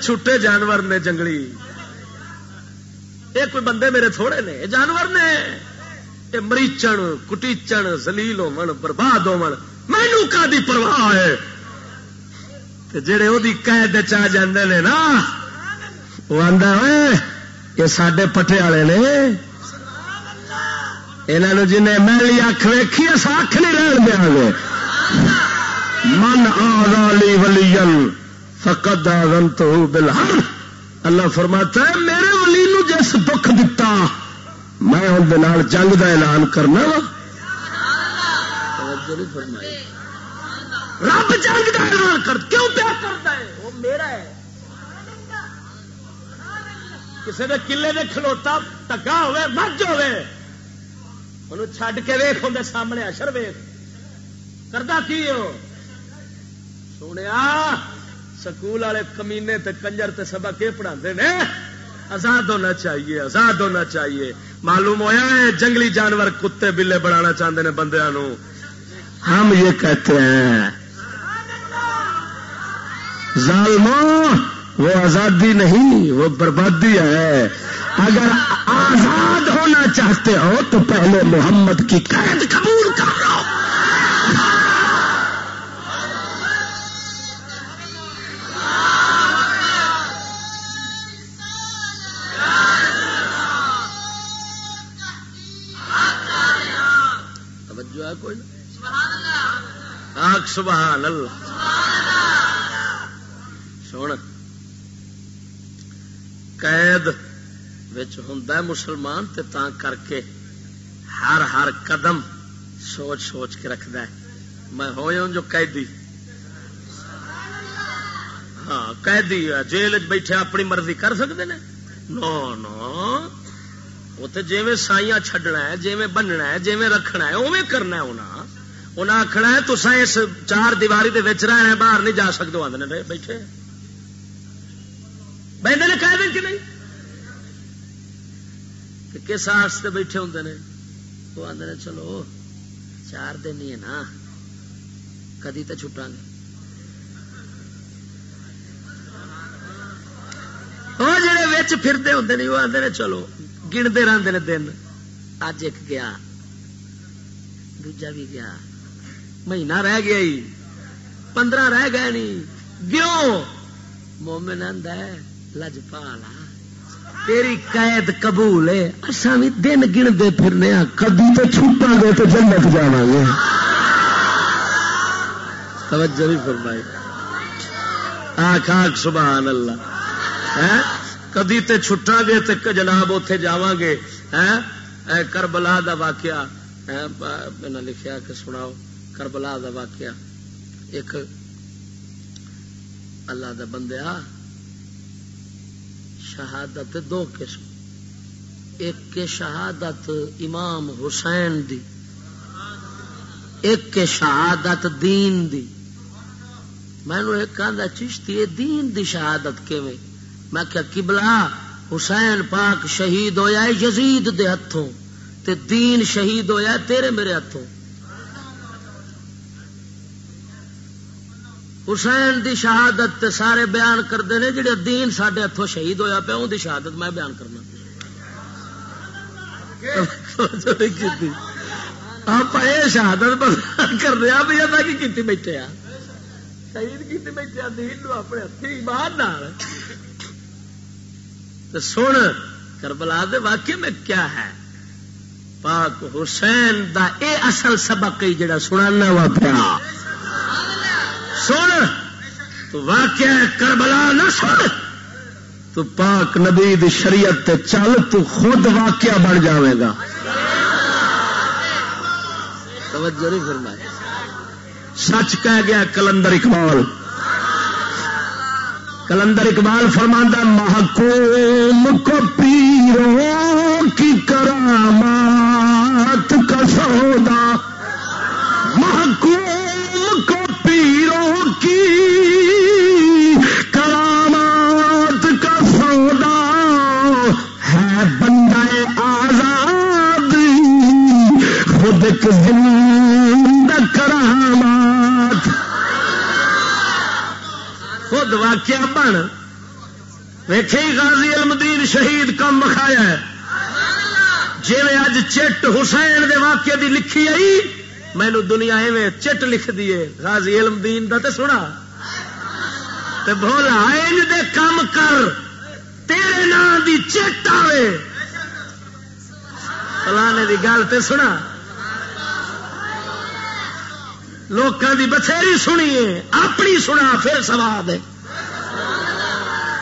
چھٹے جانور نے جنگلی۔ یہ کوئی بندے میرے تھوڑے نے، یہ جانور نے۔ یہ مریچن، کٹیچن زلیل ہو برباد ہو مینو کا دی پرواہ ہے؟ جڑے وہ قید چاہ جاندے نے نا وہ آدھا یہ سڈے پٹے والے نے۔ یہاں جنہیں میلی اکھ ویکھی اص اکھ نہیں رہن دیا گے۔ من آلی ولی فقد آزن تو بلحر اللہ فرماتا ہے، میرے ولی نو جس دکھ دتا، میں اندر جنگ دا اعلان کرنا وا۔ رب جنگ دا اعلان کر، کیوں پیار کرتا ہے؟ وہ میرا ہے۔ کسی نے کلے نے کھلوتا ٹکا ہوے مجھ ہوے انہوں چھڈ کے ویخ اندر سامنے اشر ویخ کرتا کی ہو؟ سکول والے کمینے تے کنجر تے سبق یہ پڑھا نے آزاد ہونا چاہیے آزاد ہونا چاہیے۔ معلوم ہوا ہے، جنگلی جانور کتے بلے بنانا چاہتے ہیں بندیا ہم یہ کہتے ہیں ظالموں وہ آزادی نہیں، وہ بربادی ہے۔ اگر آزاد ہونا چاہتے ہو تو پہلے محمد کی قید قبول سبحان اللہ۔ سن قید ہوں مسلمان تے تا کر کے ہر ہر قدم سوچ سوچ کے رکھد میں ہو جو قیدی۔ ہاں قیدی جیل بیٹھے اپنی مرضی کر سکتے ہیں نو نو۔ اتنے جی سائیاں چڈنا ہے جی بننا ہے جی رکھنا ہے اوے کرنا ہے انہیں انہیں آخنا ہے تو اس چار دیواری دے رہنا باہر نہیں جا سکتے آدھے بیٹھے۔ بہن نے کہہ دیں کہ نہیں؟ کس آستے بیٹھے ہوں نے؟ وہ آدھے چلو، چار دن ہی ہے نا۔ کدی تو چھٹا گے۔ وہ جڑے پھرتے ہوں نے، وہ آدھے چلو، گنتے رہتے ہیں دن۔ اج ایک گیا، دوجا بھی گیا۔ مہینہ رہ گیا ہی۔ پندرہ رہ گئے نہیں۔ گیو مومن ہے، لجپالا۔ تیری قید قبول ہے۔ اصا بھی دن گنتے پھرنے ہاں۔ کدی تو چھوٹا گے تو جنت جا گے۔ توجہ بھی فرمائی۔ آخ آخ سبحان اللہ۔ ہاں؟ کدی تے چھٹا گے تو جناب اتے جا گے۔ ہاں؟ کربلا دا واقعہ۔ لکھیا کہ سناؤ۔ کربلا دا واقعہ۔ ایک اللہ دا بندیا شہادت دو قسم۔ ایک کے شہادت امام حسین دی، ایک کے شہادت دین دی۔ میں نے ایک چشتی دین دی شہادت کے میں میں کیا کبلا حسین پاک شہید ہویا یزید دے ہتھوں، تے دین شہید ہویا تیرے میرے ہاتھوں حسین دی شہادت تے سارے بیان کرتے ہیں، جڑے دین سڈے ہاتھوں شہید ہویا پیا ان دی شہادت میں بیان کرنا۔ آپ یہ شہادت بیان کر رہے ہیں ادا کی کیتی بیٹھے آ شہید کی بیٹھے دین اپنے ہاتھی باہر سن، کربلا دے واقعے میں کیا ہے؟ پاک حسین دا اے اصل سبق جڑا سنانا وا پیا۔ سن تو واقعہ کربلا نہ سن تو پاک نبی دی شریعت تے چل تو خود واقعہ بن جاوے گا۔ توجہ نہیں فرمائی۔ سچ کہہ گیا کلندر اقبال۔ کلندر اقبال فرماندہ، محکوم کو پیروں کی کرامات کا سودا محکوم کو پیروں کی کرامات کا سودا ہے بندہ آزاد، خود زندہ کرامات۔ خود واقعہ بن۔ ویخے غازی المدین شہید کم مکھایا ہے۔ جی اج چٹ حسین دے واقعے دی لکھی آئی مینو دنیا ایویں چٹ لکھ دیے غازی علم دین دا تے سنا تے بولا این دے کام کر۔ تیرے نام دی چٹ آئے فلانے کی گل تو سنا لوگوں کی بتھیری سنیے۔ اپنی سنا پھر سواد ہے۔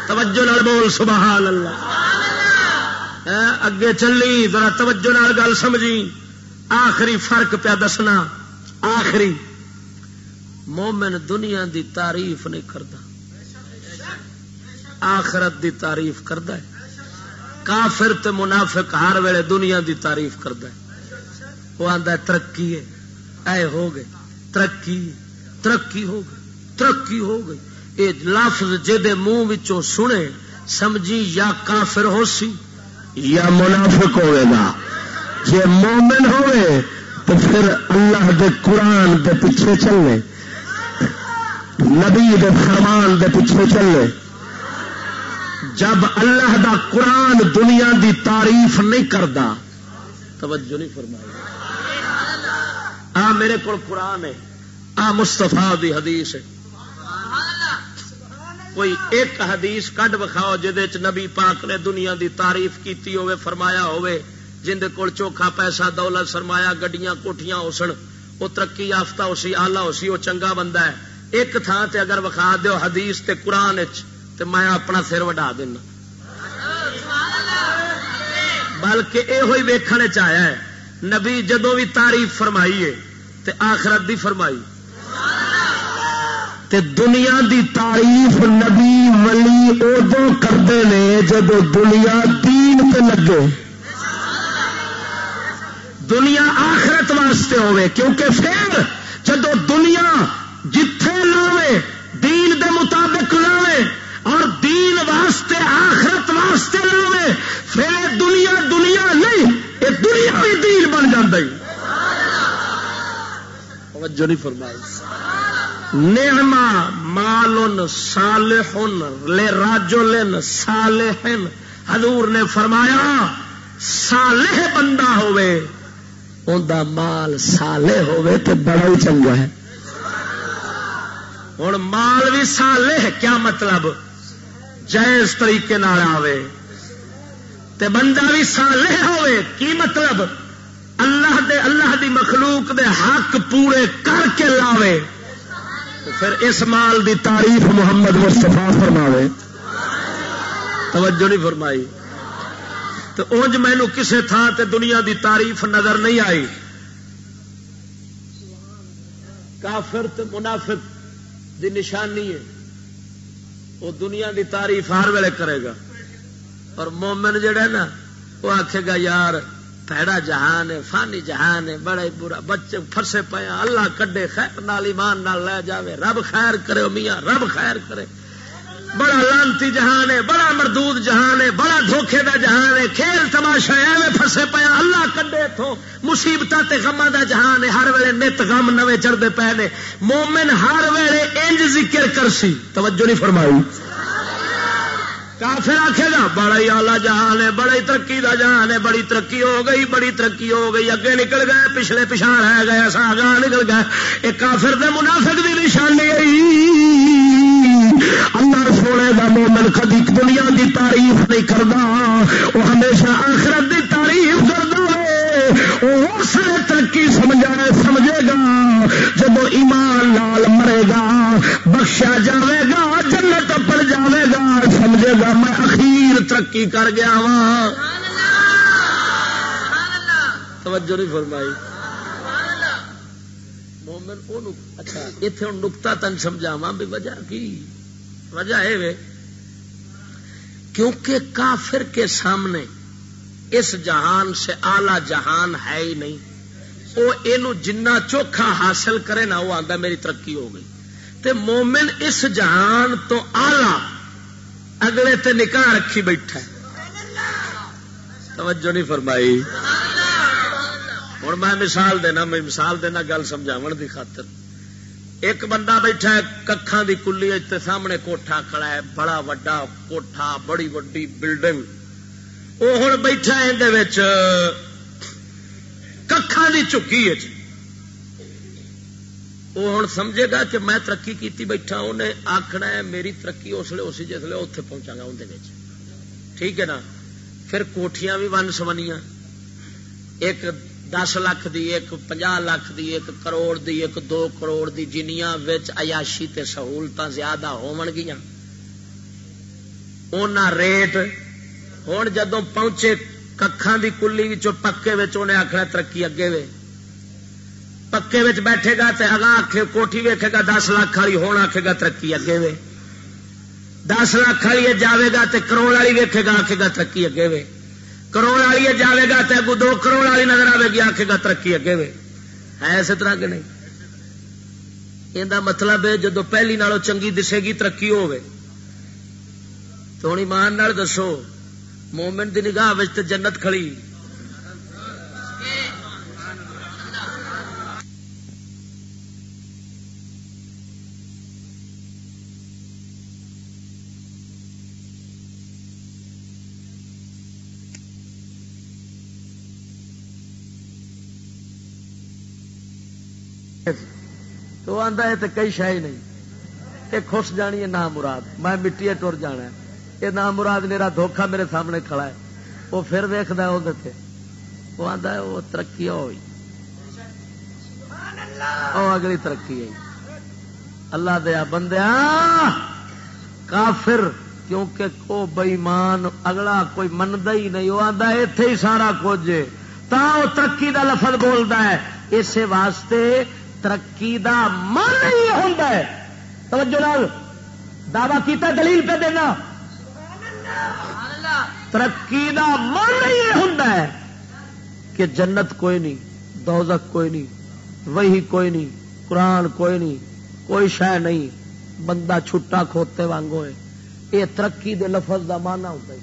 توجہ نال بول، سبحان اللہ۔ ہاں، اگے چلی، ذرا توجہ نال گل سمجھی۔ آخری فرق پیا دسنا، آخری۔ مومن دنیا دی تعریف نہیں کرتا آخرت دی تعریف کرتا ہے۔ کافر تے منافق ہر ویلے دنیا دی تعریف کرتا ہے۔ وہ آتا ہے، ترقی ہے۔ اے ہو گئے، ترقی ترقی ہو گئی ترقی ہو گئی یہ لفظ جہد منہ سنے، سمجھی یا کافر ہو سی، یا منافق ہوئے گا۔ جی مومن ہوئے تو پھر اللہ دے قرآن دے پیچھے چلے نبی دے فرمان دے پیچھے چلے جب اللہ دا قرآن دنیا دی تعریف نہیں کرتا توجہ نہیں فرمائی۔ آ میرے کو قرآن ہے، آ مستفا دی حدیث ہے۔ کوئی ایک حدیث کڈ بکھاؤ جہد نبی پاک نے دنیا دی تعریف کیتی ہوئے فرمایا ہوئے جن کول چوکھا پیسہ دولت سرمایا گڈیاں کوٹیاں اسن وہ ترقی یافتہ اسی آلہ اسی وہ چنگا بندہ ہے۔ ایک تھان تے اگر وکھا دیو حدیث تے قرآن تے میں اپنا سر وڈا دینا بلکہ یہ ہوئی ویکھنے چاہیا ہے، نبی جدو بھی تعریف فرمائی ہے، تے آخرت دی فرمائی۔ تے دنیا دی تعریف نبی ولی ادو کرتے ہیں جب دنیا دین تے لگے۔ دنیا آخرت واسطے ہوئے، کیونکہ پھر جدو دنیا جتھے لاوے، دین دے مطابق لاوے اور دین واسطے آخرت واسطے لاوے، پھر دنیا دنیا نہیں، یہ دنیا بھی دین بن جاتا توجہ نہیں فرمائی۔ نعما مال صالح لے راجل صالح حضور نے فرمایا، صالح بندہ ہوئے۔ ان مال سالے ہوئے تو بڑا ہی چنگا ہے۔ ہوں مال بھی سالے ہے، کیا مطلب؟ جائز طریقے آوے۔ تے بندہ بھی سالے ہوئے کی مطلب؟ اللہ دے، اللہ دی مخلوق دے حق پورے کر کے لاوے۔ پھر اس مال دی تعریف محمد مستفا فرماوے۔ توجہ نہیں فرمائی۔ تو اونج مینو کسے تھان تے دنیا دی تعریف نظر نہیں آئی۔ کافر تے منافق دی نشانی ہے۔ وہ دنیا دی تعریف ہر ویلے کرے گا۔ اور مومن جڑا نا، وہ آخے گا، یار پیڑا جہان ہے، فانی جہان ہے، بڑا برا، بچے فرسے پایا اللہ کڈے، خیر نال، ایمان نال لے جاوے، رب خیر کرے میاں، رب خیر کرے۔ بڑا لانتی جہان ہے، بڑا مردود جہان ہے، بڑا دھوکھے دا جہان ہے۔ کھیل تماشا ایویں فسے پیا اللہ کڈے تو مصیبت غما دا جہان ہے۔ ہر ویلے نت غم نویں چڑھتے پے نے۔ مومن ہر ویلے انج ذکر کر سی توجہ نہیں فرمائی۔ کافر آخے گا، بڑا ہی آلہ جہان ہے بڑی ترقی دا جہان ہے، بڑی ترقی ہو گئی، بڑی ترقی ہو گئی۔ اگے نکل گئے، پچھلے پچھا رہ گئے سا آگاہ نکل گئے۔ ایک کافر دے منافق دی نشانی اللہ سونے کا مومن کدی دنیا دی تعریف نہیں کرتا وہ ہمیشہ آخرت دی تعریف کرتا ہے اس ترقی سمجھا سمجھے گا۔ جب ایمان لال مرے گا، بخشا جاوے گا، جنت پڑ جاوے گا، سمجھے گا، میں اخیر ترقی کر گیا وا توجہ نہیں فرمائی۔ مومن اچھا اتنے ہوں نکتا تن سمجھاوا بھی وجہ کی؟ وجہ ہے کیونکہ کافر کے سامنے اس جہان سے آلہ جہان ہے ہی نہیں۔ وہ یہ جنا چوکھا حاصل کرے نا وہ آتا میری ترقی ہو گئی۔ تے مومن اس جہان تو آلہ اگلے تے نکاح رکھی بیٹھا ہے۔ توجہ نہیں فرمائی۔ ہوں میں مثال دینا میں مثال دینا گل سمجھاو دی خاطر۔ ایک بندہ بیٹھا ہے، ککھاں دی کلی سامنے کوٹھا کھڑا ہے، بڑا وڈا کوٹھا، بڑی وڈی بلڈنگ وہ ہوں بیٹھا ککھاں دی چکی ہے وہ ہوں سمجھے گا کہ میں ترقی کیتی بیٹھا انہیں آخنا ہے میری ترقی اس لیے، اسی جسے اتے پہنچا گا اندر ٹھیک ہے نا؟ پھر کوٹیاں بھی ون سمنیاں ایک دس لاکھ دی ایک پناہ لاکھ دی ایک، کروڑ دی ایک، دو کروڑ دی جنیاں وچ عیاشی تے سہولت زیادہ ہون گیا اونا ریٹ ہوں جدو پہنچے ککھان دی کلی پکے انہیں آخنا ترقی اگے وے۔ پکے وچ بیٹھے گا تے اگاں آخے کوٹھی ویکھے گا، دس لاکھ والی ہوں آخے گا ترقی اگے وے۔ دس لاکھ والی جاوے گا تے کروڑ والی ویکھے گا آخے گا ترقی اگے وے۔ کروڑ والی جاوے گا تو اگو دو کروڑ والی نظر آئے گی آخے گا ترقی اگے وے۔ ہے اسی طرح کہ نہیں؟ یہ مطلب ہے، جدو پہلی نالو چنگی دسے گی، ترقی ہوے تو ہوں ایمان دسو، مومن دی نگاہ جنت کھڑی۔ تو آتا ہے تو کئی شہ نہیں۔ یہ خوش جانی ہے نہ مراد۔ میں مٹی ٹر جانا یہ نہ مراد میرا دھوکھا میرے سامنے کھڑا ہے۔ وہ پھر ویکد وہ آتا ہے وہ ترقی ہوئی وہ اگلی ترقی ہے۔ اللہ دیا بندیا، کافر، کیونکہ وہ بئیمان اگلا کوئی منتا ہی نہیں۔ وہ آتا اتے ہی سارا کچھ تا وہ ترقی کا لفظ بولتا ہے۔ اسی واسطے ترقی دا من ہوتا ہے۔ توجہ دعوی کیتا دلیل پہ دینا۔ ترقی دا من ہوتا ہے کہ جنت کوئی نہیں دوزک کوئی نہیں وہی کوئی نہیں قرآن کوئی نہیں کوئی شہ نہیں۔ بندہ چھٹا کھوتے وانگو ہے۔ یہ ترقی دے لفظ دا مانا ہوتا ہے۔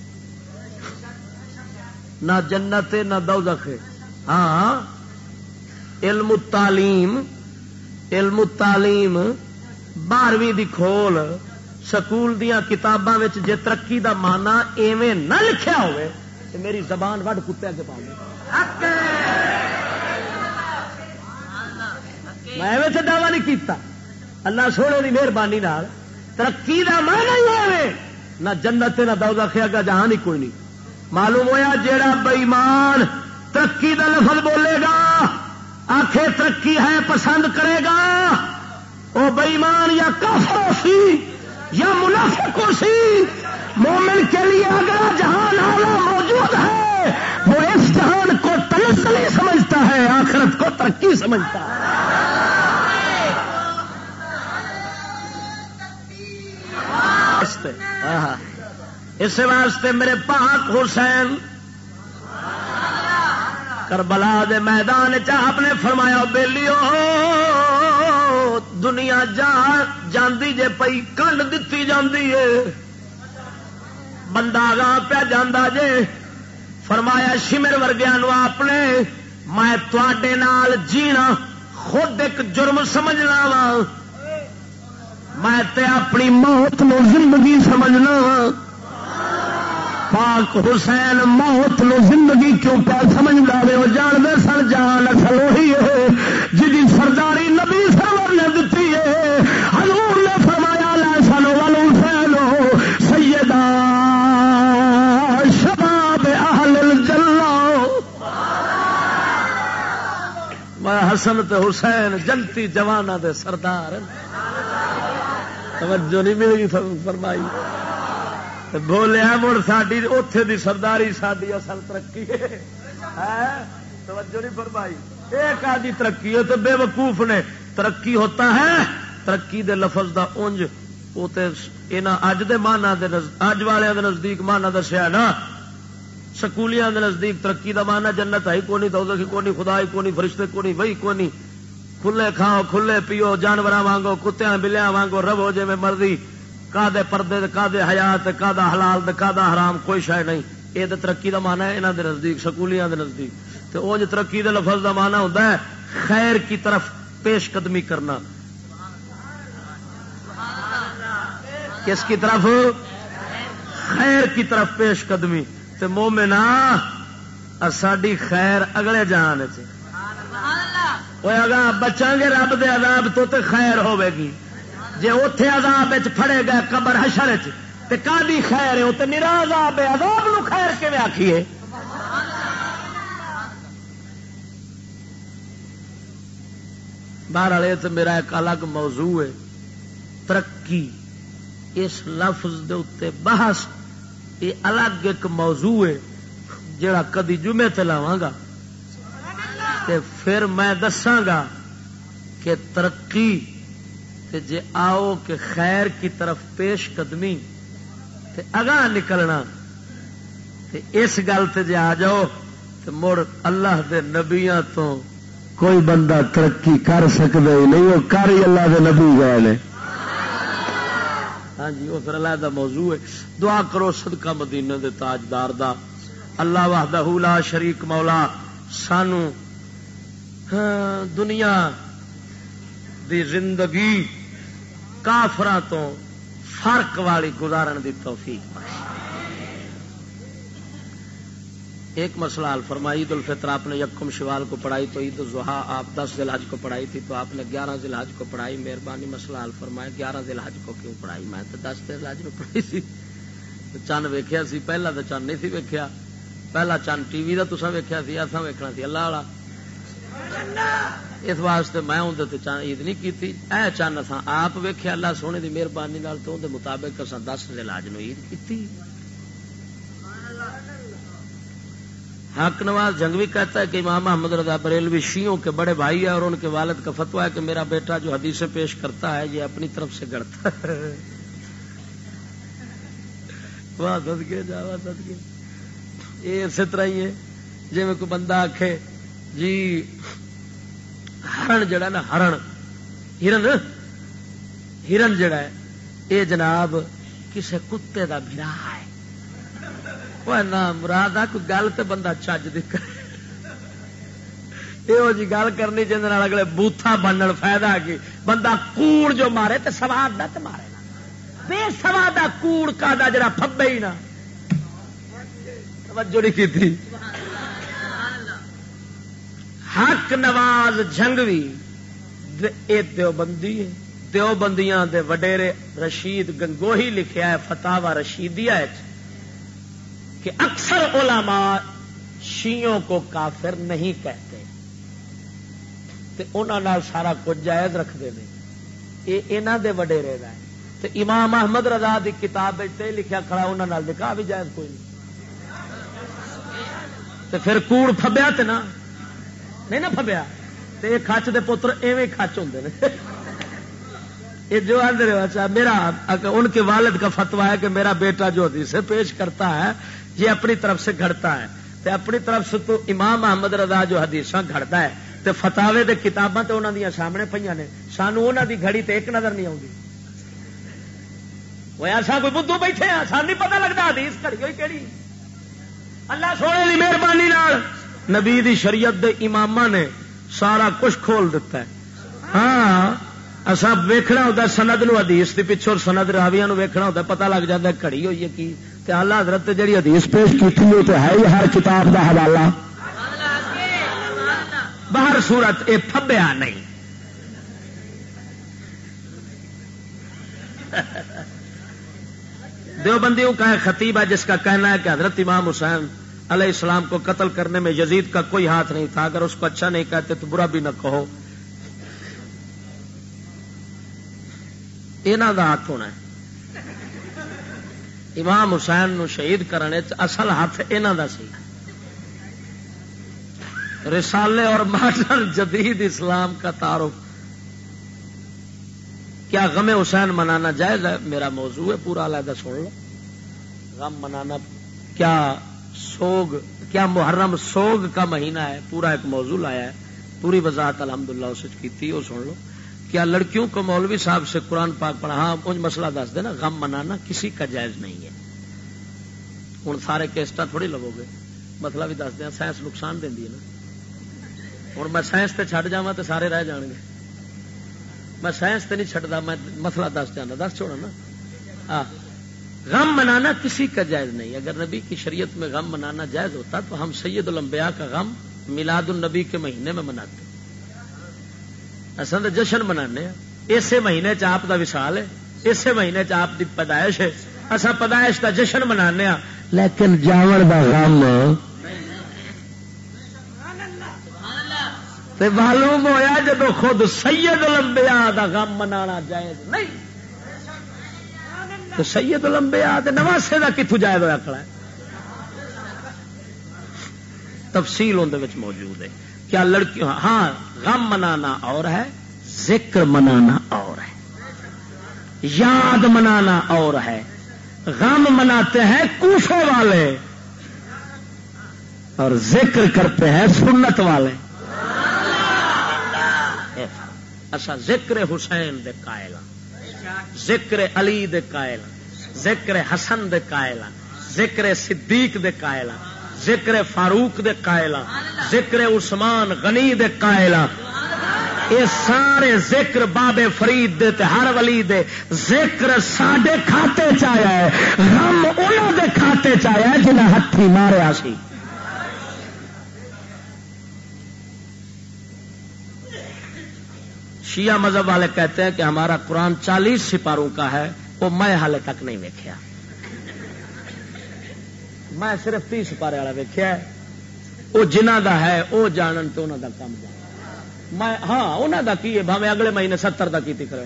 نہ جنت ہے نہ دوزخ ہے۔ ہاں علم تعلیم علم تعلیم بارہویں دی کھول سکول دیا کتاباں جے ترقی دا مانا ایویں نہ لکھیا ہوئے تو میری زبان وڈ کتے اگے پا میں ایویں سے دعوی نہیں کیتا۔ اللہ سونے کی مہربانی ترقی دا مانا ہی ہوئے نہ جنت نہ دودا خیا گا جہان ہی کوئی نہیں۔ معلوم ہویا جیڑا بئیمان ترقی دا لفظ بولے گا؟ آخے ترقی ہے، پسند کرے گا۔ وہ بئیمان یا کافر سی یا منافق سی، مومن کے لیے اگر جہان آنا موجود ہے۔ وہ اس جہان کو تنسلی سمجھتا ہے، آخرت کو ترقی سمجھتا ہے۔ اس واسطے میرے پاک حسین کربلا دے میدان چ نے فرمایا بےلی دنیا جا جاندی جے پئی، کنڈ دتی جاندی ہے بندہ گاہ پیا جانا جے۔ فرمایا، شمر ورگیا نو اپنے میں تے جینا، خود ایک جرم سمجھنا وا۔ میں تے اپنی موت نو زندگی سمجھنا وا۔ پاک حسین موت نو زندگی کیوں پا سمجھ لے وہ جانتے سن، جان اصل وہی ہے جی سرداری نبی سرور نے دیتی ہے۔ حضور نے فرمایا لے سن والو سینو سیدہ شباب اہل الجنہ۔ میں حسن تے حسین جنتی جوانا دے سردار۔ توجہ نہیں ملے گی فرمائی۔ بولیا مڑ ساری اتے دی سرداری ساری اصل ترقی توجہ نہیں فرمائی۔ ایک آدھی ترقی ہے تو بے وقوف نے۔ ترقی ہوتا ہے، ترقی دے لفظ دا انج وہ اج دے مانا دے اج والے دے نزدیک مانا دسیا نا۔ سکولیاں دے نزدیک ترقی دا مانا جنت ہے کونی دودھ کونی خدا ہی کونی فرشتے کونی وہی کونی کھلے کھاؤ، کھلے پیو جانور وانگو کتیا بلیا وانگو، ربو جی میں مرضی۔ کا دے پردے کا دے حیات کا دا حلال دے کا دا حرام کوئی شاید نہیں۔ یہ تو ترقی دا مانا ہے یہاں دے نزدیک سکولیاں دے نزدیک۔ تو وہ جو ترقی دے لفظ دا مانا ہوتا ہے خیر کی طرف پیش قدمی کرنا۔ کس کی طرف؟ خیر کی طرف پیش قدمی۔ تو مومنا ساڈی خیر اگلے جہان چ بچا گے رب دے عذاب تو تے خیر ہوے گی۔ جی اوتے آزاد فڑے پھڑے گئے قبر حشر چی خیر ہے تو تے نرا ہے آزاد نو خیر کی آخیے باہر والے تو میرا ایک الگ موضوع ہے، ترقی۔ اس لفظ دے اتنے بحث، یہ الگ ایک موضوع ہے جڑا کدی جمعے تلاواں گا۔ پھر میں دساگا کہ ترقی تے جے آؤ کہ خیر کی طرف پیش قدمی تے اگاں نکلنا، تے اس گل تے جے آ جاؤ تے مڑ اللہ دے نبیاں تو کوئی بندہ ترقی کر سکتا ہی نہیں، وہ کر ہی اللہ دے نبی گئے نے۔ ہاں جی وہ پھر اللہ دا موضوع ہے۔ دعا کرو صدقہ مدینہ دے تاجدار دا۔ اللہ وحدہ لا شریک مولا، سانو ہاں، دنیا دی زندگی کافران تو فرق والی گزارن دی توفیق ایک مسئلہ حل فرمائی، عید الفطر آپ نے یکم شوال کو پڑھائی تو عید الضحا آپ دس ذی الحج کو پڑھائی تھی تو آپ نے گیارہ ذی الحج کو پڑھائی۔ مہربانی مسئلہ حل فرمایا گیارہ ذی الحج کو کیوں پڑھائی؟ میں تو دس ذی الحج کو پڑھائی سی چند ویکیا سی، پہلا تو چند نہیں سی ویکیا پہلا چند ٹی وی کا تصا ویکیا سی ایسا ویکنا سی، اللہ والا۔ اس واسطے میں اندر عید نہیں کی اے چند اصا آپ ویکیا اللہ سونے کی مہربانی تو اندر مطابق اصا دس ذی الحج نو عید کی حق نواز جنگ بھی کہتا ہے کہ امام محمد رضا بریلوی شیوں کے بڑے بھائی ہے اور ان کے والد کا فتوا ہے کہ میرا بیٹا جو حدیثیں پیش کرتا ہے یہ اپنی طرف سے گڑتا ہے۔ واہ صدقے جا واہ صدقے یہ اسی طرح ہی ہے۔ جی میں کوئی بندہ آخ جی ہرن جڑا نا ہرن ہرن ہرن جڑا ہے یہ جناب کسے کتے دا برا ہے مراد آ کوئی گل تو بندہ چج یہ جی گل کرنی چاہتے اگلے بوتھا بنن فائدہ کی بندہ کوڑ جو مارے تو سواد دا تو مارے بے سواد کوڑ کا دا جڑا پبے ہی نا توجہ نہیں کی حق نواز جنگوی دیوبندی ہے۔ دیوبندیاں دے وڈیرے رشید گنگوہی لکھیا ہے فتح رشیدیہ کہ اکثر علماء شیوں کو کافر نہیں کہتے۔ انہوں سارا کچھ جائز رکھتے ہیں یہ یہاں دے وڈیرے کا ہے۔ امام احمد رضا کی کتاب لکھا کھڑا انہوں نکاح بھی جائز کوئی نہیں۔ پھر کوڑ فبیا تو نہ نہیں نا فبیا یہ کچ دے پتر ایویں کچ ہوں یہ جو آدھے اچھا میرا ان کے والد کا فتوا ہے کہ میرا بیٹا جو حدیث پیش کرتا ہے، یہ اپنی طرف سے گھڑتا ہے۔ تے اپنی طرف سے تو امام محمد رضا جو حدیث گھڑتا ہے، تے فتاوے دے کتاباں تے انہاں دیا سامنے پہ نے۔ سانو انہاں دی گھڑی تے ایک نظر نہیں آتی وہ ایسا کوئی بدھو بیٹھے ہیں سان نہیں پتا لگتا حدیث گھڑی ہوئی کہڑی اللہ سونے کی مہربانی نبی دی شریعت دے امام نے سارا کچھ کھول دیتا ہے۔ ہاں اصا ویکھنا ہوتا سند نو حدیث دی پچھو سند راویاں نو ویکھنا ہوتا پتہ لگ جاتا ہے ہوئی ہے کی۔ تے اللہ حضرت جڑی حدیث پیش کی تو ہے ہر کتاب دا حوالہ۔ باہر صورت، اے پھبیا نہیں۔ دیوبندیوں کا خطیب ہے جس کا کہنا ہے کہ حضرت امام حسین علیہ السلام کو قتل کرنے میں یزید کا کوئی ہاتھ نہیں تھا، اگر اس کو اچھا نہیں کہتے تو برا بھی نہ کہو۔ یہاں کا ہاتھ ہونا ہے۔ امام حسین نو شہید کرنے اصل ہاتھ یہاں کا سی۔ رسالے اور ماڈرن جدید اسلام کا تعارف۔ کیا غم حسین منانا جائز ہے؟ میرا موضوع ہے، پورا علیحدہ سن لو۔ غم منانا کیا سوگ، کیا محرم سوگ کا مہینہ ہے؟ پورا ایک موضوع لایا ہے۔ پوری وضاحت الحمدللہ اسے کی تھی، وہ سن لو۔ کیا لڑکیوں کو مولوی صاحب سے قرآن پاک پڑھا؟ ہاں کچھ مسئلہ دس دینا، غم منانا کسی کا جائز نہیں ہے۔ ہوں سارے کیسٹا تھوڑی لگو گے۔ مسئلہ بھی دس دیا سائنس نقصان دینی ہے نا۔ ہوں میں سائنس تے چھڈ جا تو سارے رہ جان گے۔ میں سائنس تے نہیں چڈتا میں مسئلہ دس جانا دس چھوڑا نا۔ ہاں غم منانا کسی کا جائز نہیں۔ اگر نبی کی شریعت میں غم منانا جائز ہوتا تو ہم سید الانبیاء کا غم میلاد النبی کے مہینے میں مناتے۔ اصل تو جشن منا اسی مہینے چاپ کا وسال ہے۔ اسی مہینے چاپ کی پیدائش ہے۔ اصا پیدائش کا جشن منا لیکن جاون کا غم معلوم ہویا جب خود سید لمبیا دا غم منا جائز نہیں۔ تو سید لمبیا نواسے کا کتوں جائز ہوا کھڑا ہے؟ تفصیل اندر موجود ہے کیا لڑکیوں ہاں غم منانا اور ہے ذکر منانا اور ہے۔ یاد منانا اور ہے۔ غم مناتے ہیں کوفے والے اور ذکر کرتے ہیں سنت والے۔ اچھا ذکر حسین دے قائل ذکر علی دے قائل ذکر حسن دے قائل ذکر صدیق دے قائل ذکر فاروق دے قائل ذکر عثمان غنی دے قائل یہ سارے ذکر بابے فرید دے تے ہر ولی دے ذکر ساڈے کھاتے چایا ہے، غم انہوں دے کھاتے چایا ہے جنہیں ہاتھی ماریا سی۔ شیعہ مذہب والے کہتے ہیں کہ ہمارا قرآن چالیس سپاروں کا ہے، وہ میں حال تک نہیں ویکیا میں صرف تیس سپارے والا ویکیا وہ جنہ دا ہے، وہ جانن تو انہوں دا کام جان میں ہاں انہوں دا کی ہے؟ بھاوے اگلے مہینے ستر دا کی کرے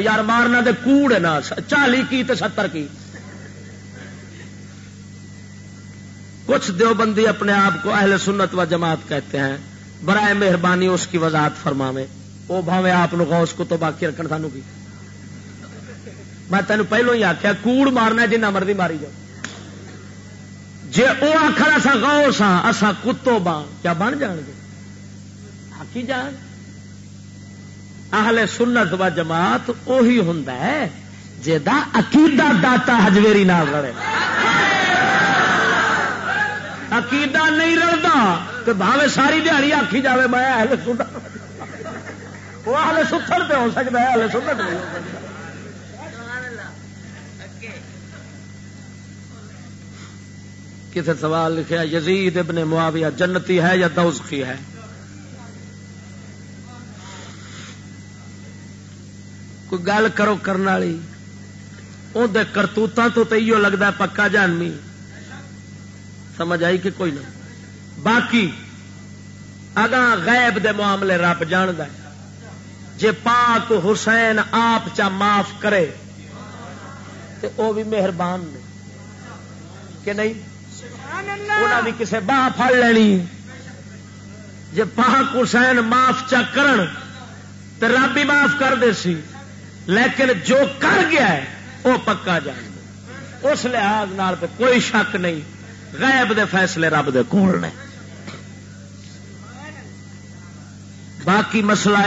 یار مارنا دے کوڑ نا، چالی کی تے ستر کی۔ کچھ دیوبندی اپنے آپ کو اہل سنت و جماعت کہتے ہیں۔ برائے مہربانی اس کی وضاحت فرما وہ بھاوے، آپ لوگ اس کو تو باقی رکھنا سانو کی۔ میں تین پہلو ہی آخیا کوڑ مارنا جنہ مرضی ماری جاؤ۔ جی وہ آخر اصا گاؤ سا ہاں، اصا کتو باں۔ کیا بن جان گے؟ حقی جان۔ اہل سنت و جماعت اہی ہوں جا عقیدہ داتا ہجویری نال رڑے عقیدہ نہیں رلتا تو بھاوے ساری دیہڑی آخی جائے میں اہل سنت ہاں۔ وہ اہل ستر پہ ہو سکتا ہے اہل سنت نہیں ہو سکتا کسی سوال لکھا یزید ابن معاویہ جنتی ہے یا دوزخی ہے؟ کوئی گل کرو کرنے والی اندر کرتوتوں تو تو لگتا پکا جانمی۔ سمجھ آئی کہ کوئی نہ؟ باقی اگاں غیب دے معاملے رب جاند جے پاک حسین آپ چا معاف کرے تو وہ بھی مہربان نے۔ کہ نہیں؟ انہیں بھی کسے باہ پڑ لینی جے پاک حسین معاف چا کرن تو رب بھی معاف کر دے سی۔ لیکن جو کر گیا ہے وہ پکا جان اس لحاظ نال کوئی شک نہیں غیب دے فیصلے رب دے کول نے۔ باقی مسئلہ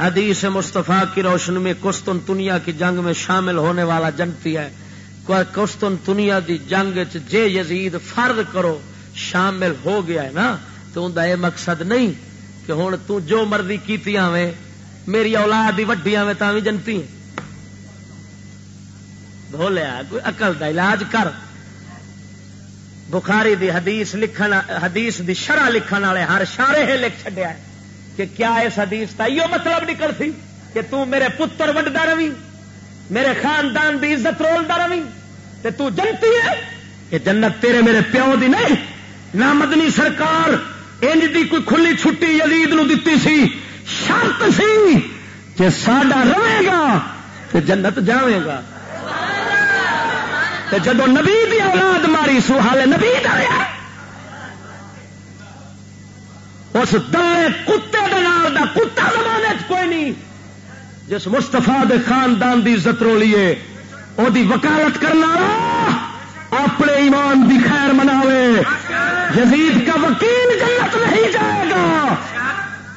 حدیث مصطفیٰ کی روشنی میں کستن دنیا کی جنگ میں شامل ہونے والا جنگتی ہے۔ کستن دنیا دی جنگ جے یزید فرد کرو شامل ہو گیا ہے نا، تو ان یہ مقصد نہیں کہ ہوں تو مرضی کی میری اولاد ہی وڈی آئے تا بھی جنتی بولیا کوئی اقل کا علاج کر۔ بخاری دی حدیث لکھن، حدیث دی شرح لکھن والے ہر شارے لکھ چڈیا کہ کیا اس حدیث کا یہ مطلب نکل سی کہ تو میرے پتر وڈتا روی میرے خاندان دی عزت رولتا روی تے تو جنتی ہے یہ جنت تیرے میرے پیو دی نہیں نہ مدنی سرکار انج دی کوئی کھلی چھٹی یزید نو دتی سی شرط سی کہ ساڈا رہے گا تے جنت جاوے گا۔ جدو نبی دی اولاد ماری سو حال نبی دیا اس دلے کتے دال دا کتا زمانے کوئی نہیں۔ جس مستفا دے خاندان دی عزت رولیے وہ وکالت کرنا اپنے ایمان دی خیر مناوے۔ یزید کا وکیل جنت نہیں جائے گا۔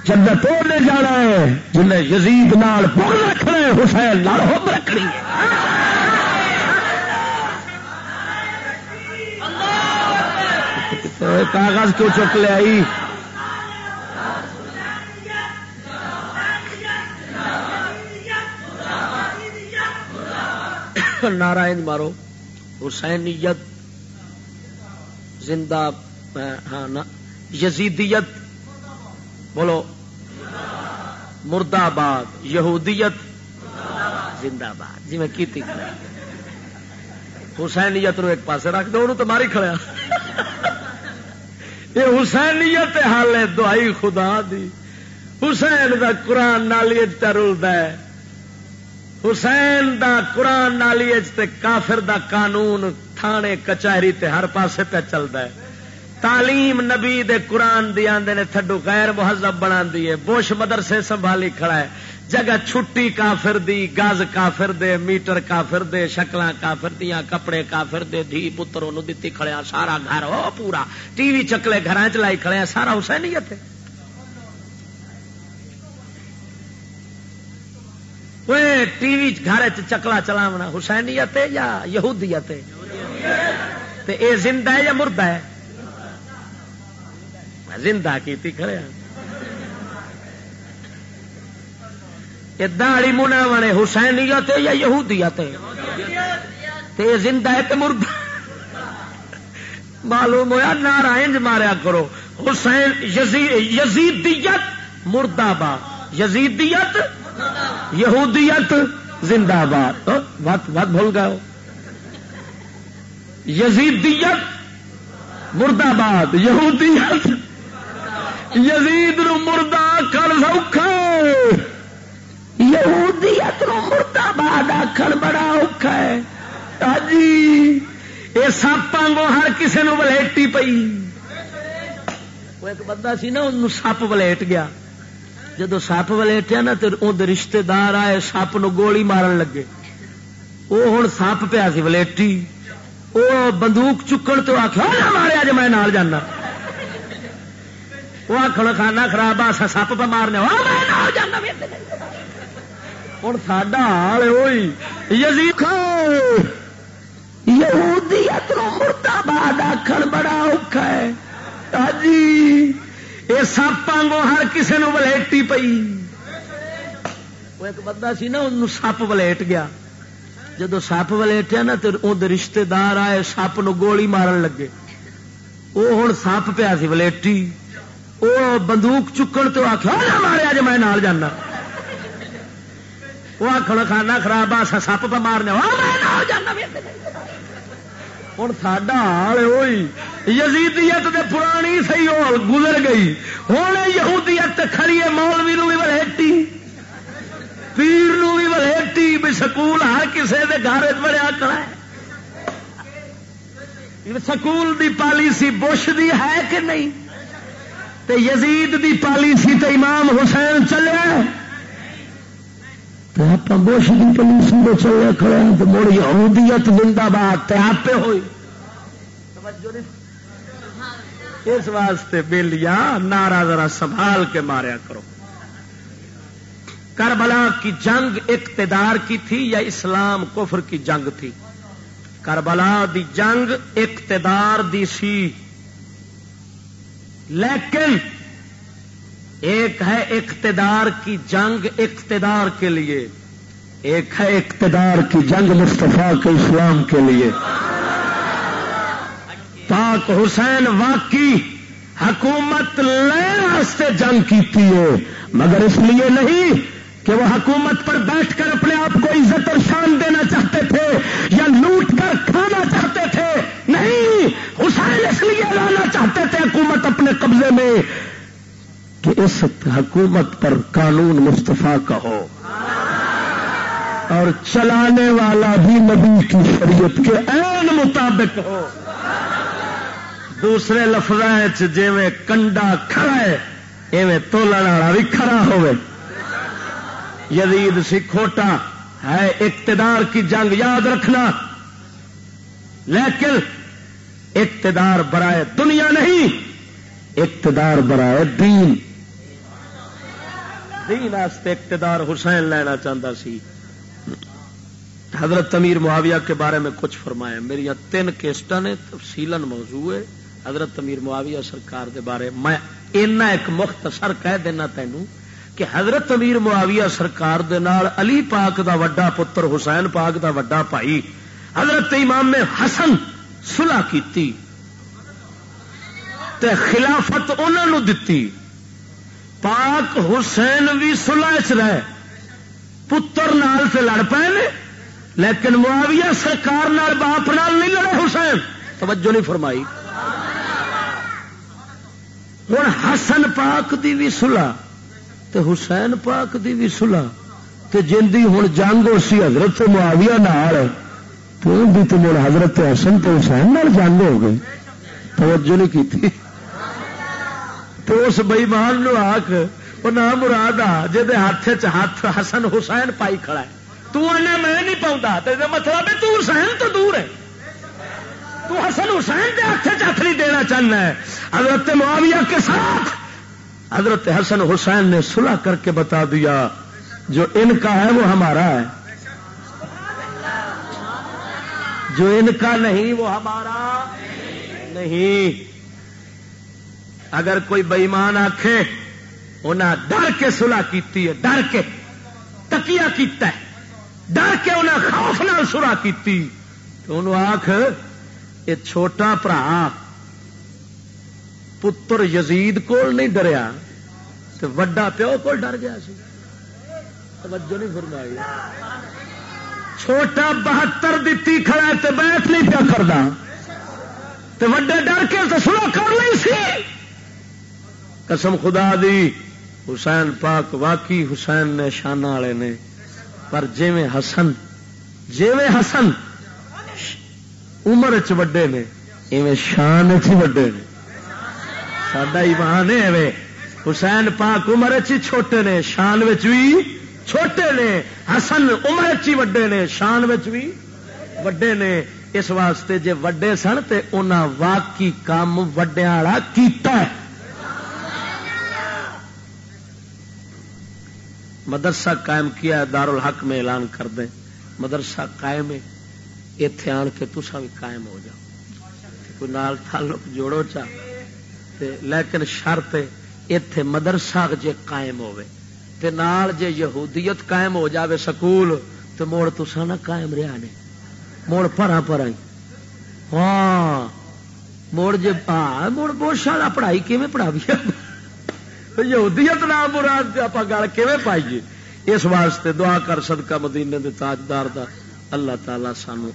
جنت وہ لے جانا ہے جنہیں یزید نال بغل رکھنا ہے حسین نال حب رکھنی کاغذ کیوں چک لے آئی؟ نارائن مارو۔ حسینیت، زندہ ہاں یزیدیت، بولو۔ مرد آباد یہودیت زندہ باد جی میں کی حسینیت نو ایک پاسے رکھ دو تو ماری کھڑا ہاں۔ یہ حسینیت حال ہے دعائی خدا دی۔ حسین دا قرآن نالی رلتا ہے۔ حسین دا قرآن نالی کافر دا قانون تھانے کچہری تے ہر پاسے پہ چلتا ہے۔ تعلیم نبی دے قرآن دی آندے نے تھڈو غیر مہذب بنا دیے بوش مدرسے سنبھالی کھڑا ہے۔ جگہ چھٹی کافر دی، گاز کافر دے، میٹر کافر دے شکل کافر دیا کپڑے کافر دے، دھی پتر دتی کھڑیا سارا گھر ہو پورا۔ ٹی وی چکلے گھر چلائی کھڑے سارا حسینیت ہے۔ ٹی وی گھر چکلا چلاونا، حسینیت یا یہودیت ہے؟ اے زندہ ہے یا مردہ ہے؟ زندہ کی کھڑے ہاں۔ یہ داڑی منا والے حسینیت یا یہودیت تے زندہ ہے کہ مردہ معلوم ہوا نارا انج ماریا کرو۔ حسین یزیدیت مردہ با۔ یزیدیت یہودیت زندہ باد۔ بات بات بھول گئے یزیدیت مرد آباد یہودیت یزید نو مردہ کر سوکھا۔ یہودیت نو مرد آباد آخر بڑا اوکھا ہے۔ جی یہ سپ آگوں ہر کسی نو ولیٹی پئی۔ وہ ایک بندہ سی نا ان سپ ولیٹ گیا۔ جدو سپ ولیٹیا نا تو ادھر رشتے دار آئے، سپ نو گولی مارن لگے۔ وہ ہوں سپ پیا سی ولیٹی۔ وہ بندوق چکن تو آخر مارے اج میں نال جانا۔ وہ آخر کھانا خراب آ سپ پہ مارنے ہوں ساڈا حال ہوئی یزید یہودیت مردہ باد آخر بڑا اوکھا ہے۔ جی یہ سپ آگوں ہر کسی نو ولیٹی پئی۔ وہ ایک بندہ سی نا ان سپ ولیٹ گیا۔ جدو سپ ولیٹیا نا، تو ادھر رشتے دار آئے سپ نو گولی مارن لگے۔ وہ ہوں سپ پیا سی ولیٹی۔ وہ بندوق چکن تو آخر مارے اج میں نال جانا۔ وہ آخر کھانا خراب آ سپ پہ مارنے جانا۔ ہوں ساڈا حال ہوئی یزیدیت دے پرانی سی ہو گزر گئی۔ ہوں یہودیت کھڑی ہے، مولوی نو بھی ولیٹی پیر نو بھی ولیٹی بھی سکول ہر کسی کے گھر بڑا کڑا ہے۔ سکول دی پالیسی بش دی ہے کہ نہیں؟ تے یزید دی پالیسی تے امام حسین چلے تو آپ بوش کی پولیس میں چلے کھڑے ہیں تو مڑ یہودیت زندہ باد آپ ہوئی۔ اس واسطے بےلیا نارا ذرا سنبھال کے ماریا کرو۔ کربلا کی جنگ اقتدار کی تھی یا اسلام کفر کی جنگ تھی؟ کربلا دی جنگ اقتدار دی سی۔ لیکن ایک ہے اقتدار کی جنگ اقتدار کے لیے، ایک ہے اقتدار کی جنگ مصطفیٰ کے اسلام کے لیے۔ پاک حسین واقعی حکومت واسطے جنگ کی تھی مگر اس لیے نہیں کہ وہ حکومت پر بیٹھ کر اپنے آپ کو عزت اور شان دینا چاہتے تھے یا لوٹ کر کھانا چاہتے تھے۔ نہیں، حسین اس لیے لانا چاہتے تھے حکومت اپنے قبضے میں کہ اس حکومت پر قانون مصطفیٰ کا ہو۔ اور چلانے والا بھی نبی کی شریعت کے عین مطابق ہو۔ دوسرے لفظ جی کنڈا کھڑا ہے، ایویں تولن والا بھی کھڑا ہوئے یزید سی کھوٹا ہے، اقتدار کی جنگ یاد رکھنا۔ لیکن اقتدار برائے دنیا نہیں، اقتدار برائے دین۔ دین اقتدار حسین لینا چاہتا سی۔ حضرت امیر معاویہ کے بارے میں کچھ فرمایا۔ میری تین کیسٹ نے تفصیل موضوع ہے۔ حضرت امیر معاویہ سرکار دے بارے، میں اینا ایک مختصر کہہ دینا تینوں کہ حضرت امیر معاویہ سرکار دے نال علی پاک دا وڈا پتر، حسین پاک دا وڈا بھائی، حضرت امام میں حسن سلا کی خلافت انہوں دتی۔ پاک حسین بھی سلح چ رہے۔ پتر نال سے لڑ پے لیکن معاویہ سرکار نال باپ نال نہیں لڑے حسین۔ توجہ نہیں فرمائی۔ ہوں حسن پاک دی بھی سلا تے حسین پاک دی بھی سلا تے جن دی ہوں جنگ ہو سی حضرت معاویہ نال، تو ان دی تو مڑ حضرت حسن تو حسین نال جنگ ہو گئی۔ توجہ نہیں کی تو اس بئیمان نو آخ وہ نام مراد آ جی ہاتھ چ ہاتھ حسن حسین پائی کھڑا ہے۔ تو انہیں میں نہیں پاؤں مطلب ہے تو حسین تو دور ہے۔ تو حسن حسین کے ہاتھ ہاتھ نہیں دینا چاہنا ہے۔ حضرت معاویہ کے ساتھ۔ حضرت حسن حسین نے سلح کر کے بتا دیا، جو ان کا ہے وہ ہمارا ہے۔ جو ان کا نہیں وہ ہمارا نہیں۔ اگر کوئی بئیمان آخے انہیں ڈر کے سلح کی ڈر کے تکیا کیتا ہے، ڈر کے انہیں خوف نال سلح کی تو انہوں آخ یہ چھوٹا برا پتر یزید کول نہیں ڈریا تو وڈا پیو کول ڈر گیا سی۔ توجہ نہیں فرمائی۔ چھوٹا بہتر دیتی کھڑا ہے تو بیٹھ نہیں پیا کرتا تو وڈے ڈر کے تو سلو کر لی سی۔ قسم خدا دی، حسین پاک واقعی حسین نے شانہ والے نے۔ پر جیویں حسن جیویں حسن، عمر چ وڈے نے، ایویں شان چ وڈے نے۔ سڈا ایمان ہے حسین پاک عمر چ چھوٹے نے، شان بھی چھوٹے نے۔ حسن عمر چی وڈے نے، شان بھی وڈے نے۔ اس واسطے جے وڈے سن تے انہاں واقعی کام وڈیا والا کیتا ہے۔ مدرسہ قائم کیا دار الحق میں اعلان کر دیں۔ مدرسہ قائم ہے اتے آن کے تسا بھی قائم ہو جاؤ۔ کوئی نال تعلق جوڑو چاہ لیکن شرط اتے مدرسہ جے قائم ہوئے تے نال جے یہودیت قائم ہو جاوے سکول تو موڑ تسا نہ قائم رہا نے۔ موڑ پرا پرا ہاں موڑ جے ہاں موڑ بہت سارا پڑھائی کیون پڑھا بھی یہودیت نام مراد آپ گل کیون پائیے؟ اس واسطے دعا کر صدقہ مدینے دے تاجدار دا اللہ تعالی سانو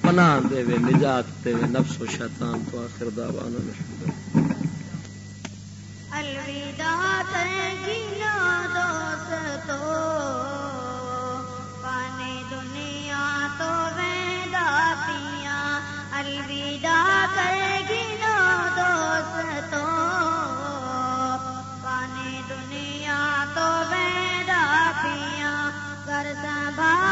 پناہ دے وے، نجات دے وے، نفس و شیطان تو آخر دعوانا الوداع ترگینا دوستو پانے دنیا تو ویدا پیا الوداع ترگینا دوستو کرتا سنبھالو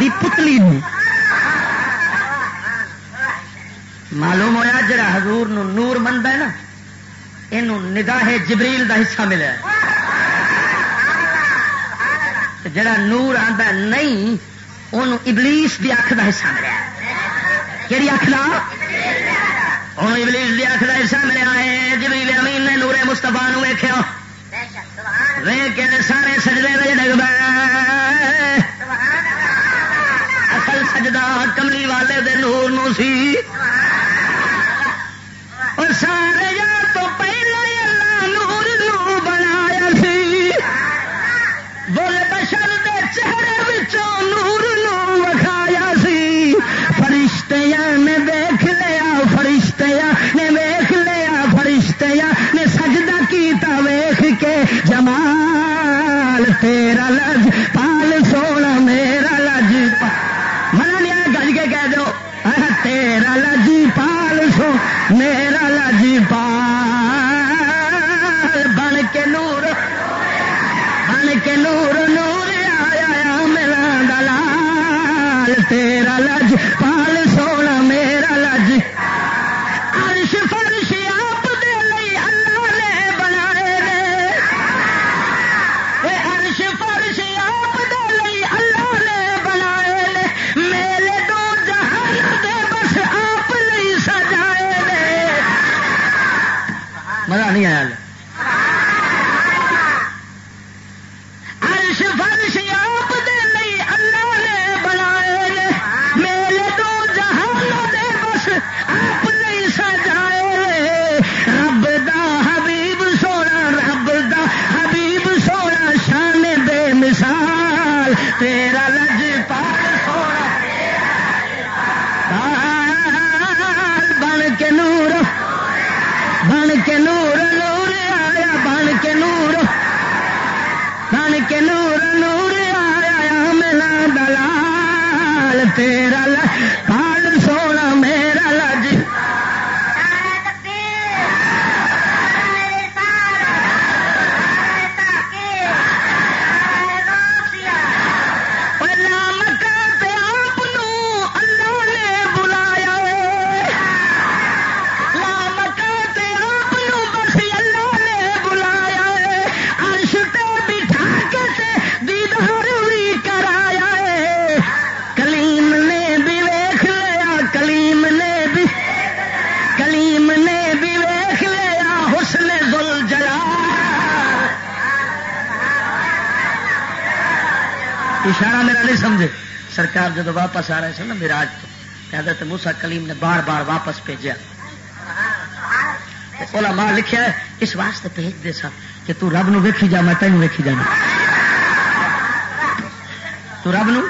دی پتلی نو. معلوم ہوا جڑا حضور نو نور منتا ہے نا یہ نگاہ جبریل دا حصہ ملیا جڑا نور آتا نہیں وہ ابلیس دی اکھ دا حصہ ملیا کہڑی اکھ دا؟ ہوں ابلیس دی اکھ دا حصہ ملیا ہے۔ جبریل امین نے نورے مستفا ویخیا وے کے سارے سجدے میں ڈگبا کملی والے دے نور نو سی۔ جب واپس آ رہے سن نا میراج تو حضرت موسا کلیم نے بار بار واپس بھیجا۔ علماء لکھیا اس واسطے بھیج دے سا کہ تو رب نو ویکھی جا، میں تین ویکھی جانا۔ تو رب نو؟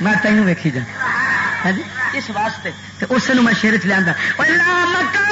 میں تین ویکھی جانا۔ ہاں جی؟ اس واسطے اس میں شیر چ لا مکان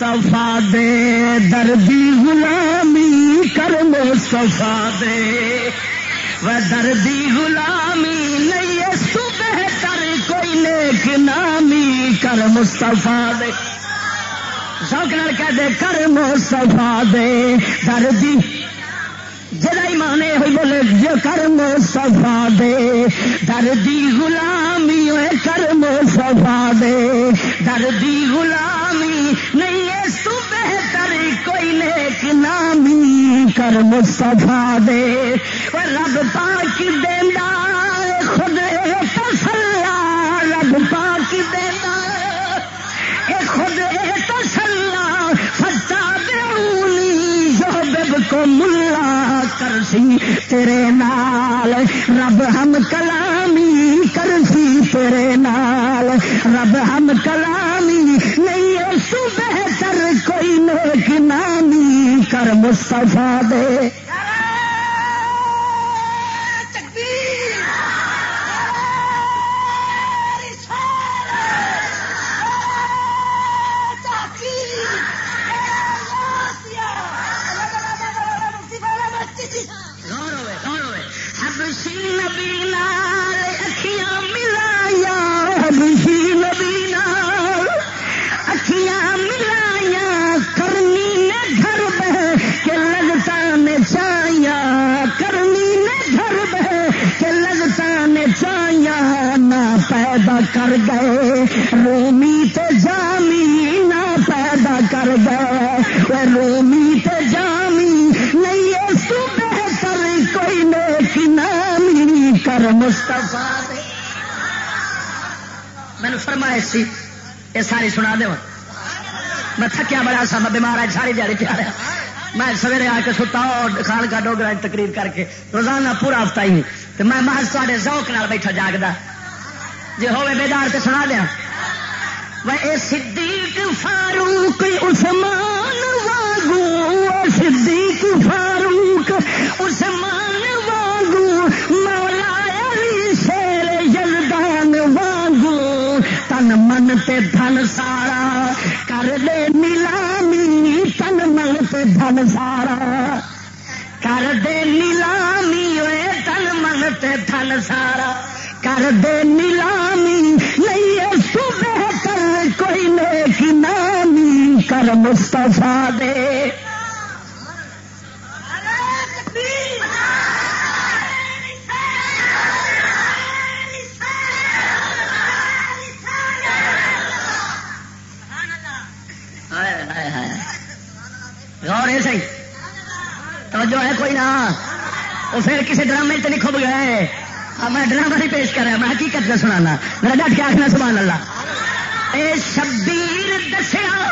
مستفا دے دردی غلامی کر مستفا دے۔ و دردی غلامی نہیں اس تو بہتر کوئی نیک نامی کر مستفا دے۔ شوق نال کہہ دے کر مستفا دے دردی۔ جدا ایمان ہوئی بولے، جو کرم سفا دے۔ دردی غلامی ہوئے، کرم سفا دے۔ دردی غلامی نیک نامی کرم دے رب پاک دینا خود تسلا رب پاک دینا اے خود تسلا سچا بیونی جو کو ملا کرسی تیرے نال۔ رب ہم کلامی کرسی تیرے نال۔ رب ہم کلامی نامی مصطفیٰ دے۔ مستفا میں نے سی، یہ ساری سنا دے میں تھکیا بڑا سا، میں بیمار ہے ساری دیہی پیا رہا۔ میں سویرے آ کے ستا اور خان کا ڈوگرا تقریر کر کے۔ روزانہ پورا ہفتہ ہی تو میں محض تے ذوق نال بیٹھا جاگدا۔ جی ہوے بیدار تو سنا دیا۔ وہ اے صدیق فاروق عثمان واگو صدیق فاروق عثمان تن من تے دھن سارا کر دے نیلامی تن من تے دھن سارا کر دے نیلامی اوے تن من تے دھن سارا کر دے نیلامی نہیں اس تو بہتر کوئی نیک نامی کر مستفا دے کوئی نہ۔ وہ پھر کسی ڈرامے سے نہیں کھب گئے اب میں ڈرامہ نہیں پیش کر رہا میں حقیقت کا سنانا۔ میرا ڈٹ کے آخنا سبحان اللہ۔ اے شبیر دسیا،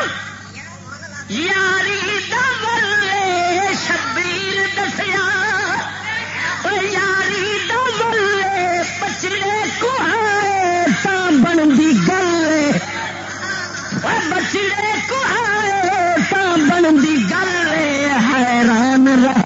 یاری دے شبیر دسیا یاری دے پچڑے کہاڑے تا بن گل بچڑے کہاڑے تا بن گل حیران رہ۔